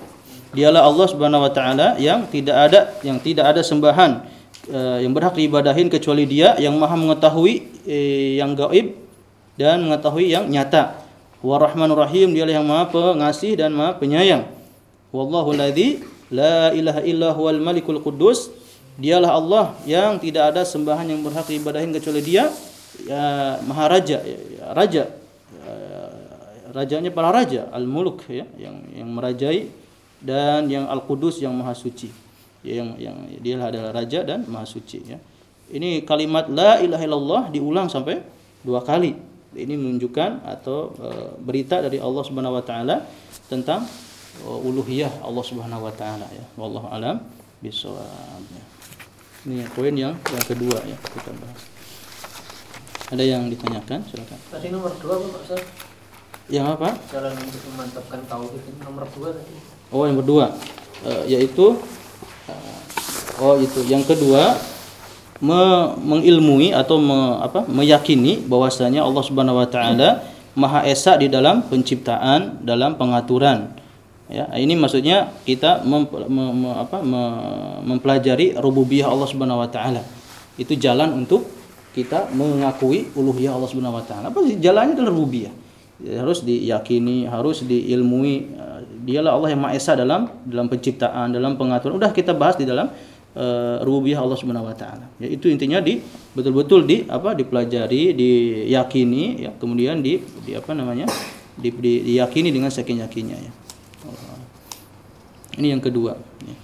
Dialah Allah Subhanahu wa taala yang tidak ada yang tidak ada sembahan uh, yang berhak diibadahin kecuali Dia yang Maha mengetahui eh, yang gaib dan mengetahui yang nyata. Wa Rahmanur Rahim dialah yang Maha pengasih dan Maha penyayang. Wallahu ladzi la ilaha illa huwal malikul quddus dialah Allah yang tidak ada sembahan yang berhak diibadahin kecuali dia ya, maha raja ya, ya, raja ya, rajanya para raja al muluk ya yang yang merajai dan yang al qudus yang maha suci ya, yang yang dialah adalah raja dan maha suci ya ini kalimat la ilaha illallah diulang sampai dua kali ini menunjukkan atau e, berita dari Allah Subhanahu wa taala tentang uluhiyah Allah Subhanahu wa taala ya. Wallahu alam bisawab. Ya. Ini poin yang yang kedua ya kita bahas. Ada yang ditanyakan? Silakan.
Tadi nomor dua Pak Ustaz.
Yang apa?
Jalan untuk memantapkan tauhid nomor dua tadi.
Oh, yang kedua uh, yaitu oh itu yang kedua me mengilmui atau me, apa meyakini bahwasanya Allah Subhanahu wa taala Maha Esa di dalam penciptaan, dalam pengaturan. Ya, ini maksudnya kita mem, mem, mem- apa, me- mempelajari rububiyah Allah Subhanahu wa taala. Itu jalan untuk kita mengakui uluhiyah Allah Subhanahu wa taala. Apa sih jalannya adalah rububiyah. Ya, harus diyakini, harus diilmui. Dialah Allah yang Maha Esa dalam dalam penciptaan, dalam pengaturan. Udah kita bahas di dalam eh, rububiyah Allah Subhanahu wa taala. Ya, itu intinya di betul-betul di apa dipelajari, diyakini ya, kemudian di, di apa namanya? Di, di- diyakini dengan seyakin-yakinnya ya. Ini yang kedua. Ya.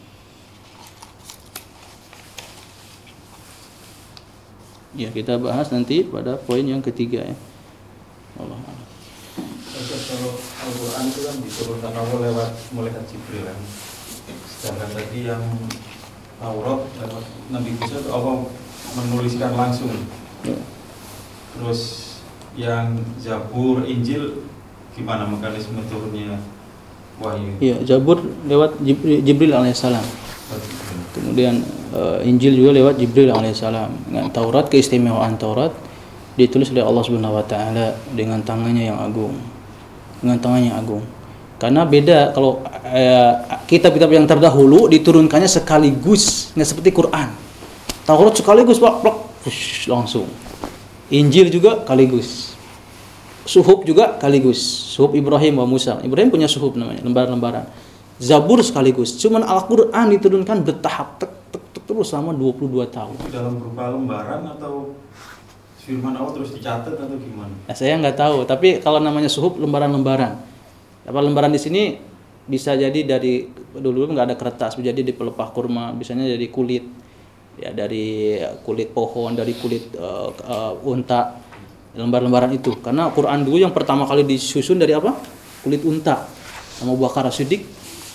Ya, kita bahas nanti pada poin yang ketiga ya. Allah
kalau Al-Quran itu kan diturunkan Allah lewat malaikat Jibril kan. Sedangkan tadi yang Taurat lewat Nabi Musa itu Allah menuliskan langsung. Terus yang Zabur, Injil gimana mekanisme turunnya wahyu?
Iya, Zabur lewat Jibril, alaihissalam. Kemudian eh, Injil juga lewat Jibril alaihissalam. Dengan Taurat keistimewaan Taurat ditulis oleh Allah Subhanahu wa taala dengan tangannya yang agung. Tangannya yang agung. Karena beda kalau eh, kitab-kitab yang terdahulu diturunkannya sekaligus, nggak seperti Quran. Taurat sekaligus, plak, wush, langsung. Injil juga sekaligus. Suhub juga sekaligus. Suhub Ibrahim wa Musa. Ibrahim punya suhub namanya, lembaran-lembaran. Zabur sekaligus. Cuman Al-Qur'an diturunkan bertahap tek, tek, tek, terus selama 22 tahun.
Dalam berupa lembaran atau firman Allah terus dicatat atau gimana?
Nah, saya nggak tahu, tapi kalau namanya suhub lembaran-lembaran. Apa lembaran di sini bisa jadi dari dulu nggak ada kertas, jadi di pelepah kurma, bisanya dari kulit, ya dari kulit pohon, dari kulit eh, eh, unta, lembar-lembaran itu. Karena Quran dulu yang pertama kali disusun dari apa? Kulit unta. Sama Abu Bakar Siddiq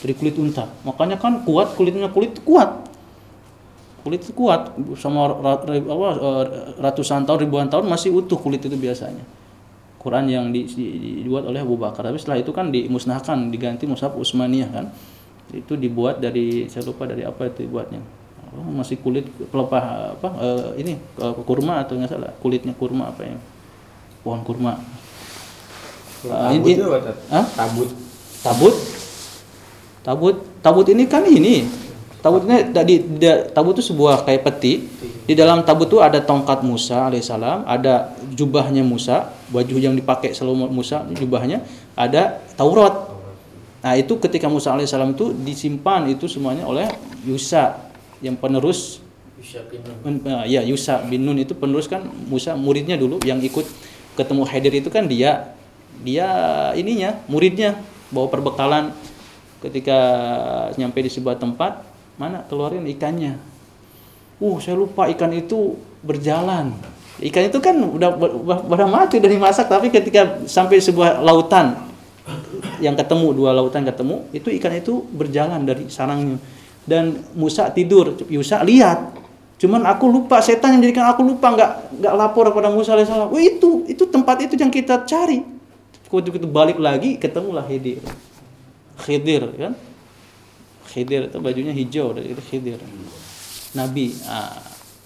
dari kulit unta. Makanya kan kuat kulitnya kulit kuat kulit itu kuat. Sama apa, eh, ratusan tahun ribuan tahun masih utuh kulit itu biasanya. Quran yang di- di- dibuat oleh Abu Bakar. Tapi setelah itu kan dimusnahkan diganti mushaf Utsmaniyah kan. Itu dibuat dari saya lupa dari apa itu dibuatnya. Oh, masih kulit pelepah apa eh, ini eh, kurma atau nggak salah kulitnya kurma apa ya? Pohon kurma.
Tabut
ini-
itu? Tabut.
tabut? Tabut? Tabut ini kan ini tabut ini tadi tabut itu sebuah kayak peti. Di dalam tabut itu ada tongkat Musa alaihissalam ada jubahnya Musa baju yang dipakai selalu Musa jubahnya ada Taurat. Nah itu ketika Musa alaihissalam itu disimpan itu semuanya oleh Yusa yang penerus. Ya Yusa bin Nun itu penerus kan Musa muridnya dulu yang ikut ketemu Hadir itu kan dia dia ininya muridnya bawa perbekalan. Ketika nyampe di sebuah tempat mana? Keluarin ikannya. Uh saya lupa ikan itu berjalan. Ikan itu kan udah udah, mati udah dimasak tapi ketika sampai sebuah lautan yang ketemu dua lautan ketemu itu ikan itu berjalan dari sarangnya. Dan Musa tidur. Yusa lihat. Cuman aku lupa setan yang jadikan aku lupa nggak nggak lapor kepada Musa alaihissalam Wah itu itu tempat itu yang kita cari. Waktu itu balik lagi ketemulah Khidir. Khidir kan Khidir itu bajunya hijau dari itu Khidir Nabi Ah,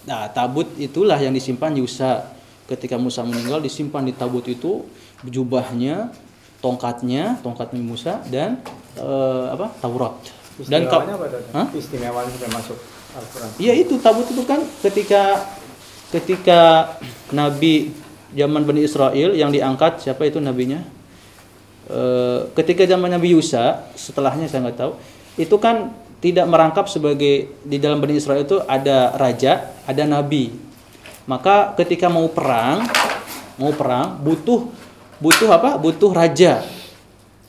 nah tabut itulah yang disimpan Yusa ketika Musa meninggal disimpan di tabut itu jubahnya tongkatnya tongkatnya Musa dan eh, apa Taurat dan
Istimewanya apa? Istimewanya sudah masuk Al-Quran.
Iya itu tabut itu kan ketika ketika Nabi zaman Bani Israel yang diangkat siapa itu nabinya? Eh, ketika zaman Nabi Yusa setelahnya saya nggak tahu itu kan tidak merangkap sebagai di dalam Bani Israel itu ada raja, ada nabi. Maka ketika mau perang, mau perang butuh butuh apa? Butuh raja.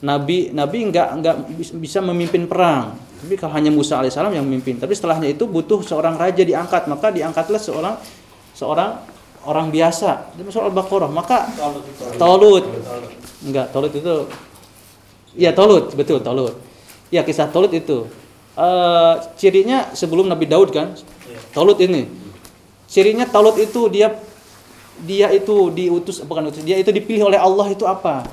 Nabi Nabi nggak nggak bis- bisa memimpin perang. Tapi kalau hanya Musa alaihissalam yang memimpin. Tapi setelahnya itu butuh seorang raja diangkat. Maka diangkatlah seorang seorang orang biasa. Di surah Al-Baqarah. Maka Tolut. Enggak, Tolut itu Iya, Tolut, betul Tolut. Ya, kisah Tolut itu. Eh, cirinya sebelum Nabi Daud kan? Tolut ini. Cirinya Tolut itu dia dia itu diutus bukan utus, dia itu dipilih oleh Allah itu apa?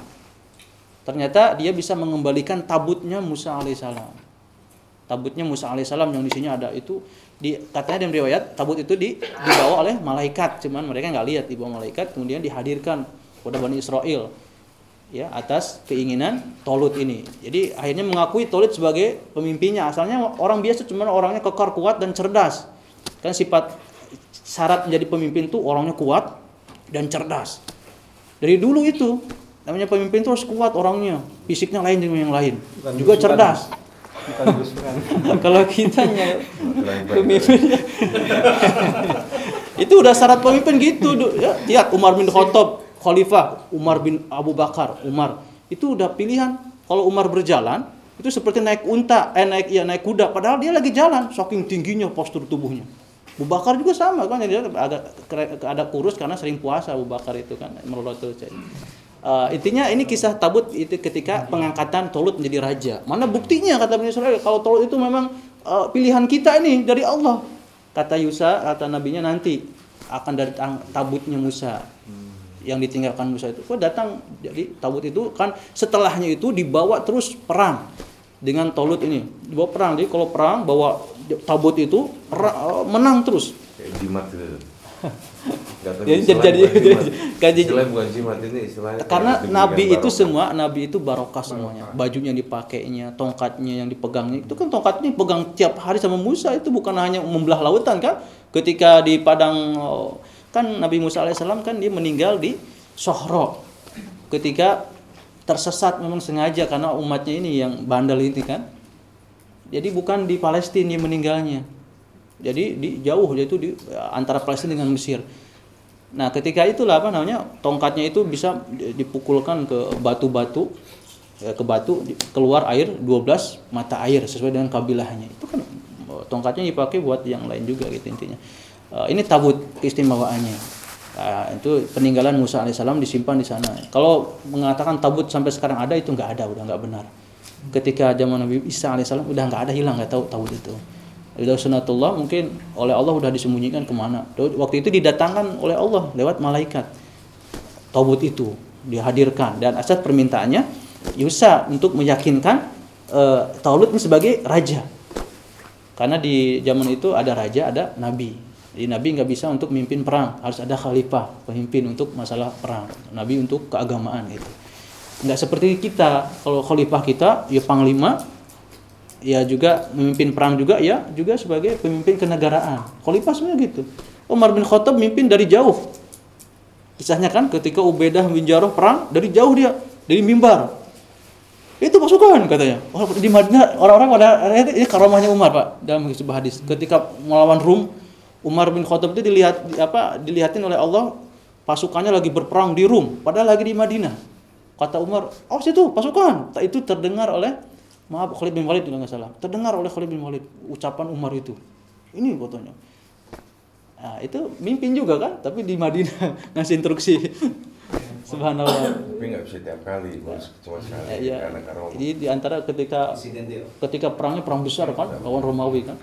Ternyata dia bisa mengembalikan tabutnya Musa alaihissalam. Tabutnya Musa alaihissalam yang di sini ada itu di katanya dalam riwayat tabut itu di, dibawa oleh malaikat, cuman mereka nggak lihat dibawa malaikat, kemudian dihadirkan kepada Bani Israel. Ya atas keinginan Tolut ini. Jadi akhirnya mengakui Tolut sebagai pemimpinnya. Asalnya orang biasa cuma orangnya kekar kuat dan cerdas. Kan sifat syarat menjadi pemimpin tuh orangnya kuat dan cerdas. Dari dulu itu namanya pemimpin tuh harus kuat orangnya, fisiknya lain dengan yang lain,
Bukan
juga
belusukan.
cerdas.
Bukan.
Kalau kitanya
Selain
pemimpin itu udah syarat pemimpin gitu ya lihat Umar bin Khattab khalifah Umar bin Abu Bakar Umar. Itu udah pilihan. Kalau Umar berjalan itu seperti naik unta eh naik ya naik kuda. Padahal dia lagi jalan saking tingginya postur tubuhnya. Abu Bakar juga sama kan dia agak ada kurus karena sering puasa Abu Bakar itu kan melotot Eh, intinya ini kisah tabut itu ketika pengangkatan Tolut menjadi raja. Mana buktinya kata Bani Israel kalau Tolut itu memang eh, pilihan kita ini dari Allah. Kata Yusa, kata nabinya nanti akan dari tabutnya Musa yang ditinggalkan Musa itu. Kok datang jadi tabut itu kan setelahnya itu dibawa terus perang dengan Tolut ini. Dibawa perang. Jadi kalau perang bawa tabut itu menang terus.
Kayak jimat gitu.
Jadi-
istilah
jadi- jadi-
bukan jimat ini istilahnya.
karena nabi itu
barokah.
semua nabi itu barokah semuanya bajunya yang dipakainya tongkatnya yang dipegangnya itu kan tongkatnya pegang tiap hari sama Musa itu bukan hanya membelah lautan kan ketika di padang oh, kan Nabi Musa alaihissalam kan dia meninggal di Sohro ketika tersesat memang sengaja karena umatnya ini yang bandel ini kan jadi bukan di Palestina dia meninggalnya jadi di jauh yaitu di antara Palestina dengan Mesir Nah, ketika itulah apa namanya? Tongkatnya itu bisa dipukulkan ke batu-batu ya, ke batu keluar air 12 mata air sesuai dengan kabilahnya. Itu kan eh, tongkatnya dipakai buat yang lain juga gitu intinya. Eh, ini tabut keistimewaannya. Nah, itu peninggalan Musa alaihissalam disimpan di sana. Kalau mengatakan tabut sampai sekarang ada itu nggak ada, udah nggak benar. Ketika zaman Nabi Isa alaihissalam udah nggak ada hilang nggak tahu tabut itu. Ridho sunatullah mungkin oleh Allah udah disembunyikan ke mana. Waktu itu didatangkan oleh Allah lewat malaikat. Tabut itu dihadirkan dan asal permintaannya Yusa untuk meyakinkan eh, Taulut ini sebagai raja. Karena di zaman itu ada raja, ada nabi. Jadi nabi nggak bisa untuk memimpin perang, harus ada khalifah, pemimpin untuk masalah perang. Nabi untuk keagamaan itu. Nggak seperti kita, kalau khalifah kita ya panglima, ya juga memimpin perang juga ya juga sebagai pemimpin kenegaraan. Khalifah sebenarnya gitu. Umar bin Khattab memimpin dari jauh. Kisahnya kan ketika Ubaidah bin Jarrah perang dari jauh dia dari mimbar. Itu pasukan katanya. Di Madinah orang-orang pada ini karomahnya Umar Pak dalam sebuah hadis. Ketika melawan Rum, Umar bin Khattab itu dilihat apa dilihatin oleh Allah pasukannya lagi berperang di Rum, padahal lagi di Madinah. Kata Umar, "Oh, situ pasukan." Itu terdengar oleh maaf Khalid bin Walid nggak salah. Terdengar oleh Khalid bin Walid ucapan Umar itu. Ini fotonya. Nah, itu mimpin juga kan, tapi di Madinah ngasih instruksi. Subhanallah.
Tapi nggak bisa tiap kali, harus cuma sekali.
Ya, ya.
Karena karomah.
Jadi di antara ketika ketika perangnya perang besar kan lawan Romawi kan.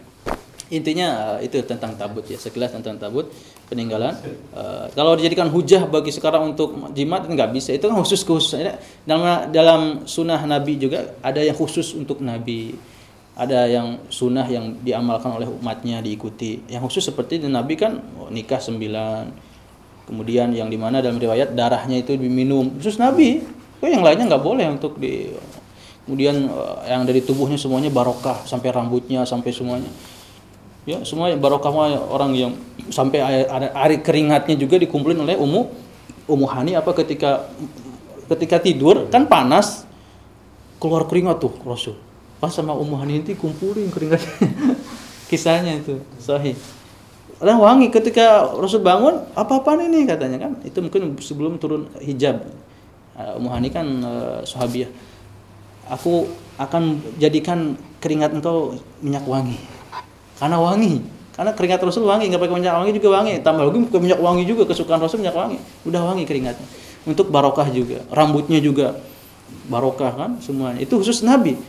Intinya eh, itu tentang tabut ya, sekilas tentang tabut peninggalan. Eh, kalau dijadikan hujah bagi sekarang untuk jimat nggak bisa. Itu kan khusus khusus. Dalam dalam sunnah Nabi juga ada yang khusus untuk Nabi. Ada yang sunnah yang diamalkan oleh umatnya diikuti. Yang khusus seperti Nabi kan oh, nikah sembilan. Kemudian yang di mana dalam riwayat darahnya itu diminum. Khusus Nabi. Kok yang lainnya nggak boleh untuk di kemudian eh, yang dari tubuhnya semuanya barokah sampai rambutnya sampai semuanya ya semua barokah mah orang yang sampai ada air keringatnya juga dikumpulin oleh Ummu Ummu Hani apa ketika ketika tidur kan panas keluar keringat tuh Rasul. Pas sama Ummu Hani itu kumpulin keringatnya. Kisahnya itu sahih. Orang wangi ketika Rasul bangun apa-apaan ini katanya kan. Itu mungkin sebelum turun hijab. Uh, Ummu Hani kan uh, sahabiah aku akan jadikan keringat engkau minyak wangi karena wangi. Karena keringat Rasul wangi nggak pakai minyak wangi juga wangi. Tambah lagi pakai minyak wangi juga kesukaan Rasul minyak wangi. Udah wangi keringatnya. Untuk barokah juga rambutnya juga barokah kan semuanya. Itu khusus Nabi.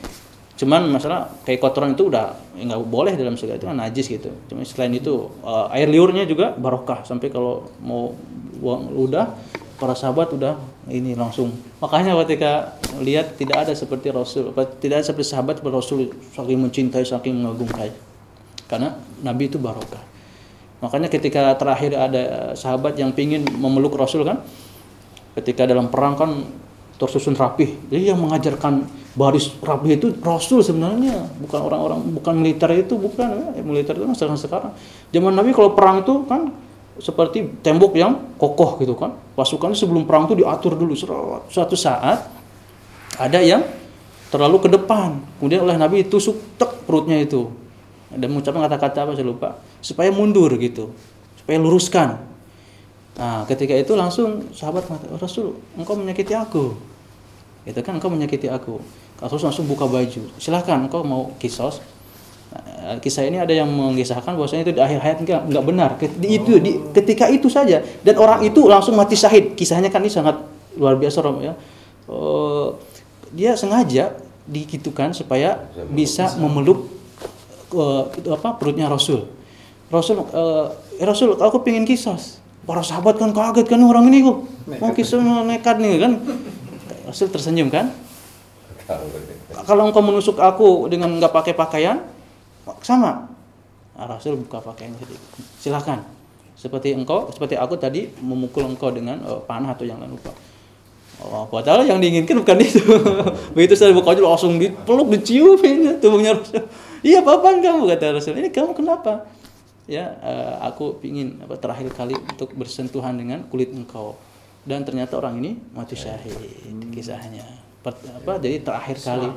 Cuman masalah kayak kotoran itu udah nggak boleh dalam segala itu kan najis gitu. Cuma selain itu uh, air liurnya juga barokah. Sampai kalau mau buang ludah para sahabat udah ini langsung. Makanya ketika lihat tidak ada seperti Rasul tidak ada seperti sahabat Rasul saking mencintai saking mengagumkan karena Nabi itu barokah makanya ketika terakhir ada sahabat yang pingin memeluk Rasul kan ketika dalam perang kan tersusun rapih. Jadi yang mengajarkan baris rapih itu Rasul sebenarnya, bukan orang-orang bukan militer itu bukan ya, militer itu kan sekarang sekarang. Zaman Nabi kalau perang itu kan seperti tembok yang kokoh gitu kan. Pasukan sebelum perang itu diatur dulu. Suatu saat ada yang terlalu ke depan. Kemudian oleh Nabi tusuk tek perutnya itu. Dan mengucapkan kata-kata apa saya lupa. Supaya mundur gitu. Supaya luruskan. Nah, ketika itu langsung sahabat mengatakan, "Oh, Rasul, engkau menyakiti aku." Itu kan engkau menyakiti aku. Rasul langsung buka baju. Silahkan engkau mau kisos. Nah, kisah ini ada yang mengisahkan bahwasanya itu di akhir hayat enggak, enggak benar. Di- Itu di, ketika itu saja dan orang itu langsung mati syahid. Kisahnya kan ini sangat luar biasa Rom ya. Eh, dia sengaja dikitukan supaya bisa memeluk eh, itu apa perutnya Rasul. Rasul eh, "Eh, Rasul aku pengen kisos. Para sahabat kan kaget kan orang ini kok. Mau kisos nekat nih kan. Rasul tersenyum kan? Kalau engkau menusuk aku dengan nggak pakai pakaian, sama. Nah, Rasul buka pakaian sedikit. Silahkan. Seperti engkau, seperti aku tadi memukul engkau dengan eh, panah atau yang lain lupa. Oh, padahal yang diinginkan bukan itu. Begitu saya buka baju langsung dipeluk, dicium tubuhnya Rasul. Iya, apa kamu kata Rasul. Ini kamu kenapa? Ya, eh, aku ingin apa terakhir kali untuk bersentuhan dengan kulit engkau. Dan ternyata orang ini mati syahid kisahnya. Per- apa jadi terakhir kali.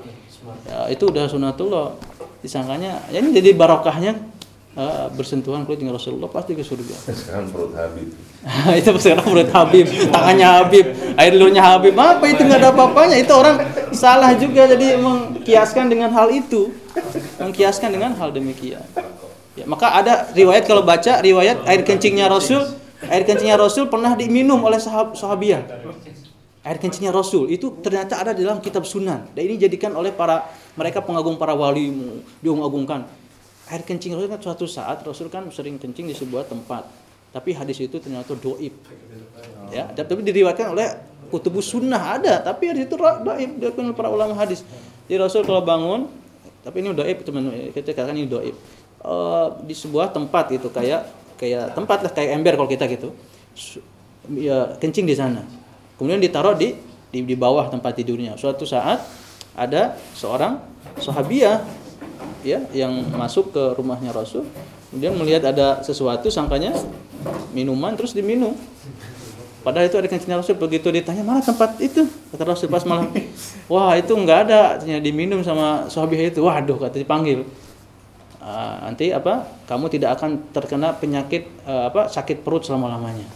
Ya, itu udah sunatullah. Disangkanya ya ini jadi barokahnya eh, bersentuhan kulit dengan Rasulullah pasti ke surga.
Sekarang perut Habib.
itu sekarang menurut Habib, tangannya Habib, air liurnya Habib. Apa itu nggak ada apa-apanya? Itu orang salah juga jadi mengkiaskan dengan hal itu. Mengkiaskan dengan hal demikian. Ya, maka ada riwayat kalau baca riwayat air kencingnya Rasul, air kencingnya Rasul pernah diminum oleh sahab, sahabiah. Air kencingnya Rasul itu ternyata ada di dalam kitab Sunan. Dan ini dijadikan oleh para mereka pengagung para wali diagung-agungkan. Air kencing Rasul kan suatu saat Rasul kan sering kencing di sebuah tempat. Tapi hadis itu ternyata doib. Ya, tapi diriwayatkan oleh kutubus sunnah ada, tapi hadis itu doib oleh para ulama hadis. Jadi Rasul kalau bangun, tapi ini doib teman-teman, kita katakan ini doib. Eh, di sebuah tempat itu kayak kayak tempat lah kayak ember kalau kita gitu. Ya, kencing di sana. Kemudian ditaruh di di, di bawah tempat tidurnya. Suatu saat ada seorang sahabiah ya yang masuk ke rumahnya Rasul kemudian melihat ada sesuatu sangkanya minuman terus diminum padahal itu ada kencingnya Rasul begitu ditanya mana tempat itu kata Rasul pas malam wah itu nggak ada. Ternyata diminum sama sahabiah itu. Waduh kata dipanggil. Ah, nanti apa? Kamu tidak akan terkena penyakit eh, apa sakit perut selama lamanya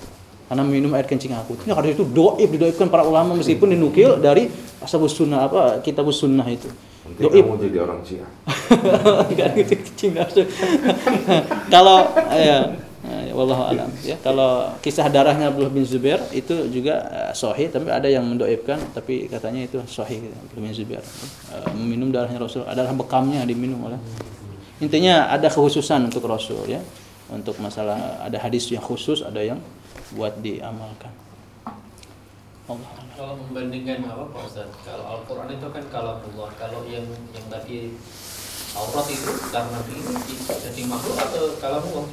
karena minum air kencing aku. Itu hadis itu. Doib didoibkan para ulama meskipun dinukil dari ashabus sunnah apa kitabus sunnah itu.
Nanti
doib.
kamu jadi orang Syiah.
Gitu langsung. kalau ya, wallahu alam ya kalau kisah darahnya Abdullah bin Zubair itu juga eh, sahih tapi ada yang mendoibkan tapi katanya itu sahih Abdullah bin Zubair Eh, meminum darahnya Rasul adalah bekamnya diminum oleh intinya ada kekhususan untuk Rasul ya untuk masalah ada hadis yang khusus ada yang buat diamalkan Allah.
Kalau membandingkan apa Pak Ustaz? Kalau Al-Quran itu kan kalamullah. Kalau yang yang tadi aurat itu karena ini jadi makhluk atau kalamullah?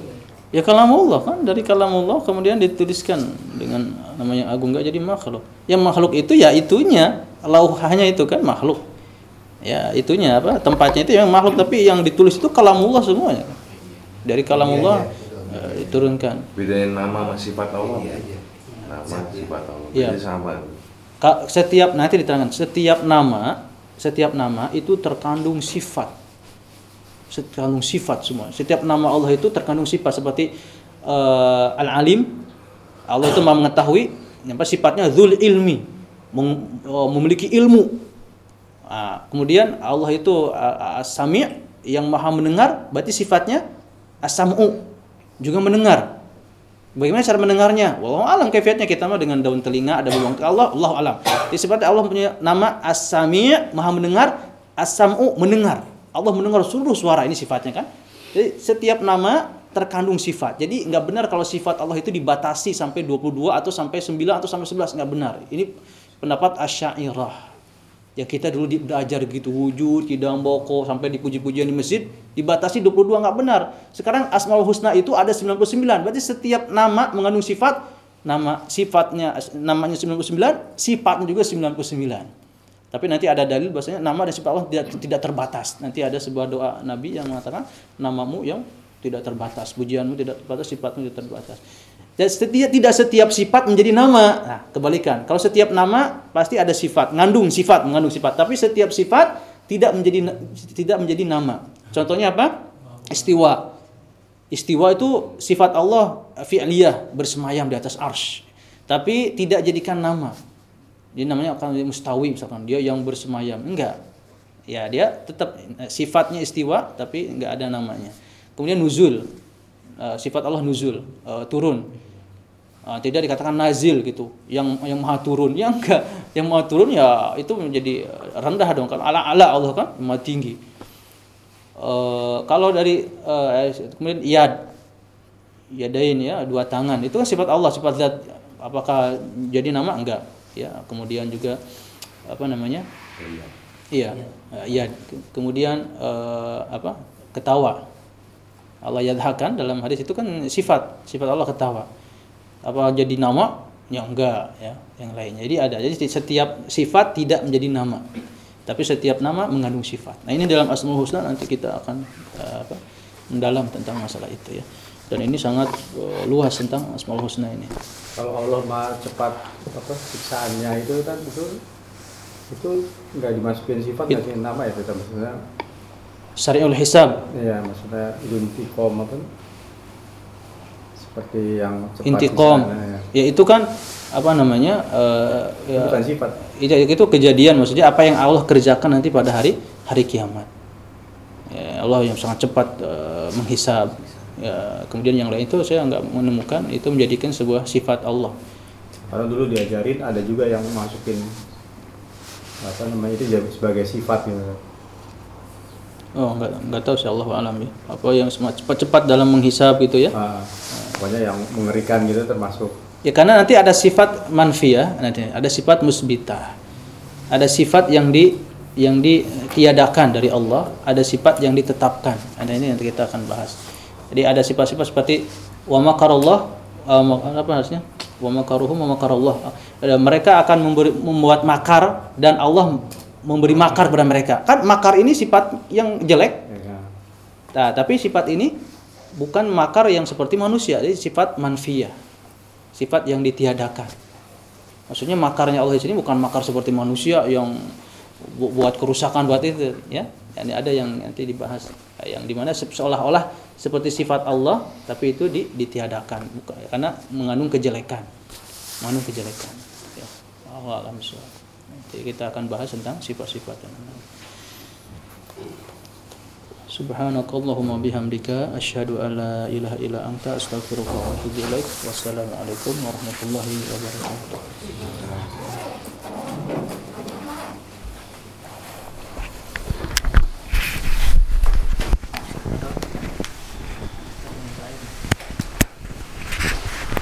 Ya kalamullah kan dari kalamullah kemudian dituliskan dengan namanya agung nggak jadi makhluk. Yang makhluk itu ya itunya, lauhanya itu kan makhluk. Ya itunya apa tempatnya itu yang makhluk tapi yang ditulis itu kalamullah semuanya. Dari kalamullah eh, diturunkan.
Bedain nama sama sifat Allah. Nama sifat Allah.
Iya.
Jadi sama.
Ka- Setiap nanti diterangkan setiap nama setiap nama itu terkandung sifat. Terkandung sifat semua. Setiap nama Allah itu terkandung sifat seperti eh, al-alim Allah itu maha mengetahui apa sifatnya zul ilmi eh, memiliki ilmu Ah, kemudian Allah itu ah, as-sami' yang maha mendengar berarti sifatnya as-sam'u juga mendengar Bagaimana cara mendengarnya? Wallahu alam kaifiatnya kita mah dengan daun telinga ada beruang Allah, Allah alam. Di sifatnya Allah punya nama As-Sami' Maha mendengar, As-Sam'u mendengar. Allah mendengar seluruh suara ini sifatnya kan. Jadi setiap nama terkandung sifat. Jadi nggak benar kalau sifat Allah itu dibatasi sampai 22 atau sampai 9 atau sampai 11 nggak benar. Ini pendapat Asy'ariyah. Ya kita dulu di- belajar gitu wujud, kidam boko sampai dipuji-pujian di masjid dibatasi 22 nggak benar. Sekarang Asmaul Husna itu ada 99. Berarti setiap nama mengandung sifat nama sifatnya namanya 99, sifatnya juga 99. Tapi nanti ada dalil bahasanya nama dan sifat Allah tidak tidak terbatas. Nanti ada sebuah doa Nabi yang mengatakan namamu yang tidak terbatas, pujianmu tidak terbatas, sifatmu tidak terbatas. Dan setiap, tidak setiap sifat menjadi nama. Nah, kebalikan. Kalau setiap nama pasti ada sifat, ngandung sifat, mengandung sifat. Tapi setiap sifat tidak menjadi tidak menjadi nama. Contohnya apa? Istiwa. Istiwa itu sifat Allah fi'liyah bersemayam di atas arsh. Tapi tidak jadikan nama. Jadi namanya akan mustawi misalkan dia yang bersemayam. Enggak. Ya, dia tetap eh, sifatnya istiwa tapi enggak ada namanya. Kemudian nuzul. Uh, sifat Allah nuzul, uh, turun. Tidak dikatakan nazil gitu, yang yang maha turun. Yang enggak, yang maha turun ya itu menjadi rendah dong kan. Ala ala Allah kan maha tinggi. Kalau dari kemudian yad yadain ya dua tangan itu kan sifat Allah sifat zat apakah jadi nama enggak ya kemudian juga apa namanya? Iya. Iya kemudian uh, apa? Ketawa. Allah yadhakan dalam hadis itu kan sifat sifat Allah ketawa. Apa jadi nama? Ya enggak ya yang lainnya jadi ada jadi setiap sifat tidak menjadi nama. Tapi setiap nama mengandung sifat. Nah ini dalam asmaul husna nanti kita akan uh, apa mendalam tentang masalah itu ya dan ini sangat uh, luas tentang asmaul husna ini.
Kalau Allah mah cepat apa siksaannya itu kan itu itu nggak dimasukin sifat nggak sih nama ya tetap maksudnya
syari'ul hisab.
Ya maksudnya intiqom apa? Seperti yang cepat
intiqom.
ya.
ya itu kan apa namanya uh,
Itu
ya,
bukan sifat.
itu, itu kejadian maksudnya apa yang Allah kerjakan nanti pada hari hari kiamat. Ya, Allah yang sangat cepat uh, menghisab ya, kemudian yang lain itu saya nggak menemukan itu menjadikan sebuah sifat Allah
karena dulu diajarin ada juga yang masukin apa namanya itu sebagai sifat gitu
oh nggak nggak tahu sih Allah alam ya apa yang cepat-cepat dalam menghisab gitu ya
Ah, pokoknya yang mengerikan gitu termasuk
Ya karena nanti ada sifat manfiyah, nanti ada sifat musbitah. Ada sifat yang di yang ditiadakan dari Allah, ada sifat yang ditetapkan. Ada ini nanti kita akan bahas. Jadi ada sifat-sifat seperti wa makarallah uh, apa harusnya? Wa makaruhum wa makarallah. Ada mereka akan memberi, membuat makar dan Allah memberi makar kepada mereka. Kan makar ini sifat yang jelek.
ya kan?
Nah, tapi sifat ini bukan makar yang seperti manusia, jadi sifat manfiyah sifat yang ditiadakan. Maksudnya makarnya Allah di sini bukan makar seperti manusia yang bu- buat kerusakan buat itu, ya. Ini ada yang nanti dibahas yang di mana se- seolah-olah seperti sifat Allah tapi itu di, ditiadakan bukan karena mengandung kejelekan mengandung kejelekan ya. Allah alam jadi kita akan bahas tentang sifat-sifat yang -sifat. Subhanakallahumma bihamdika asyhadu an la ilaha illa anta astaghfiruka wa atubu ilaik. Wassalamualaikum warahmatullahi wabarakatuh.